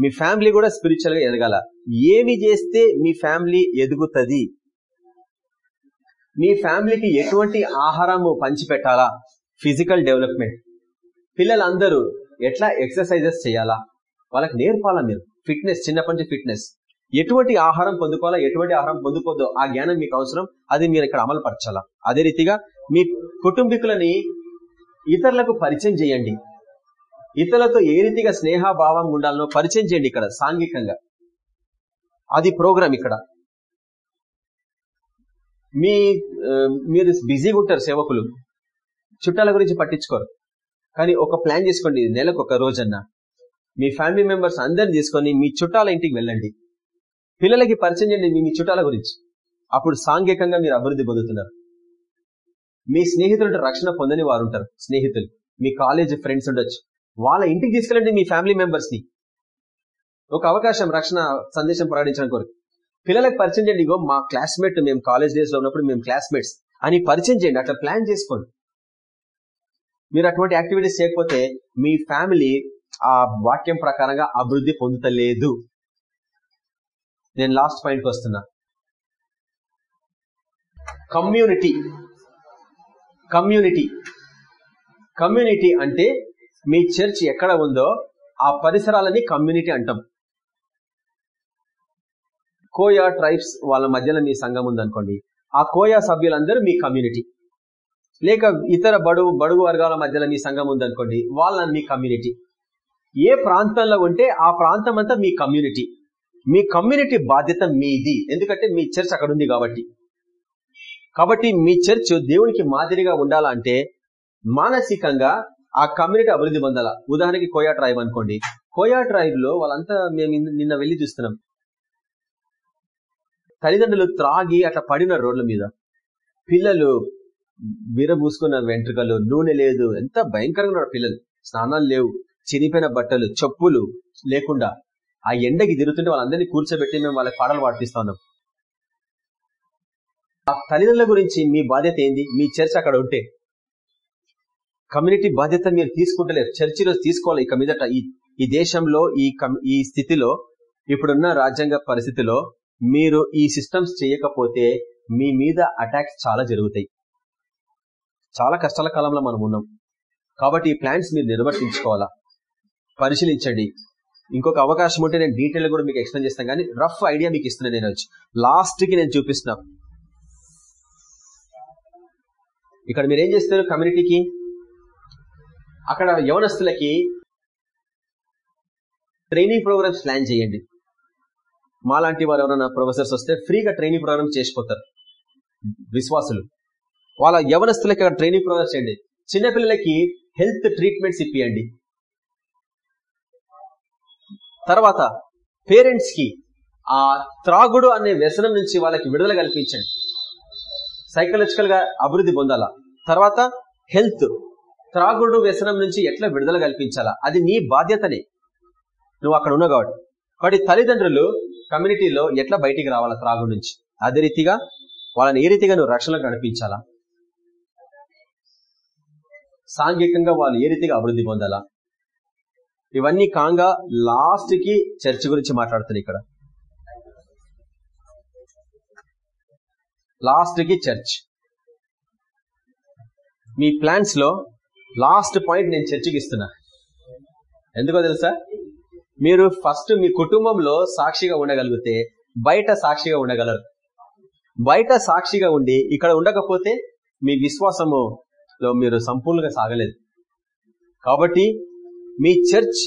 మీ ఫ్యామిలీ కూడా స్పిరిచువల్గా ఎదగాల. ఏమి చేస్తే మీ ఫ్యామిలీ ఎదుగుతుంది? మీ ఫ్యామిలీకి ఎటువంటి ఆహారము పంచిపెట్టాలా? ఫిజికల్ డెవలప్మెంట్ పిల్లలందరూ ఎట్లా ఎక్సర్సైజెస్ చేయాలా? వాళ్ళకి నేర్పాలా మీరు? ఫిట్నెస్ చిన్నప్పటి నుంచి ఫిట్నెస్. ఎటువంటి ఆహారం పొందుకోవాలా? ఎటువంటి ఆహారం పొందుకోదో ఆ జ్ఞానం మీకు అవసరం. అది మీరు ఇక్కడ అమలు పరచాలా అదే రీతిగా మీ కుటుంబీకులని ఇతరులకు పరిచయం చేయండి. ఇతరులతో ఏ రీతిగా స్నేహభావం ఉండాలనో పరిచయం చేయండి ఇక్కడ సాంఘికంగా. అది ప్రోగ్రామ్ ఇక్కడ. మీ మీరు బిజీగా ఉంటారు సేవకులు. చుట్టాల గురించి పట్టించుకోరు. కానీ ఒక ప్లాన్ చేసుకోండి నెలకు ఒక రోజన్నా. మీ ఫ్యామిలీ మెంబర్స్ అందరిని తీసుకొని మీ చుట్టాల ఇంటికి వెళ్ళండి. పిల్లలకి పరిచయం చేయండి మీ- మీ చుట్టాల గురించి. అప్పుడు సాంఘికంగా మీరు అభివృద్ధి పొందుతున్నారు. మీ స్నేహితులు రక్షణ పొందని వారు ఉంటారు స్నేహితులు. మీ కాలేజ్ ఫ్రెండ్స్ ఉండొచ్చు. వాళ్ళ ఇంటికి తీసుకెళ్ళండి మీ ఫ్యామిలీ మెంబర్స్ని. ఒక అవకాశం రక్షణ సందేశం ప్రకటించడం కొరకు. పిల్లలకు పరిచయం చేయండి ఇగో మా క్లాస్మేట్ మేము కాలేజ్ డేస్లో ఉన్నప్పుడు మేము క్లాస్మేట్స్ అని పరిచయం చేయండి అట్లా ప్లాన్ చేసుకోండి. మీరు అటువంటి యాక్టివిటీస్ చేయకపోతే మీ ఫ్యామిలీ ఆ వాక్యం ప్రకారంగా అభివృద్ధి పొందుతలేదు. నేను లాస్ట్ పాయింట్కి వస్తున్నా. కమ్యూనిటీ కమ్యూనిటీ కమ్యూనిటీ అంటే మీ చర్చ్ ఎక్కడ ఉందో ఆ పరిసరాలని కమ్యూనిటీ అంటాం. కోయా ట్రైబ్స్ వాళ్ళ మధ్యలో మీ సంఘం ఉందనుకోండి. ఆ కోయా సభ్యులందరూ మీ కమ్యూనిటీ లేక ఇతర బడుగు బడుగు వర్గాల మధ్యలో మీ సంఘం ఉందనుకోండి వాళ్ళ మీ కమ్యూనిటీ. ఏ ప్రాంతంలో ఉంటే ఆ ప్రాంతం అంతా మీ కమ్యూనిటీ. మీ కమ్యూనిటీ బాధ్యత మీది. ఎందుకంటే మీ చర్చ్ అక్కడ ఉంది కాబట్టి. కాబట్టి మీ చర్చ్ దేవునికి మాదిరిగా ఉండాలంటే మానసికంగా ఆ కమ్యూనిటీ అభివృద్ధి పొందాల? ఉదాహరణకి కోయా ట్రైబ్ అనుకోండి. కోయా ట్రైబ్లో వాళ్ళంతా మేము నిన్న- వెళ్ళి వెళ్ళి చూస్తున్నాం. తల్లిదండ్రులు త్రాగి అట్లా పడిన రోడ్ల మీద పిల్లలు విరబూసుకున్న వెంట్రుకలు నూనె లేదు. ఎంత భయంకరంగా ఉన్నారు పిల్లలు. స్నానాలు లేవు. చినిపోయిన బట్టలు చెప్పులు లేకుండా ఆ ఎండకి తిరుగుతుంటే వాళ్ళందరినీ కూర్చోబెట్టి మేము వాళ్ళకి పాటలు పాటిస్తా ఉన్నాం. ఆ తల్లిదండ్రుల గురించి మీ బాధ్యత ఏంది? మీ చర్చ్ అక్కడ ఉంటే. కమ్యూనిటీ బాధ్యత మీరు తీసుకుంటలేరు. చర్చిలో తీసుకోవాలి ఇక మీదట. ఈ ఈ దేశంలో ఈ ఈ స్థితిలో ఇప్పుడున్న రాజ్యాంగ పరిస్థితిలో మీరు ఈ సిస్టమ్స్ చేయకపోతే మీ మీద అటాక్స్ చాలా జరుగుతాయి. చాలా కష్టాల కాలంలో మనం ఉన్నాం. కాబట్టి ఈ ప్లాన్స్ మీరు నిర్వర్తించుకోవాలా? పరిశీలించండి. ఇంకొక అవకాశం ఉంటే నేను డీటెయిల్ కూడా మీకు ఎక్స్ప్లెయిన్ చేస్తాను. కానీ రఫ్ ఐడియా మీకు ఇస్తున్నాను నేను వచ్చి లాస్ట్కి నేను చూపిస్తున్నా. ఇక్కడ మీరు ఏం చేస్తారు? కమ్యూనిటీకి అక్కడ యవనస్తులకి ట్రైనింగ్ ప్రోగ్రామ్స్ ప్లాన్ చేయండి. మాలాంటి వారు ఎవరైనా ప్రొఫెసర్స్ వస్తే ఫ్రీగా ట్రైనింగ్ ప్రోగ్రామ్ చేసిపోతారు. విశ్వాసులు. వాళ్ళ యవనస్తులకి అక్కడ ట్రైనింగ్ ప్రోగ్రామ్స్ చేయండి. చిన్నపిల్లలకి హెల్త్ ట్రీట్మెంట్స్ ఇప్పియండి. తర్వాత పేరెంట్స్కి ఆ త్రాగుడు అనే వ్యసనం నుంచి వాళ్ళకి విడుదల కల్పించండి. సైకలాజికల్గా అభివృద్ధి పొందాలా. తర్వాత హెల్త్ త్రాగుడు వ్యసనం నుంచి ఎట్లా విడుదల కల్పించాలా? అది నీ బాధ్యతనే. నువ్వు అక్కడ ఉన్నావు కాబట్టి. కాబట్టి తల్లిదండ్రులు కమ్యూనిటీలో ఎట్లా బయటికి రావాలా త్రాగుడు నుంచి? అదే రీతిగా వాళ్ళని ఏ రీతిగా నువ్వు రక్షణ నడిపించాలా? సాంఘికంగా వాళ్ళు ఏ రీతిగా అభివృద్ధి పొందాలా? ఇవన్నీ కాంగా లాస్ట్కి చర్చ్ గురించి మాట్లాడుతుంది ఇక్కడ. లాస్ట్కి చర్చ్. మీ ప్లాన్స్లో లాస్ట్ పాయింట్ నేను చర్చికి ఇస్తున్నా. ఎందుకో తెలుసా? మీరు ఫస్ట్ మీ కుటుంబంలో సాక్షిగా ఉండగలిగితే బయట సాక్షిగా ఉండగలరు. బయట సాక్షిగా ఉండి ఇక్కడ ఉండకపోతే మీ విశ్వాసము లో మీరు సంపూర్ణంగా సాగలేదు. కాబట్టి మీ చర్చ్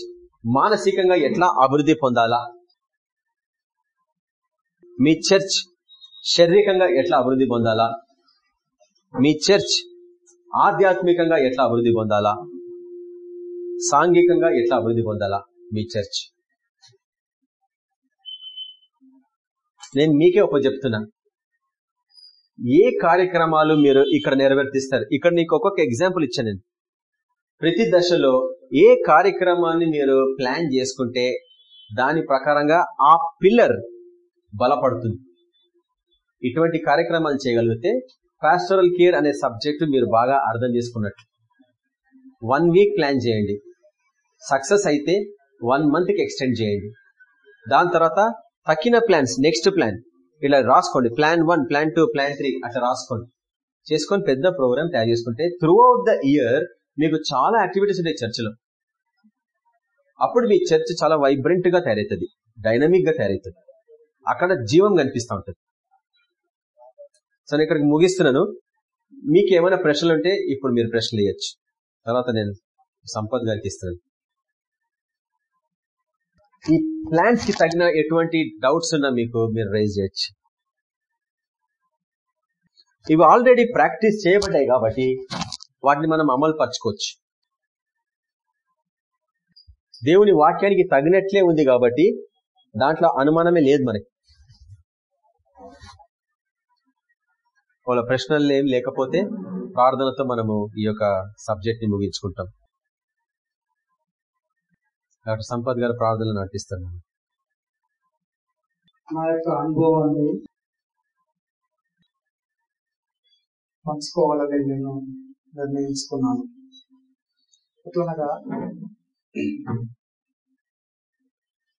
మానసికంగా ఎట్లా అభివృద్ధి పొందాలా? మీ చర్చ్ శారీరకంగా ఎట్లా అభివృద్ధి పొందాలా? మీ చర్చ్ ఆధ్యాత్మికంగా ఎట్లా అభివృద్ధి పొందాలా? సాంఘికంగా ఎట్లా అభివృద్ధి పొందాలా మీ చర్చ్? నేను మీకే ఒక చెప్తున్నా. ఏ కార్యక్రమాలు మీరు ఇక్కడ నెరవేర్తిస్తారు? ఇక్కడ నీకు ఒక్కొక్క ఎగ్జాంపుల్ ఇచ్చాను నేను. ప్రతి దశలో ఏ కార్యక్రమాన్ని మీరు ప్లాన్ చేసుకుంటే దాని ప్రకారంగా ఆ పిల్లర్ బలపడుతుంది. ఇటువంటి కార్యక్రమాలు చేయగలిగితే పాస్టరల్ కేర్ అనే సబ్జెక్టు మీరు బాగా అర్థం చేసుకున్నట్టు. వన్ వీక్ ప్లాన్ చేయండి. సక్సెస్ అయితే వన్ మంత్కి ఎక్స్టెండ్ చేయండి. దాని తర్వాత తక్కిన ప్లాన్స్ నెక్స్ట్ ప్లాన్ ఇలా రాసుకోండి. Plan one plan two plan three అట్లా రాసుకోండి. చేసుకొని పెద్ద ప్రోగ్రామ్ తయారు చేసుకుంటే త్రూ అవుట్ ద ఇయర్ మీకు చాలా యాక్టివిటీస్ ఉంటాయి చర్చిలో. అప్పుడు మీ చర్చ్ చాలా వైబ్రెంట్గా తయారవుతుంది. డైనమిక్గా తయారవుతుంది. అక్కడ జీవం కనిపిస్తూ ఉంటుంది. సో నేను ఇక్కడికి ముగిస్తున్నాను. మీకు ఏమైనా ప్రశ్నలు ఉంటే ఇప్పుడు మీరు ప్రశ్నలు ఇవ్వచ్చు తర్వాత నేను సంపద్ గారికి ఇస్తున్నాను. ఈ ప్లాన్స్కి తగిన ఎటువంటి డౌట్స్ ఉన్నా మీకు మీరు రైజ్ చేయొచ్చు. ఇవి ఆల్రెడీ ప్రాక్టీస్ చేయబడ్డాయి కాబట్టి వాటిని మనం అమలు పరచుకోవచ్చు. దేవుని వాక్యానికి తగినట్లే ఉంది కాబట్టి దాంట్లో అనుమానమే లేదు మనకి వాళ్ళ ప్రశ్నలు ఏం లేకపోతే ప్రార్థనతో మనము ఈ యొక్క సబ్జెక్ట్ని ముగించుకుంటాం. డాక్టర్ సంపత్ గారు ప్రార్థనలు నటిస్తున్నాను నా యొక్క అనుభవాన్ని పంచుకోవాలని నేను నిర్ణయించుకున్నాను. ఎట్లనగా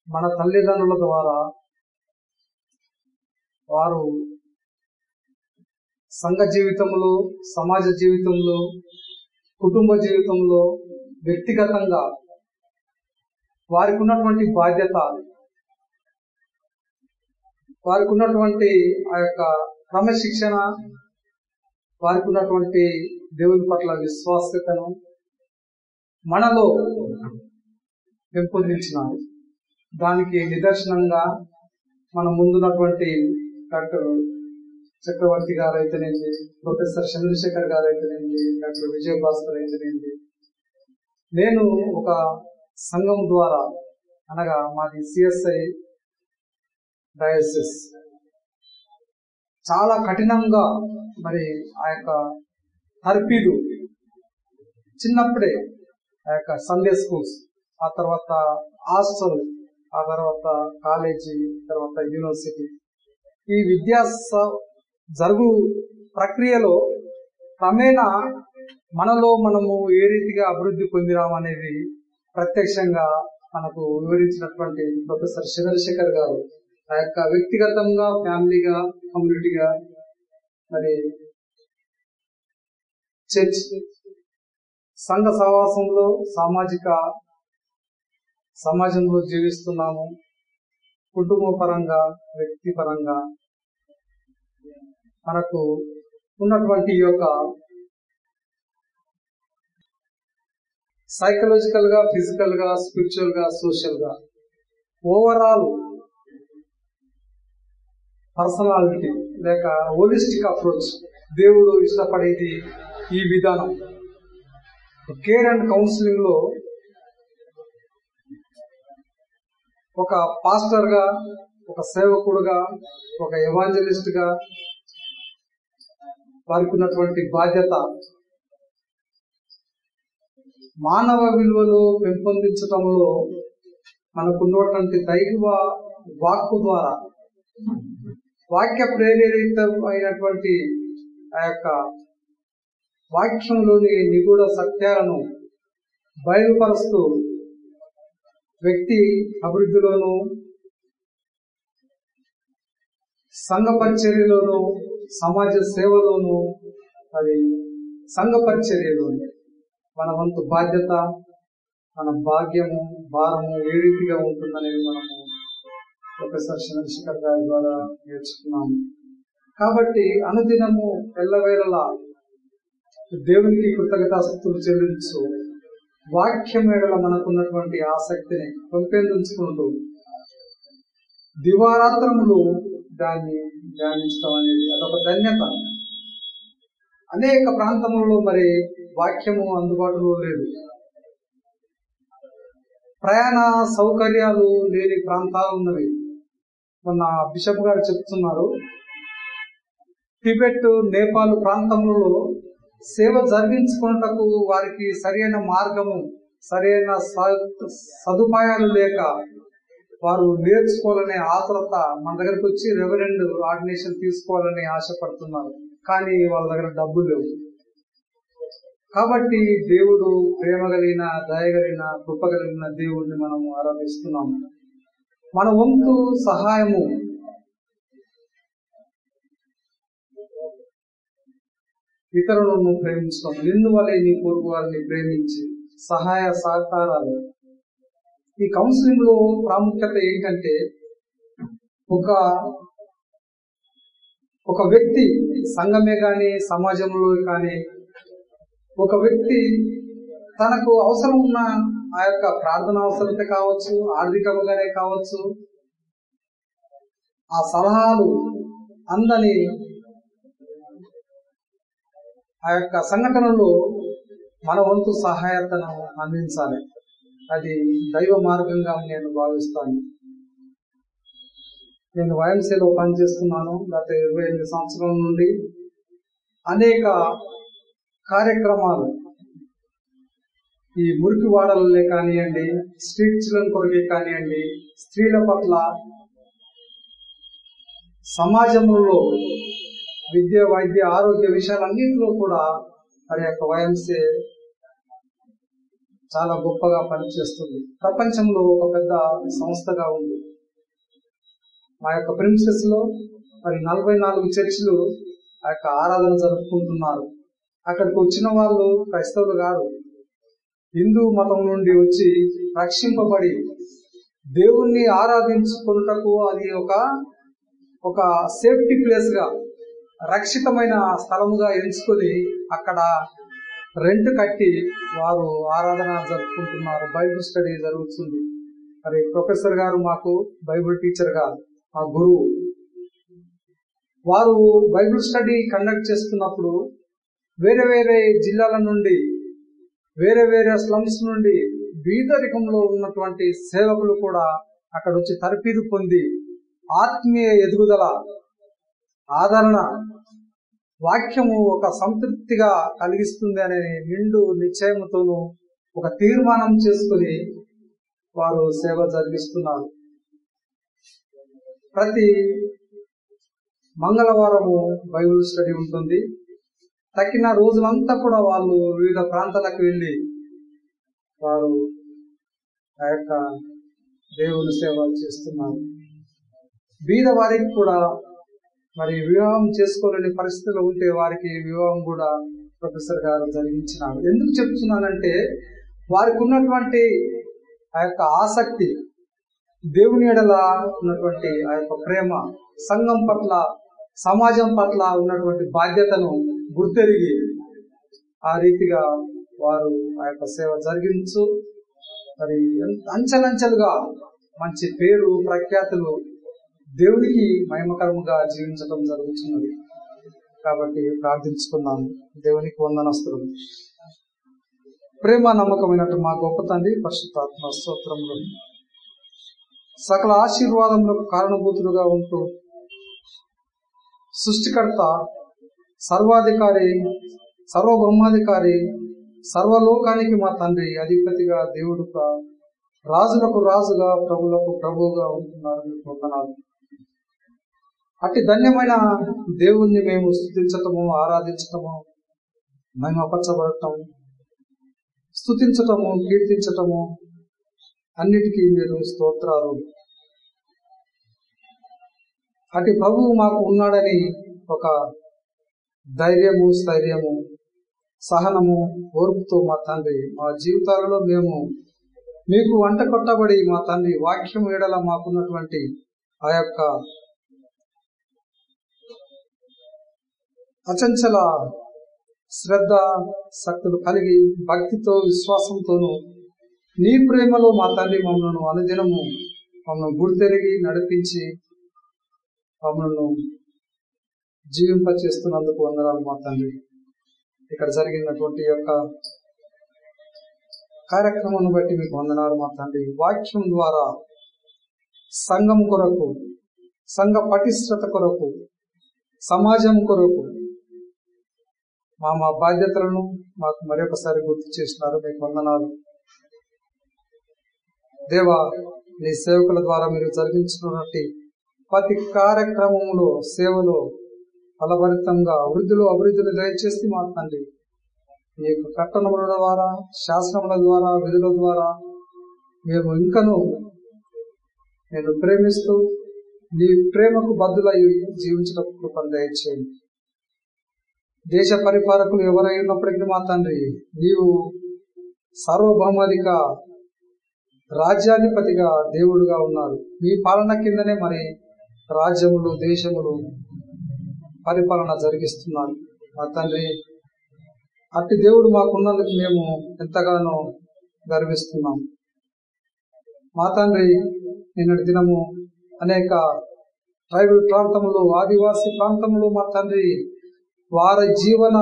మన తల్లిదండ్రుల ద్వారా వారు సంఘ జీవితంలో సమాజ జీవితంలో కుటుంబ జీవితంలో వ్యక్తిగతంగా వారికి ఉన్నటువంటి బాధ్యత వారికి ఉన్నటువంటి ఆ యొక్క క్రమశిక్షణ వారికి ఉన్నటువంటి దేవుని పట్ల విశ్వాసతను మనలో పెంపొందించినారు. దానికి నిదర్శనంగా మన ముందున్నటువంటి డాక్టర్ చక్రవర్తి గారు అయితేనేంటి ప్రొఫెసర్ చంద్రశేఖర్ గారు అయితేనేంటి డాక్టర్ విజయభాస్కర్ అయితేనేంటి నేను ఒక సంఘం ద్వారా అనగా మాది సిఎస్ఐ డయాసిస్ చాలా కఠినంగా మరి ఆ యొక్క తర్పీదు చిన్నప్పుడే ఆ యొక్క సండే స్కూల్స్ ఆ తర్వాత హాస్టల్ ఆ తర్వాత కాలేజీ తర్వాత యూనివర్సిటీ. ఈ విద్యా జరుగు ప్రక్రియలో క్రమేణా మనలో మనము ఏ రీతిగా అభివృద్ధి పొందినామనేది ప్రత్యక్షంగా మనకు వివరించినటువంటి ప్రొఫెసర్ చంద్రశేఖర్ గారు ఆ యొక్క వ్యక్తిగతంగా ఫ్యామిలీగా కమ్యూనిటీగా మరి చర్చ్ సంఘ సహవాసంలో సామాజిక సమాజంలో జీవిస్తున్నాము. కుటుంబ పరంగా వ్యక్తి పరంగా మనకు ఉన్నటువంటి ఈ యొక్క సైకలాజికల్గా ఫిజికల్గా స్పిరిచువల్గా సోషల్గా. ఓవరాల్ పర్సనాలిటీ లేక హోలిస్టిక్ అప్రోచ్ దేవుడు ఇష్టపడేది ఈ విధానం. కేర్ అండ్ కౌన్సిలింగ్లో ఒక పాస్టర్గా ఒక సేవకుడుగా ఒక ఎవాంజలిస్ట్గా వారికి ఉన్నటువంటి బాధ్యత మానవ విలువలు పెంపొందించడంలో మనకున్నటువంటి దైవ వాక్కు ద్వారా వాక్య ప్రేరేరితమైనటువంటి ఆ యొక్క వాక్యంలోని నిగూఢ సత్యాలను బయలుపరుస్తూ వ్యక్తి అభివృద్ధిలోను సంఘ పరిచర్యలోను సమాజ సేవలోను అది సంఘ పరిచర్యలోను. మన వంతు బాధ్యత మన భాగ్యము భారము ఏ రీతిగా ఉంటుందనేది మనము ప్రొఫెసర్ చంద్రశేఖర్ గారి ద్వారా నేర్చుకున్నాము. కాబట్టి అనుదినము ఎల్లవేళలా దేవునికి కృతజ్ఞతాశక్తులు చెల్లించు. వాక్యం మేడల మనకున్నటువంటి ఆసక్తిని పెంపొందించుకుంటూ దివారాత్రములు దాన్ని ధ్యానించడం అనేది అదొక ధన్యత. అనేక ప్రాంతములలో మరి వాక్యము అందుబాటులో లేదు. ప్రయాణ సౌకర్యాలు లేని ప్రాంతాలు ఉన్నవి. మొన్న బిషప్ గారు చెప్తున్నారు టిబెట్ నేపాల్ ప్రాంతములలో సేవ జరిగించుకున్నటకు వారికి సరైన మార్గము సరైన స- సదుపాయాలు లేక వారు నేర్చుకోవాలనే ఆతురత మన దగ్గరకు వచ్చి రెవరెండ్ ఆర్డినేషన్ తీసుకోవాలని ఆశపడుతున్నారు. కానీ వాళ్ళ దగ్గర డబ్బులు లేవు. కాబట్టి దేవుడు ప్రేమ కలిగిన దయగలిగిన కృప కలిగిన దేవుడిని మనం ఆరాధిస్తున్నాము. మన వంతు సహాయము ఇతరులను ప్రేమించడం నిన్ను నీ పొరుగు వారిని ప్రేమించి సహాయ సహకారాలు. ఈ కౌన్సిలింగ్లో ప్రాముఖ్యత ఏంటంటే ఒక ఒక వ్యక్తి సంఘమే కానీ సమాజంలో కానీ ఒక వ్యక్తి తనకు అవసరం ఉన్న ఆ యొక్క ప్రార్థన అవసరత కావచ్చు ఆర్థికంగానే కావచ్చు ఆ సలహాలు అందని ఆ యొక్క సంఘటనలో మన వంతు సహాయతను అందించాలి. అది దైవ మార్గంగా నేను భావిస్తాను. నేను వైఎంసీలో పనిచేస్తున్నాను గత ఇరవై ఎనిమిది సంవత్సరాల నుండి. అనేక కార్యక్రమాలు. ఈ మురికి వాడలనే కానివ్వండి స్ట్రీట్ చిల్డ్రన్ కొరకే కానివ్వండి స్త్రీల పట్ల సమాజంలో విద్య వైద్య ఆరోగ్య విషయాలన్నింటిలో కూడా మరి యొక్క వయంసే చాలా గొప్పగా పనిచేస్తుంది. ప్రపంచంలో ఒక పెద్ద సంస్థగా ఉంది. మా యొక్క ప్రిన్సెస్లో మరి నలభై నాలుగు చర్చిలు ఆ యొక్క ఆరాధన జరుపుకుంటున్నారు. అక్కడికి వచ్చిన వాళ్ళు క్రైస్తవులు కాదు. హిందూ మతం నుండి వచ్చి రక్షింపబడి దేవుణ్ణి ఆరాధించుకున్నటకు అది ఒక ఒక సేఫ్టీ ప్లేస్గా రక్షితమైన స్థలముగా ఎంచుకొని అక్కడ రెంట్ కట్టి వారు ఆరాధన జరుపుకుంటున్నారు. బైబిల్ స్టడీ జరుగుతుంది. మరి ప్రొఫెసర్ గారు మాకు బైబిల్ టీచర్గా ఆ గురువు. వారు బైబిల్ స్టడీ కండక్ట్ చేస్తున్నప్పుడు వేరే వేరే జిల్లాల నుండి వేరే వేరే స్లమ్స్ నుండి బీదరికంలో ఉన్నటువంటి సేవకులు కూడా అక్కడ వచ్చి తరపీదు పొంది ఆత్మీయ ఎదుగుదల ఆదరణ వాక్యము ఒక సంతృప్తిగా కలిగిస్తుంది అనే నిండు నిశ్చయముతోనూ ఒక తీర్మానం చేసుకుని వారు సేవ జరిగిస్తున్నారు. ప్రతి మంగళవారము బైబిల్ స్టడీ ఉంటుంది. తక్కిన రోజులంతా కూడా వాళ్ళు వివిధ ప్రాంతాలకు వెళ్ళి వారు ఆ యొక్క దేవుని సేవ చేస్తున్నారు. బీద వారికి కూడా మరి వివాహం చేసుకోలేని పరిస్థితులు ఉంటే వారికి వివాహం కూడా ప్రొఫెసర్ గారు జరిగించినారు. ఎందుకు చెప్తున్నానంటే వారికి ఉన్నటువంటి ఆ యొక్క ఆసక్తి దేవుని ఎడల ఉన్నటువంటి ఆ యొక్క ప్రేమ సంఘం పట్ల సమాజం పట్ల ఉన్నటువంటి బాధ్యతను గుర్తెరిగి ఆ రీతిగా వారు ఆ యొక్క సేవ జరిగించు. మరి అంచెలంచెలుగా మంచి పేరు ప్రఖ్యాతులు దేవునికి మహిమకరముగా జీవించడం జరుగుతున్నది. కాబట్టి ప్రార్థించుకున్నాను దేవునికి వందనస్తులు. ప్రేమ నమ్మకమైనట్టు మా గొప్ప తండ్రి పరిశుద్ధాత్మ స్తోత్రంలో సకల ఆశీర్వాదంలో కారణభూతులుగా ఉంటూ సృష్టికర్త సర్వాధికారి సర్వబ్రహ్మాధికారి సర్వలోకానికి మా తండ్రి అధిపతిగా దేవుడుగా రాజులకు రాజుగా ప్రభులకు ప్రభువుగా ఉంటున్నారు మీకు వందనాలు అట్టి ధన్యమైన దేవుణ్ణి మేము స్థుతించటము ఆరాధించటము మహిమపరచబడటం స్థుతించటము కీర్తించటము అన్నిటికీ మీరు స్తోత్రాలు. అటు ప్రభువు మాకు ఉన్నాడని ఒక ధైర్యము స్థైర్యము సహనము ఓర్పుతో మా తండ్రి మా జీవితాలలో మేము మీకు వంట కొట్టబడి మా తండ్రి వాక్యం ఏడల మాకున్నటువంటి ఆ యొక్క అచంచల శ్రద్ధ శక్తులు కలిగి భక్తితో విశ్వాసంతోనూ నీ ప్రేమలో మా తండ్రి మమ్మల్ని అనుదినము మమ్మల్ని గుర్తెరిగి నడిపించి మమ్మల్ని జీవింపచేస్తున్నందుకు వందనాలు మా తండ్రి. ఇక్కడ జరిగినటువంటి యొక్క కార్యక్రమాన్ని బట్టి మీకు వందనాలు మా తండ్రి. వాక్యం ద్వారా సంఘం కొరకు సంఘ పటిష్టత కొరకు సమాజం కొరకు మా మా బాధ్యతలను మాకు మరొకసారి గుర్తు చేసినారు. మీకు వందనాలు. దేవా నీ సేవకుల ద్వారా మీరు జరిగించినటువంటి ప్రతి కార్యక్రమంలో సేవలో ఫలభరితంగా అభివృద్ధిలో అభివృద్ధిని దయచేసి మా తండ్రి మీ యొక్క కట్టణముల ద్వారా శాస్త్రముల ద్వారా విధుల ద్వారా మేము ఇంకను నేను ప్రేమిస్తూ నీ ప్రేమకు బద్దులై జీవించడం కృపను దయచేయండి. దేశ పరిపాలకులు ఎవరై ఉన్నప్పటికీ మా తండ్రి నీవు సార్వభౌమాధిక రాజ్యాధిపతిగా దేవుడుగా ఉన్నారు మీ పాలన కిందనే మరి రాజ్యములు దేశములు పరిపాలన జరిగిస్తున్నారు. మా తండ్రి అట్టి దేవుడు మాకున్నందుకు మేము ఎంతగానో గర్విస్తున్నాం. మా తండ్రి నిన్నటి దినము అనేక ట్రైబల్ ప్రాంతములు ఆదివాసీ ప్రాంతములు మా తండ్రి వారి జీవన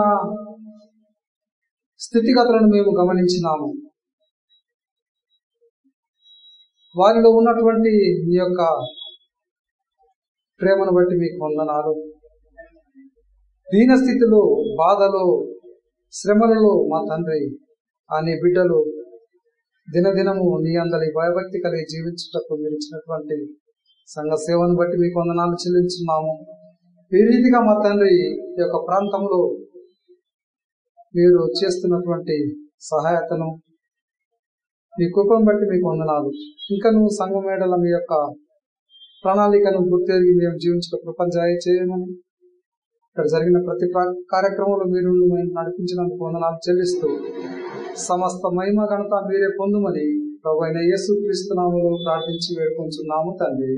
స్థితిగతులను మేము గమనించినాము. వారిలో ఉన్నటువంటి మీ యొక్క ప్రేమను బట్టి మీకు వందనాలు. దీనస్థితిలో బాధలో శ్రమలలో మా తండ్రి ఆ నీ బిడ్డలు దినదినము నీ అందరి భయభక్తి కలిగి జీవించుటకు మీరు ఇచ్చినటువంటి సంఘ సేవను బట్టి మీకు వందనాలు చెల్లించున్నాము. ఈ రీతిగా మా తండ్రి ఈ యొక్క ప్రాంతంలో మీరు చేస్తున్నటువంటి సహాయతను మీ కృపను బట్టి మీకు వందనాలు. ఇంకా నువ్వు సంఘం మేడల మీ యొక్క ప్రణాళికను గుర్తెరిగి మేము జీవించడం కృపను జాయ చేయమని ఇక్కడ జరిగిన ప్రతి కార్యక్రమంలో మీరు నడిపించినందుకు వందనాలు చెల్లిస్తూ సమస్త మహిమ ఘనత మీరే పొందుమని ప్రభు అయిన యేసు క్రీస్తునాములో ప్రార్థించి వేడుకొంచున్నాము తండ్రి.